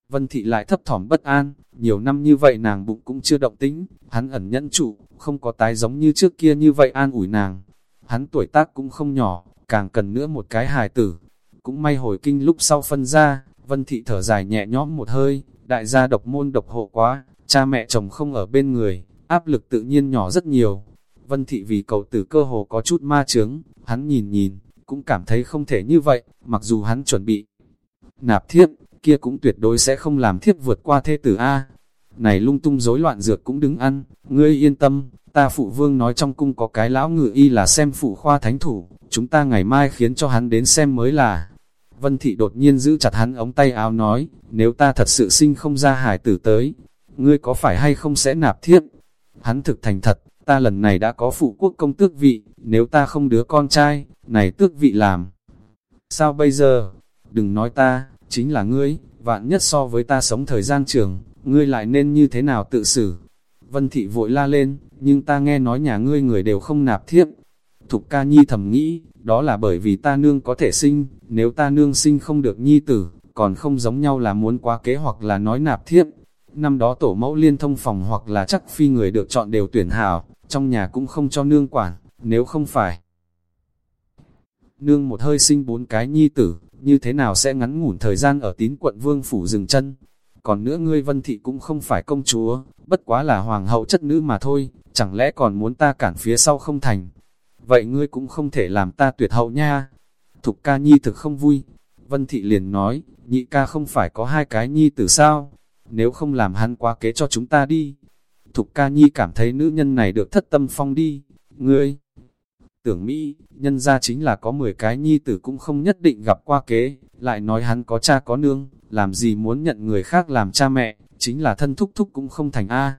Vân Thị lại thấp thỏm bất an, nhiều năm như vậy nàng bụng cũng chưa động tĩnh, hắn ẩn nhẫn trụ, không có tái giống như trước kia như vậy an ủi nàng. Hắn tuổi tác cũng không nhỏ, càng cần nữa một cái hài tử. Cũng may hồi kinh lúc sau phân ra, Vân Thị thở dài nhẹ nhõm một hơi, đại gia độc môn độc hộ quá, cha mẹ chồng không ở bên người, áp lực tự nhiên nhỏ rất nhiều. Vân Thị vì cầu tử cơ hồ có chút ma chướng, hắn nhìn nhìn, cũng cảm thấy không thể như vậy, mặc dù hắn chuẩn bị nạp thiếp, kia cũng tuyệt đối sẽ không làm thiếp vượt qua thế tử A. Này lung tung rối loạn dược cũng đứng ăn, ngươi yên tâm, ta phụ vương nói trong cung có cái lão ngự y là xem phụ khoa thánh thủ, chúng ta ngày mai khiến cho hắn đến xem mới là. Vân thị đột nhiên giữ chặt hắn ống tay áo nói, nếu ta thật sự sinh không ra hải tử tới, ngươi có phải hay không sẽ nạp thiếp? Hắn thực thành thật, ta lần này đã có phụ quốc công tước vị, nếu ta không đứa con trai, này tước vị làm. Sao bây giờ? Đừng nói ta, chính là ngươi, vạn nhất so với ta sống thời gian trường, ngươi lại nên như thế nào tự xử. Vân thị vội la lên, nhưng ta nghe nói nhà ngươi người đều không nạp thiếp. Thục ca nhi thầm nghĩ, đó là bởi vì ta nương có thể sinh, nếu ta nương sinh không được nhi tử, còn không giống nhau là muốn quá kế hoặc là nói nạp thiếp. Năm đó tổ mẫu liên thông phòng hoặc là chắc phi người được chọn đều tuyển hào, trong nhà cũng không cho nương quản, nếu không phải. Nương một hơi sinh bốn cái nhi tử, như thế nào sẽ ngắn ngủn thời gian ở tín quận vương phủ dừng chân. Còn nữa ngươi vân thị cũng không phải công chúa, bất quá là hoàng hậu chất nữ mà thôi, chẳng lẽ còn muốn ta cản phía sau không thành. Vậy ngươi cũng không thể làm ta tuyệt hậu nha. Thục ca nhi thực không vui. Vân thị liền nói, nhị ca không phải có hai cái nhi tử sao? Nếu không làm hắn quá kế cho chúng ta đi. Thục ca nhi cảm thấy nữ nhân này được thất tâm phong đi. Ngươi, Tưởng Mỹ, nhân ra chính là có 10 cái nhi tử cũng không nhất định gặp qua kế, lại nói hắn có cha có nương, làm gì muốn nhận người khác làm cha mẹ, chính là thân thúc thúc cũng không thành A.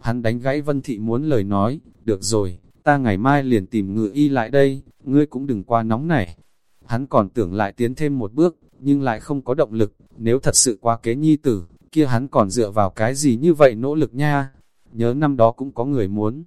Hắn đánh gãy Vân Thị muốn lời nói, được rồi, ta ngày mai liền tìm ngựa y lại đây, ngươi cũng đừng qua nóng này. Hắn còn tưởng lại tiến thêm một bước, nhưng lại không có động lực, nếu thật sự qua kế nhi tử, kia hắn còn dựa vào cái gì như vậy nỗ lực nha. Nhớ năm đó cũng có người muốn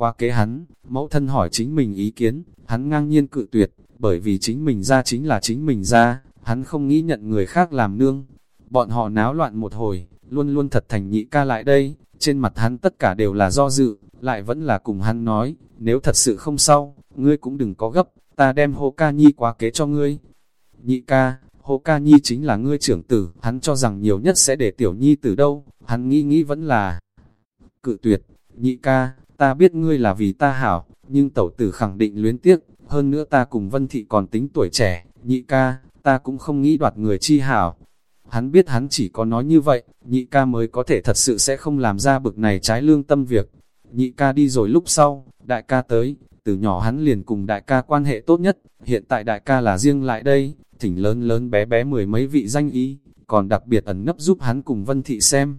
qua kế hắn, mẫu thân hỏi chính mình ý kiến, hắn ngang nhiên cự tuyệt, bởi vì chính mình ra chính là chính mình ra, hắn không nghĩ nhận người khác làm nương. Bọn họ náo loạn một hồi, luôn luôn thật thành nhị ca lại đây, trên mặt hắn tất cả đều là do dự, lại vẫn là cùng hắn nói, nếu thật sự không sao, ngươi cũng đừng có gấp, ta đem hô ca nhi quá kế cho ngươi. Nhị ca, hô ca nhi chính là ngươi trưởng tử, hắn cho rằng nhiều nhất sẽ để tiểu nhi từ đâu, hắn nghĩ nghĩ vẫn là cự tuyệt, nhị ca, ta biết ngươi là vì ta hảo, nhưng tẩu tử khẳng định luyến tiếc, hơn nữa ta cùng Vân Thị còn tính tuổi trẻ, nhị ca, ta cũng không nghĩ đoạt người chi hảo. Hắn biết hắn chỉ có nói như vậy, nhị ca mới có thể thật sự sẽ không làm ra bực này trái lương tâm việc. Nhị ca đi rồi lúc sau, đại ca tới, từ nhỏ hắn liền cùng đại ca quan hệ tốt nhất, hiện tại đại ca là riêng lại đây, thỉnh lớn lớn bé bé mười mấy vị danh ý, còn đặc biệt ẩn nấp giúp hắn cùng Vân Thị xem.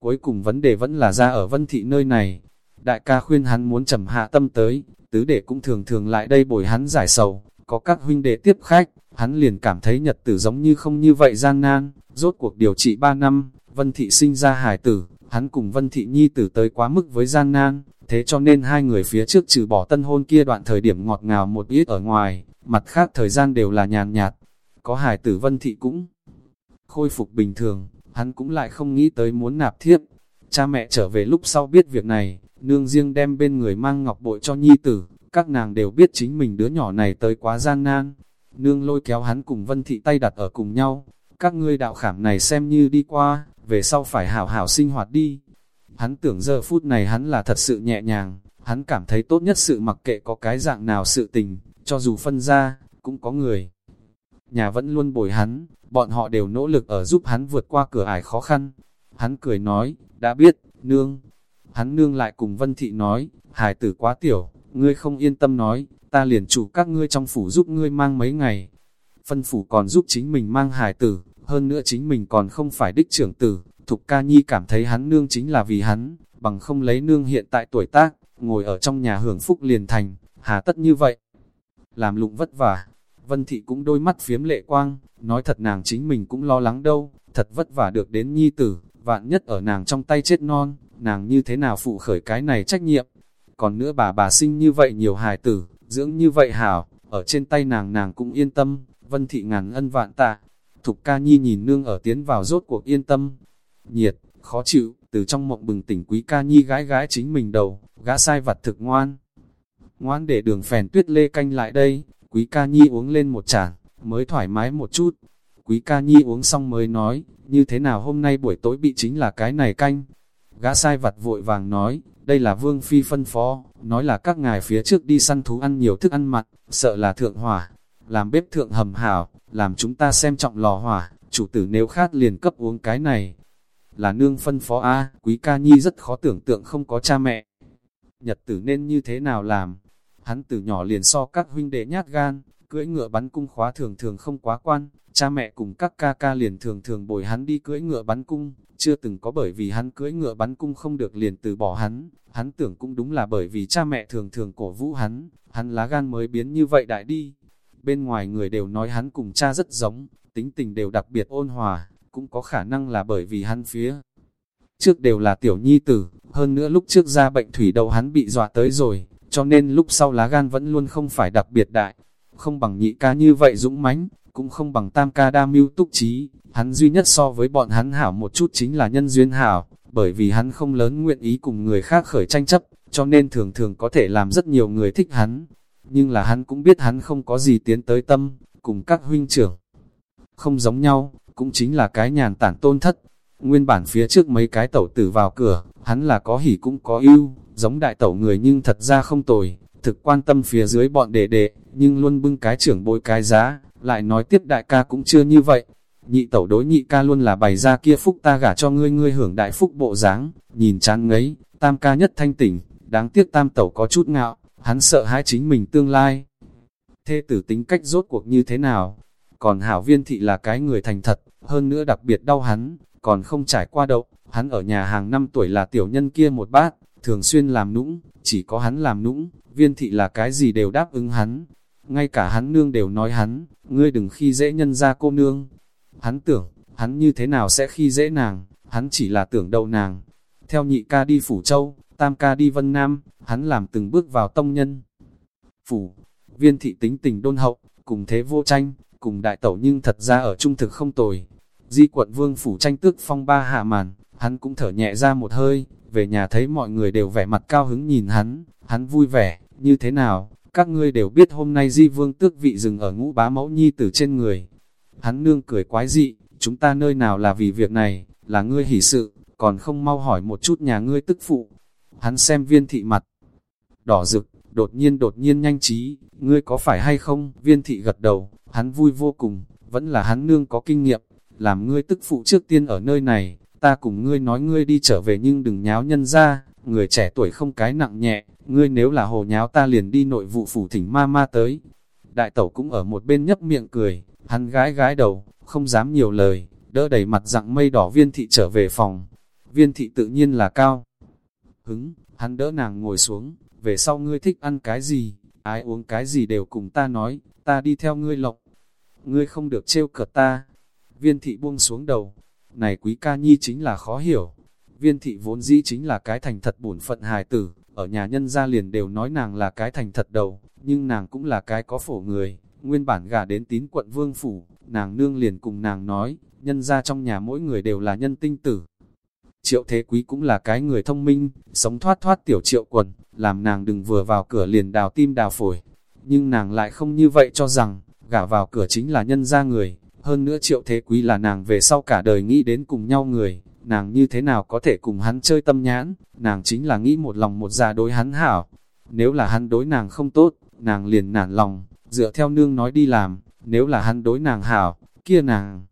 Cuối cùng vấn đề vẫn là ra ở Vân Thị nơi này, Đại ca khuyên hắn muốn trầm hạ tâm tới, tứ đệ cũng thường thường lại đây bồi hắn giải sầu, có các huynh đệ tiếp khách, hắn liền cảm thấy nhật tử giống như không như vậy gian nan, rốt cuộc điều trị 3 năm, Vân Thị sinh ra hải tử, hắn cùng Vân Thị nhi tử tới quá mức với gian nan, thế cho nên hai người phía trước trừ bỏ tân hôn kia đoạn thời điểm ngọt ngào một ít ở ngoài, mặt khác thời gian đều là nhàn nhạt, có hải tử Vân Thị cũng khôi phục bình thường, hắn cũng lại không nghĩ tới muốn nạp thiếp. Cha mẹ trở về lúc sau biết việc này, nương riêng đem bên người mang ngọc bội cho nhi tử, các nàng đều biết chính mình đứa nhỏ này tới quá gian nan, nương lôi kéo hắn cùng vân thị tay đặt ở cùng nhau, các ngươi đạo khảm này xem như đi qua, về sau phải hảo hảo sinh hoạt đi. Hắn tưởng giờ phút này hắn là thật sự nhẹ nhàng, hắn cảm thấy tốt nhất sự mặc kệ có cái dạng nào sự tình, cho dù phân ra, cũng có người. Nhà vẫn luôn bồi hắn, bọn họ đều nỗ lực ở giúp hắn vượt qua cửa ải khó khăn. Hắn cười nói, đã biết, nương. Hắn nương lại cùng Vân Thị nói, hài tử quá tiểu, ngươi không yên tâm nói, ta liền chủ các ngươi trong phủ giúp ngươi mang mấy ngày. Phân phủ còn giúp chính mình mang hài tử, hơn nữa chính mình còn không phải đích trưởng tử. Thục ca nhi cảm thấy hắn nương chính là vì hắn, bằng không lấy nương hiện tại tuổi tác, ngồi ở trong nhà hưởng phúc liền thành, hà tất như vậy. Làm lụng vất vả, Vân Thị cũng đôi mắt phiếm lệ quang, nói thật nàng chính mình cũng lo lắng đâu, thật vất vả được đến nhi tử, vạn nhất ở nàng trong tay chết non, nàng như thế nào phụ khởi cái này trách nhiệm. Còn nữa bà bà sinh như vậy nhiều hài tử, dưỡng như vậy hảo, ở trên tay nàng nàng cũng yên tâm, Vân Thị ngàn ân vạn tạ. Thục ca nhi nhìn nương ở tiến vào rốt cuộc yên tâm. Nhiệt, khó chịu, từ trong mộng bừng tỉnh quý ca nhi gái gái chính mình đầu, gã sai vặt thực ngoan. Ngoan để đường phèn tuyết lê canh lại đây, quý ca nhi uống lên một chản, mới thoải mái một chút. Quý ca nhi uống xong mới nói, như thế nào hôm nay buổi tối bị chính là cái này canh. Gã sai vặt vội vàng nói, đây là vương phi phân phó, nói là các ngài phía trước đi săn thú ăn nhiều thức ăn mặn, sợ là thượng hỏa, làm bếp thượng hầm hảo, làm chúng ta xem trọng lò hỏa, chủ tử nếu khát liền cấp uống cái này. Là nương phân phó A, quý ca nhi rất khó tưởng tượng không có cha mẹ. Nhật tử nên như thế nào làm? Hắn từ nhỏ liền so các huynh đệ nhát gan, cưỡi ngựa bắn cung khóa thường thường không quá quan, cha mẹ cùng các ca ca liền thường thường bồi hắn đi cưỡi ngựa bắn cung, chưa từng có bởi vì hắn cưỡi ngựa bắn cung không được liền từ bỏ hắn, hắn tưởng cũng đúng là bởi vì cha mẹ thường thường cổ vũ hắn, hắn lá gan mới biến như vậy đại đi. Bên ngoài người đều nói hắn cùng cha rất giống, tính tình đều đặc biệt ôn hòa, cũng có khả năng là bởi vì hắn phía. Trước đều là tiểu nhi tử, hơn nữa lúc trước ra bệnh thủy đầu hắn bị dọa tới rồi, cho nên lúc sau lá gan vẫn luôn không phải đặc biệt đại. Không bằng nhị ca như vậy dũng mãnh cũng không bằng tam ca đa mưu túc trí, hắn duy nhất so với bọn hắn hảo một chút chính là nhân duyên hảo, bởi vì hắn không lớn nguyện ý cùng người khác khởi tranh chấp, cho nên thường thường có thể làm rất nhiều người thích hắn. Nhưng là hắn cũng biết hắn không có gì tiến tới tâm, cùng các huynh trưởng. Không giống nhau, cũng chính là cái nhàn tản tôn thất. Nguyên bản phía trước mấy cái tẩu tử vào cửa, hắn là có hỉ cũng có ưu, giống đại tẩu người nhưng thật ra không tồi, thực quan tâm phía dưới bọn đệ đệ, nhưng luôn bưng cái trưởng bối cái giá, lại nói tiếp đại ca cũng chưa như vậy. Nhị tẩu đối nhị ca luôn là bày ra kia phúc ta gả cho ngươi ngươi hưởng đại phúc bộ dáng nhìn chán ngấy, tam ca nhất thanh tỉnh, đáng tiếc tam tẩu có chút ngạo, hắn sợ hãi chính mình tương lai. Thê tử tính cách rốt cuộc như thế nào? Còn hảo viên thị là cái người thành thật, hơn nữa đặc biệt đau hắn, còn không trải qua đậu, hắn ở nhà hàng năm tuổi là tiểu nhân kia một bát, thường xuyên làm nũng, chỉ có hắn làm nũng, viên thị là cái gì đều đáp ứng hắn. Ngay cả hắn nương đều nói hắn, ngươi đừng khi dễ nhân ra cô nương. Hắn tưởng, hắn như thế nào sẽ khi dễ nàng, hắn chỉ là tưởng đầu nàng. Theo nhị ca đi Phủ Châu, tam ca đi Vân Nam, hắn làm từng bước vào tông nhân. Phủ, viên thị tính tình đôn hậu, cùng thế vô tranh, cùng đại tẩu nhưng thật ra ở trung thực không tồi. Di quận vương phủ tranh tước phong ba hạ màn, hắn cũng thở nhẹ ra một hơi, về nhà thấy mọi người đều vẻ mặt cao hứng nhìn hắn, hắn vui vẻ, như thế nào, các ngươi đều biết hôm nay di vương tước vị dừng ở ngũ bá mẫu nhi tử trên người. Hắn nương cười quái dị, chúng ta nơi nào là vì việc này, là ngươi hỷ sự, còn không mau hỏi một chút nhà ngươi tức phụ. Hắn xem viên thị mặt, đỏ rực, đột nhiên đột nhiên nhanh trí, ngươi có phải hay không? Viên thị gật đầu, hắn vui vô cùng, vẫn là hắn nương có kinh nghiệm, làm ngươi tức phụ trước tiên ở nơi này, ta cùng ngươi nói ngươi đi trở về nhưng đừng nháo nhân ra, người trẻ tuổi không cái nặng nhẹ, ngươi nếu là hồ nháo ta liền đi nội vụ phủ thỉnh ma ma tới. Đại tẩu cũng ở một bên nhấp miệng cười, hắn gái gái đầu, không dám nhiều lời, đỡ đầy mặt dặng mây đỏ viên thị trở về phòng. Viên thị tự nhiên là cao. Hứng, hắn đỡ nàng ngồi xuống, về sau ngươi thích ăn cái gì, ai uống cái gì đều cùng ta nói, ta đi theo ngươi lộc. Ngươi không được trêu cợt ta. Viên thị buông xuống đầu, này quý ca nhi chính là khó hiểu. Viên thị vốn dĩ chính là cái thành thật bổn phận hài tử, ở nhà nhân gia liền đều nói nàng là cái thành thật đầu, nhưng nàng cũng là cái có phổ người. Nguyên bản gà đến tín quận vương phủ, nàng nương liền cùng nàng nói, nhân gia trong nhà mỗi người đều là nhân tinh tử. Triệu thế quý cũng là cái người thông minh, sống thoát thoát tiểu triệu quần, làm nàng đừng vừa vào cửa liền đào tim đào phổi. Nhưng nàng lại không như vậy cho rằng, gả vào cửa chính là nhân gia người, hơn nữa triệu thế quý là nàng về sau cả đời nghĩ đến cùng nhau người, nàng như thế nào có thể cùng hắn chơi tâm nhãn, nàng chính là nghĩ một lòng một dạ đối hắn hảo. Nếu là hắn đối nàng không tốt, nàng liền nản lòng, dựa theo nương nói đi làm, nếu là hắn đối nàng hảo, kia nàng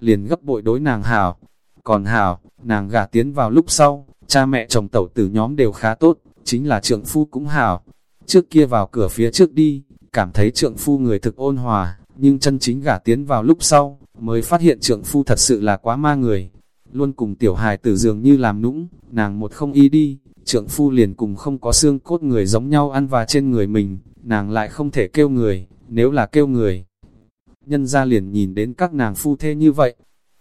liền gấp bội đối nàng hảo. Còn hảo, nàng gả tiến vào lúc sau, cha mẹ chồng tẩu tử nhóm đều khá tốt, chính là trượng phu cũng hảo. Trước kia vào cửa phía trước đi, cảm thấy trượng phu người thực ôn hòa, nhưng chân chính gả tiến vào lúc sau, mới phát hiện trượng phu thật sự là quá ma người. Luôn cùng tiểu hài tử dường như làm nũng, nàng một không y đi, trượng phu liền cùng không có xương cốt người giống nhau ăn và trên người mình, nàng lại không thể kêu người, nếu là kêu người. Nhân ra liền nhìn đến các nàng phu thê như vậy,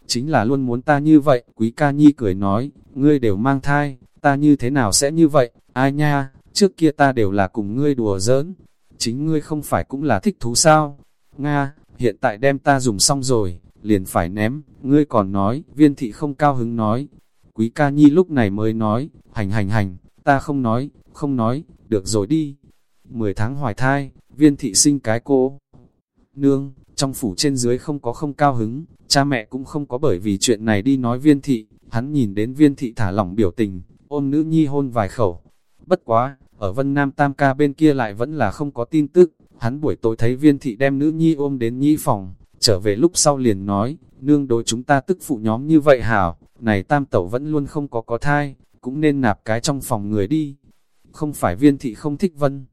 chính là luôn muốn ta như vậy, quý ca nhi cười nói, ngươi đều mang thai, ta như thế nào sẽ như vậy, ai nha, trước kia ta đều là cùng ngươi đùa giỡn, chính ngươi không phải cũng là thích thú sao, Nga, hiện tại đem ta dùng xong rồi, liền phải ném, ngươi còn nói, viên thị không cao hứng nói. Quý ca nhi lúc này mới nói, hành hành hành, ta không nói, không nói, được rồi đi. Mười tháng hoài thai, viên thị sinh cái cô. Nương, trong phủ trên dưới không có không cao hứng, cha mẹ cũng không có bởi vì chuyện này đi nói viên thị, hắn nhìn đến viên thị thả lỏng biểu tình, ôm nữ nhi hôn vài khẩu. Bất quá, ở Vân Nam Tam ca bên kia lại vẫn là không có tin tức, Hắn buổi tối thấy viên thị đem nữ nhi ôm đến nhi phòng, trở về lúc sau liền nói, nương đối chúng ta tức phụ nhóm như vậy hảo, này tam tẩu vẫn luôn không có có thai, cũng nên nạp cái trong phòng người đi. Không phải viên thị không thích vân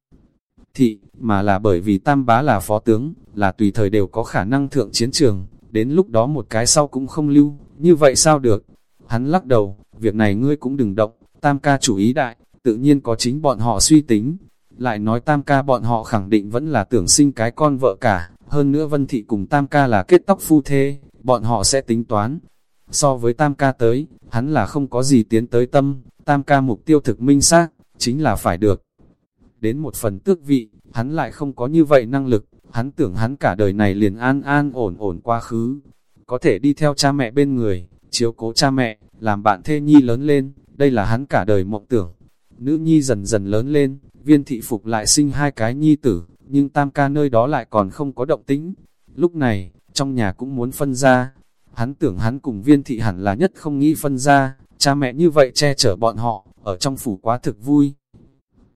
thị, mà là bởi vì tam bá là phó tướng, là tùy thời đều có khả năng thượng chiến trường, đến lúc đó một cái sau cũng không lưu, như vậy sao được? Hắn lắc đầu, việc này ngươi cũng đừng động, tam ca chủ ý đại, tự nhiên có chính bọn họ suy tính, lại nói tam ca bọn họ khẳng định vẫn là tưởng sinh cái con vợ cả, hơn nữa Vân Thị cùng tam ca là kết tóc phu thê, bọn họ sẽ tính toán. So với tam ca tới, hắn là không có gì tiến tới tâm, tam ca mục tiêu thực minh xác chính là phải được. Đến một phần tước vị, hắn lại không có như vậy năng lực, hắn tưởng hắn cả đời này liền an an ổn ổn quá khứ. Có thể đi theo cha mẹ bên người, chiếu cố cha mẹ, làm bạn thê nhi lớn lên, đây là hắn cả đời mộng tưởng. Nữ nhi dần dần lớn lên, viên thị phục lại sinh hai cái nhi tử, nhưng tam ca nơi đó lại còn không có động tĩnh Lúc này, trong nhà cũng muốn phân ra. Hắn tưởng hắn cùng viên thị hẳn là nhất không nghĩ phân ra, cha mẹ như vậy che chở bọn họ, ở trong phủ quá thực vui.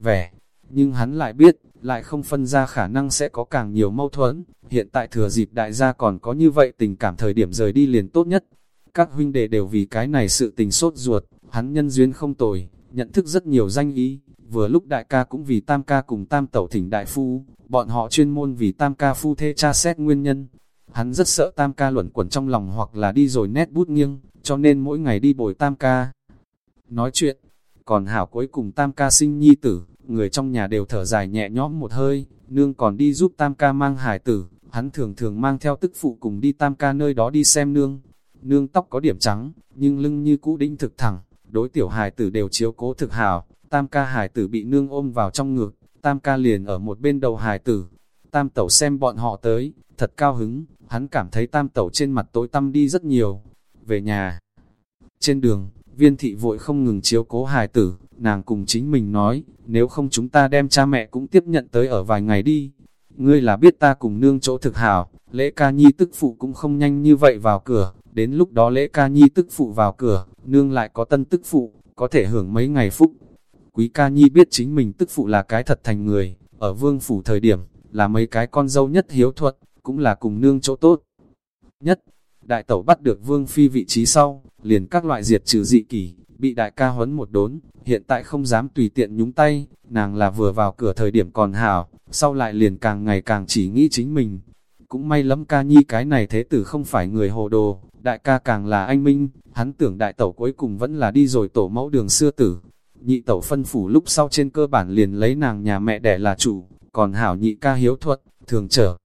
Vẻ, nhưng hắn lại biết, lại không phân ra khả năng sẽ có càng nhiều mâu thuẫn. Hiện tại thừa dịp đại gia còn có như vậy tình cảm thời điểm rời đi liền tốt nhất. Các huynh đệ đều vì cái này sự tình sốt ruột, hắn nhân duyên không tồi, nhận thức rất nhiều danh ý, Vừa lúc đại ca cũng vì tam ca cùng tam tẩu thỉnh đại phu, bọn họ chuyên môn vì tam ca phu thê tra xét nguyên nhân. Hắn rất sợ tam ca luẩn quẩn trong lòng hoặc là đi rồi nét bút nghiêng, cho nên mỗi ngày đi bồi tam ca. Nói chuyện, còn hảo cuối cùng tam ca sinh nhi tử, người trong nhà đều thở dài nhẹ nhõm một hơi, nương còn đi giúp tam ca mang hải tử, hắn thường thường mang theo tức phụ cùng đi tam ca nơi đó đi xem nương. Nương tóc có điểm trắng, nhưng lưng như cũ đinh thực thẳng, đối tiểu hài tử đều chiếu cố thực hảo, Tam ca hải tử bị nương ôm vào trong ngực, tam ca liền ở một bên đầu hài tử. Tam tẩu xem bọn họ tới, thật cao hứng, hắn cảm thấy tam tẩu trên mặt tối tăm đi rất nhiều. Về nhà, trên đường, viên thị vội không ngừng chiếu cố hài tử, nàng cùng chính mình nói, nếu không chúng ta đem cha mẹ cũng tiếp nhận tới ở vài ngày đi. Ngươi là biết ta cùng nương chỗ thực hảo, lễ ca nhi tức phụ cũng không nhanh như vậy vào cửa, đến lúc đó lễ ca nhi tức phụ vào cửa, nương lại có tân tức phụ, có thể hưởng mấy ngày phúc, Quý ca nhi biết chính mình tức phụ là cái thật thành người, ở vương phủ thời điểm, là mấy cái con dâu nhất hiếu thuật, cũng là cùng nương chỗ tốt. Nhất, đại tẩu bắt được vương phi vị trí sau, liền các loại diệt trừ dị kỷ, bị đại ca huấn một đốn, hiện tại không dám tùy tiện nhúng tay, nàng là vừa vào cửa thời điểm còn hảo, sau lại liền càng ngày càng chỉ nghĩ chính mình. Cũng may lắm ca nhi cái này thế tử không phải người hồ đồ, đại ca càng là anh minh, hắn tưởng đại tẩu cuối cùng vẫn là đi rồi tổ mẫu đường xưa tử, Nhị tẩu phân phủ lúc sau trên cơ bản liền lấy nàng nhà mẹ đẻ là chủ, còn hảo nhị ca hiếu thuật, thường trở.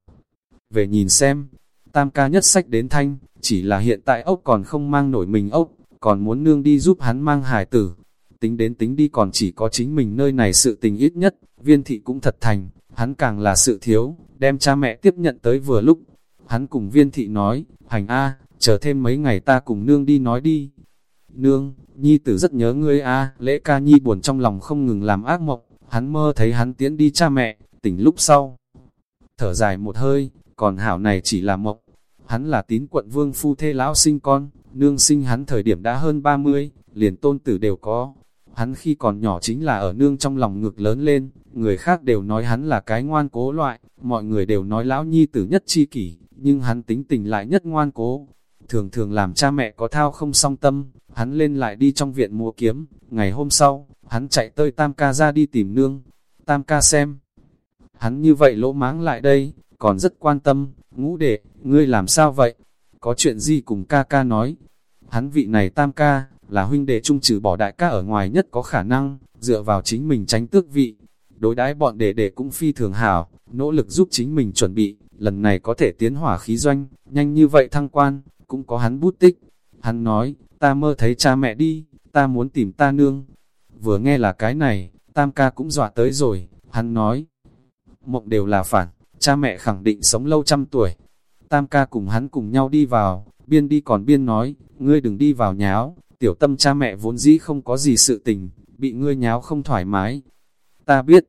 Về nhìn xem, tam ca nhất sách đến thanh, chỉ là hiện tại ốc còn không mang nổi mình ốc, còn muốn nương đi giúp hắn mang hải tử. Tính đến tính đi còn chỉ có chính mình nơi này sự tình ít nhất, viên thị cũng thật thành, hắn càng là sự thiếu, đem cha mẹ tiếp nhận tới vừa lúc. Hắn cùng viên thị nói, hành A, chờ thêm mấy ngày ta cùng nương đi nói đi. Nương, Nhi tử rất nhớ ngươi a lễ ca Nhi buồn trong lòng không ngừng làm ác mộng, hắn mơ thấy hắn tiến đi cha mẹ, tỉnh lúc sau. Thở dài một hơi, còn hảo này chỉ là mộng. Hắn là tín quận vương phu thê lão sinh con, nương sinh hắn thời điểm đã hơn 30, liền tôn tử đều có. Hắn khi còn nhỏ chính là ở nương trong lòng ngực lớn lên, người khác đều nói hắn là cái ngoan cố loại, mọi người đều nói lão nhi tử nhất chi kỷ, nhưng hắn tính tình lại nhất ngoan cố. Thường thường làm cha mẹ có thao không song tâm, hắn lên lại đi trong viện mua kiếm, ngày hôm sau, hắn chạy tới Tam ca ra đi tìm nương. Tam ca xem, hắn như vậy lỗ máng lại đây, còn rất quan tâm, ngũ đệ, ngươi làm sao vậy? Có chuyện gì cùng ca ca nói? Hắn vị này tam ca, là huynh đệ trung trừ bỏ đại ca ở ngoài nhất có khả năng, dựa vào chính mình tránh tước vị. Đối đãi bọn đệ đệ cũng phi thường hảo, nỗ lực giúp chính mình chuẩn bị, lần này có thể tiến hỏa khí doanh, nhanh như vậy thăng quan, cũng có hắn bút tích. Hắn nói, ta mơ thấy cha mẹ đi, ta muốn tìm ta nương. Vừa nghe là cái này, tam ca cũng dọa tới rồi, hắn nói, mộng đều là phản, cha mẹ khẳng định sống lâu trăm tuổi. Tam ca cùng hắn cùng nhau đi vào, biên đi còn biên nói, ngươi đừng đi vào nháo, tiểu tâm cha mẹ vốn dĩ không có gì sự tình, bị ngươi nháo không thoải mái. Ta biết,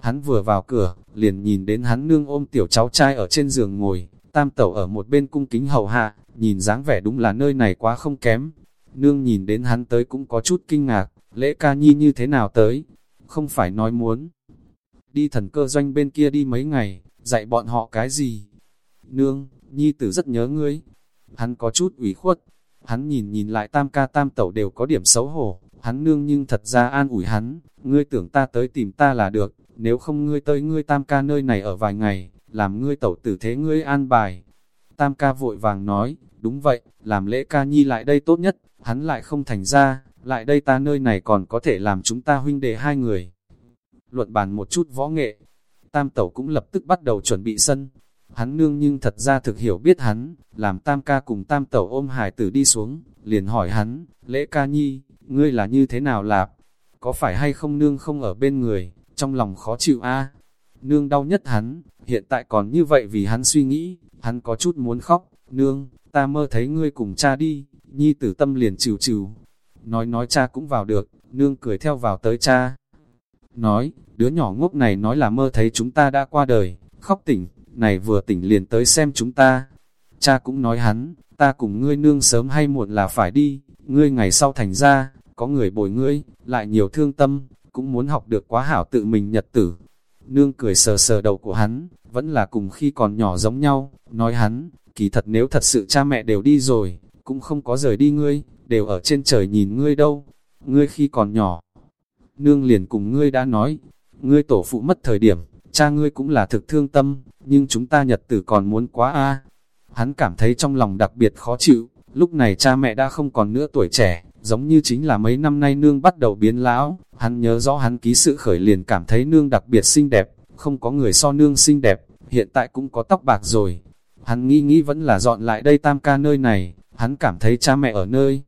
hắn vừa vào cửa, liền nhìn đến hắn nương ôm tiểu cháu trai ở trên giường ngồi, tam tẩu ở một bên cung kính hầu hạ, nhìn dáng vẻ đúng là nơi này quá không kém. Nương nhìn đến hắn tới cũng có chút kinh ngạc, lễ ca nhi như thế nào tới, không phải nói muốn. Đi thần cơ doanh bên kia đi mấy ngày, dạy bọn họ cái gì? Nương, nhi tử rất nhớ ngươi. Hắn có chút ủy khuất, hắn nhìn nhìn lại tam ca tam tẩu đều có điểm xấu hổ, hắn nương nhưng thật ra an ủi hắn, ngươi tưởng ta tới tìm ta là được, nếu không ngươi tới ngươi tam ca nơi này ở vài ngày, làm ngươi tẩu tử thế ngươi an bài. Tam ca vội vàng nói, đúng vậy, làm lễ ca nhi lại đây tốt nhất, hắn lại không thành ra, lại đây ta nơi này còn có thể làm chúng ta huynh đệ hai người. Luận bàn một chút võ nghệ, tam tẩu cũng lập tức bắt đầu chuẩn bị sân. Hắn nương nhưng thật ra thực hiểu biết hắn, làm tam ca cùng tam tẩu ôm hải tử đi xuống, liền hỏi hắn, lễ ca nhi, ngươi là như thế nào lạp? Có phải hay không nương không ở bên người, trong lòng khó chịu a Nương đau nhất hắn, hiện tại còn như vậy vì hắn suy nghĩ, hắn có chút muốn khóc, nương, ta mơ thấy ngươi cùng cha đi, nhi tử tâm liền trừ trừ. Nói nói cha cũng vào được, nương cười theo vào tới cha. Nói, đứa nhỏ ngốc này nói là mơ thấy chúng ta đã qua đời, khóc tỉnh, này vừa tỉnh liền tới xem chúng ta. Cha cũng nói hắn, ta cùng ngươi nương sớm hay muộn là phải đi, ngươi ngày sau thành ra, có người bồi ngươi, lại nhiều thương tâm, cũng muốn học được quá hảo tự mình nhật tử. Nương cười sờ sờ đầu của hắn, vẫn là cùng khi còn nhỏ giống nhau, nói hắn, kỳ thật nếu thật sự cha mẹ đều đi rồi, cũng không có rời đi ngươi, đều ở trên trời nhìn ngươi đâu, ngươi khi còn nhỏ. Nương liền cùng ngươi đã nói, ngươi tổ phụ mất thời điểm, cha ngươi cũng là thực thương tâm, nhưng chúng ta nhật tử còn muốn quá a. Hắn cảm thấy trong lòng đặc biệt khó chịu, lúc này cha mẹ đã không còn nữa tuổi trẻ, giống như chính là mấy năm nay nương bắt đầu biến lão, hắn nhớ rõ hắn ký sự khởi liền cảm thấy nương đặc biệt xinh đẹp, không có người so nương xinh đẹp, hiện tại cũng có tóc bạc rồi. Hắn nghĩ nghĩ vẫn là dọn lại đây tam ca nơi này, hắn cảm thấy cha mẹ ở nơi.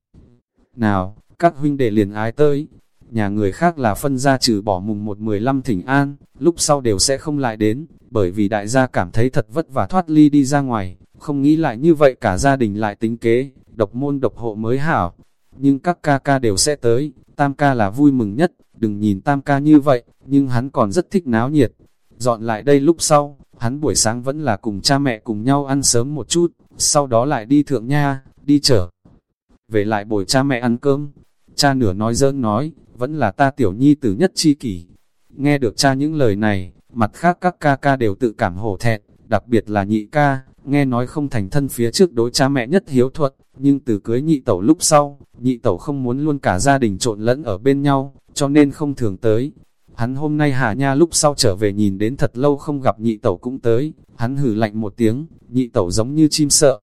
Nào, các huynh đệ liền ái tới, nhà người khác là phân ra trừ bỏ mùng một mười lăm thỉnh an, lúc sau đều sẽ không lại đến, bởi vì đại gia cảm thấy thật vất vả thoát ly đi ra ngoài, không nghĩ lại như vậy cả gia đình lại tính kế, độc môn độc hộ mới hảo. Nhưng các ca ca đều sẽ tới, tam ca là vui mừng nhất, đừng nhìn tam ca như vậy, nhưng hắn còn rất thích náo nhiệt. Dọn lại đây lúc sau, hắn buổi sáng vẫn là cùng cha mẹ cùng nhau ăn sớm một chút, sau đó lại đi thượng nha, đi chở. Về lại bồi cha mẹ ăn cơm, cha nửa nói dỡn nói, vẫn là ta tiểu nhi tử nhất chi kỷ. Nghe được cha những lời này, mặt khác các ca ca đều tự cảm hổ thẹn, đặc biệt là nhị ca, nghe nói không thành thân phía trước đối cha mẹ nhất hiếu thuật, nhưng từ cưới nhị tẩu lúc sau, nhị tẩu không muốn luôn cả gia đình trộn lẫn ở bên nhau, cho nên không thường tới. Hắn hôm nay hạ nha lúc sau trở về nhìn đến thật lâu không gặp nhị tẩu cũng tới, hắn hử lạnh một tiếng, nhị tẩu giống như chim sợ.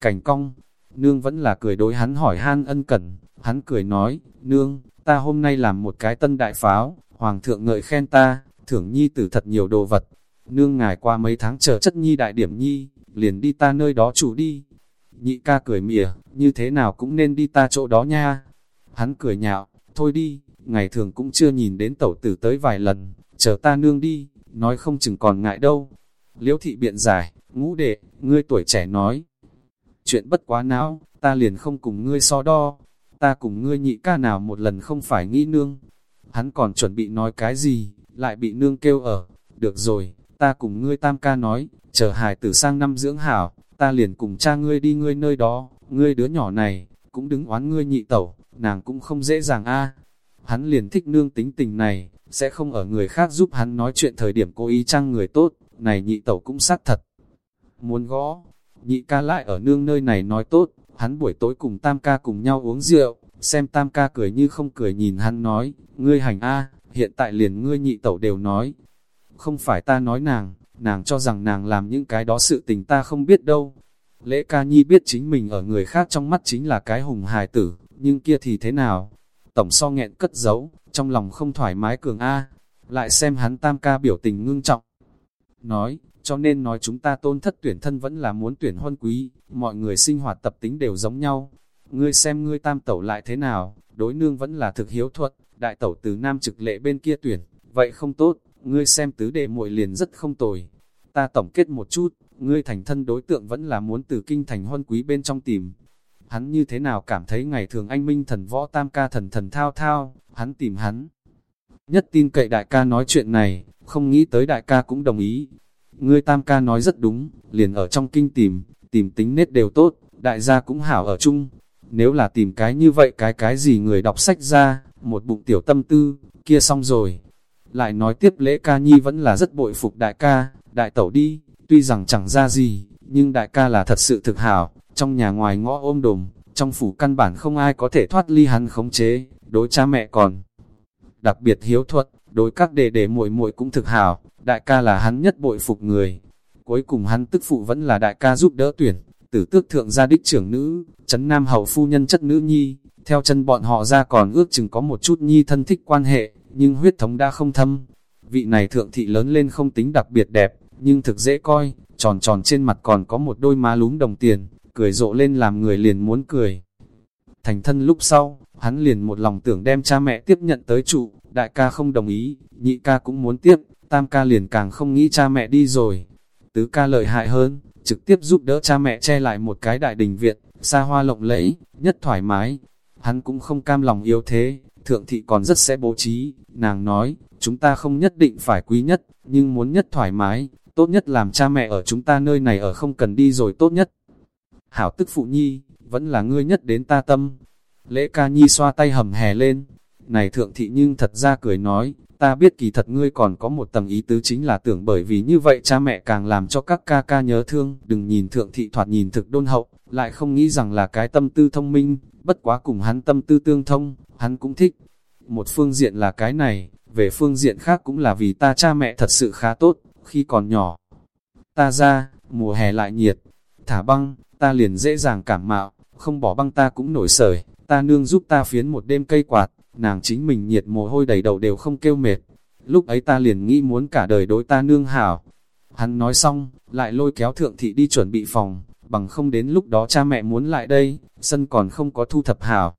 Cảnh cong, nương vẫn là cười đối hắn hỏi han ân cần, hắn cười nói, nương, ta hôm nay làm một cái tân đại pháo, hoàng thượng ngợi khen ta, thưởng nhi tử thật nhiều đồ vật. Nương ngài qua mấy tháng chờ chất nhi đại điểm nhi, liền đi ta nơi đó chủ đi. Nhị ca cười mỉa, như thế nào cũng nên đi ta chỗ đó nha. Hắn cười nhạo, thôi đi, ngày thường cũng chưa nhìn đến tẩu tử tới vài lần, chờ ta nương đi, nói không chừng còn ngại đâu. Liễu thị biện giải, ngũ đệ, ngươi tuổi trẻ nói. Chuyện bất quá não, ta liền không cùng ngươi so đo, ta cùng ngươi nhị ca nào một lần không phải nghĩ nương. Hắn còn chuẩn bị nói cái gì, lại bị nương kêu ở, được rồi, ta cùng ngươi tam ca nói, chờ hài tử sang năm dưỡng hảo, ta liền cùng cha ngươi đi ngươi nơi đó, ngươi đứa nhỏ này, cũng đứng oán ngươi nhị tẩu, nàng cũng không dễ dàng a Hắn liền thích nương tính tình này, sẽ không ở người khác giúp hắn nói chuyện thời điểm cố ý chăng người tốt, này nhị tẩu cũng sát thật. Muốn gõ, nhị ca lại ở nương nơi này nói tốt, hắn buổi tối cùng tam ca cùng nhau uống rượu, xem tam ca cười như không cười nhìn hắn nói, ngươi hành a hiện tại liền ngươi nhị tẩu đều nói. Không phải ta nói nàng, nàng cho rằng nàng làm những cái đó sự tình ta không biết đâu. Lễ ca nhi biết chính mình ở người khác trong mắt chính là cái hùng hài tử, nhưng kia thì thế nào? Tổng so nghẹn cất giấu, trong lòng không thoải mái cường A, lại xem hắn tam ca biểu tình ngưng trọng. Nói, cho nên nói chúng ta tôn thất tuyển thân vẫn là muốn tuyển huân quý, mọi người sinh hoạt tập tính đều giống nhau. Ngươi xem ngươi tam tẩu lại thế nào, đối nương vẫn là thực hiếu thuật, đại tẩu từ nam trực lệ bên kia tuyển, vậy không tốt, ngươi xem tứ đệ muội liền rất không tồi. Ta tổng kết một chút, ngươi thành thân đối tượng vẫn là muốn từ kinh thành huân quý bên trong tìm. Hắn như thế nào cảm thấy ngày thường anh minh thần võ tam ca thần thần thao thao, hắn tìm hắn. Nhất tin cậy đại ca nói chuyện này, không nghĩ tới đại ca cũng đồng ý. Ngươi tam ca nói rất đúng, liền ở trong kinh tìm, tìm tính nết đều tốt, đại gia cũng hảo ở chung. Nếu là tìm cái như vậy cái cái gì người đọc sách ra, một bụng tiểu tâm tư, kia xong rồi. Lại nói tiếp lễ ca nhi vẫn là rất bội phục đại ca, đại tẩu đi, tuy rằng chẳng ra gì, nhưng đại ca là thật sự thực hảo, trong nhà ngoài ngõ ôm đồm, trong phủ căn bản không ai có thể thoát ly hắn khống chế, đối cha mẹ còn. Đặc biệt hiếu thuật, đối các đệ đệ muội muội cũng thực hảo, đại ca là hắn nhất bội phục người. Cuối cùng hắn tức phụ vẫn là đại ca giúp đỡ tuyển, tử tước thượng gia đích trưởng nữ, chấn nam hậu phu nhân chất nữ nhi, theo chân bọn họ ra còn ước chừng có một chút nhi thân thích quan hệ, nhưng huyết thống đã không thâm. Vị này thượng thị lớn lên không tính đặc biệt đẹp, nhưng thực dễ coi, tròn tròn trên mặt còn có một đôi má lúm đồng tiền, cười rộ lên làm người liền muốn cười. Thành thân lúc sau, hắn liền một lòng tưởng đem cha mẹ tiếp nhận tới trụ, đại ca không đồng ý, nhị ca cũng muốn tiếp, tam ca liền càng không nghĩ cha mẹ đi rồi. Tứ ca lợi hại hơn, trực tiếp giúp đỡ cha mẹ che lại một cái đại đình viện, xa hoa lộng lẫy, nhất thoải mái. Hắn cũng không cam lòng yếu thế, thượng thị còn rất sẽ bố trí, nàng nói, chúng ta không nhất định phải quý nhất, nhưng muốn nhất thoải mái, tốt nhất làm cha mẹ ở chúng ta nơi này ở không cần đi rồi tốt nhất. Hảo tức phụ nhi, vẫn là ngươi nhất đến ta tâm. Lễ ca nhi xoa tay hầm hè lên, này thượng thị nhưng thật ra cười nói, ta biết kỳ thật ngươi còn có một tầng ý tứ chính là tưởng bởi vì như vậy cha mẹ càng làm cho các ca ca nhớ thương, đừng nhìn thượng thị thoạt nhìn thực đôn hậu, lại không nghĩ rằng là cái tâm tư thông minh, bất quá cùng hắn tâm tư tương thông, hắn cũng thích. Một phương diện là cái này, về phương diện khác cũng là vì ta cha mẹ thật sự khá tốt, khi còn nhỏ. Ta ra, mùa hè lại nhiệt, thả băng, ta liền dễ dàng cảm mạo, không bỏ băng ta cũng nổi sởi, ta nương giúp ta phiến một đêm cây quạt, nàng chính mình nhiệt mồ hôi đầy đầu đều không kêu mệt. Lúc ấy ta liền nghĩ muốn cả đời đối ta nương hảo. Hắn nói xong, lại lôi kéo thượng thị đi chuẩn bị phòng, bằng không đến lúc đó cha mẹ muốn lại đây, sân còn không có thu thập hảo.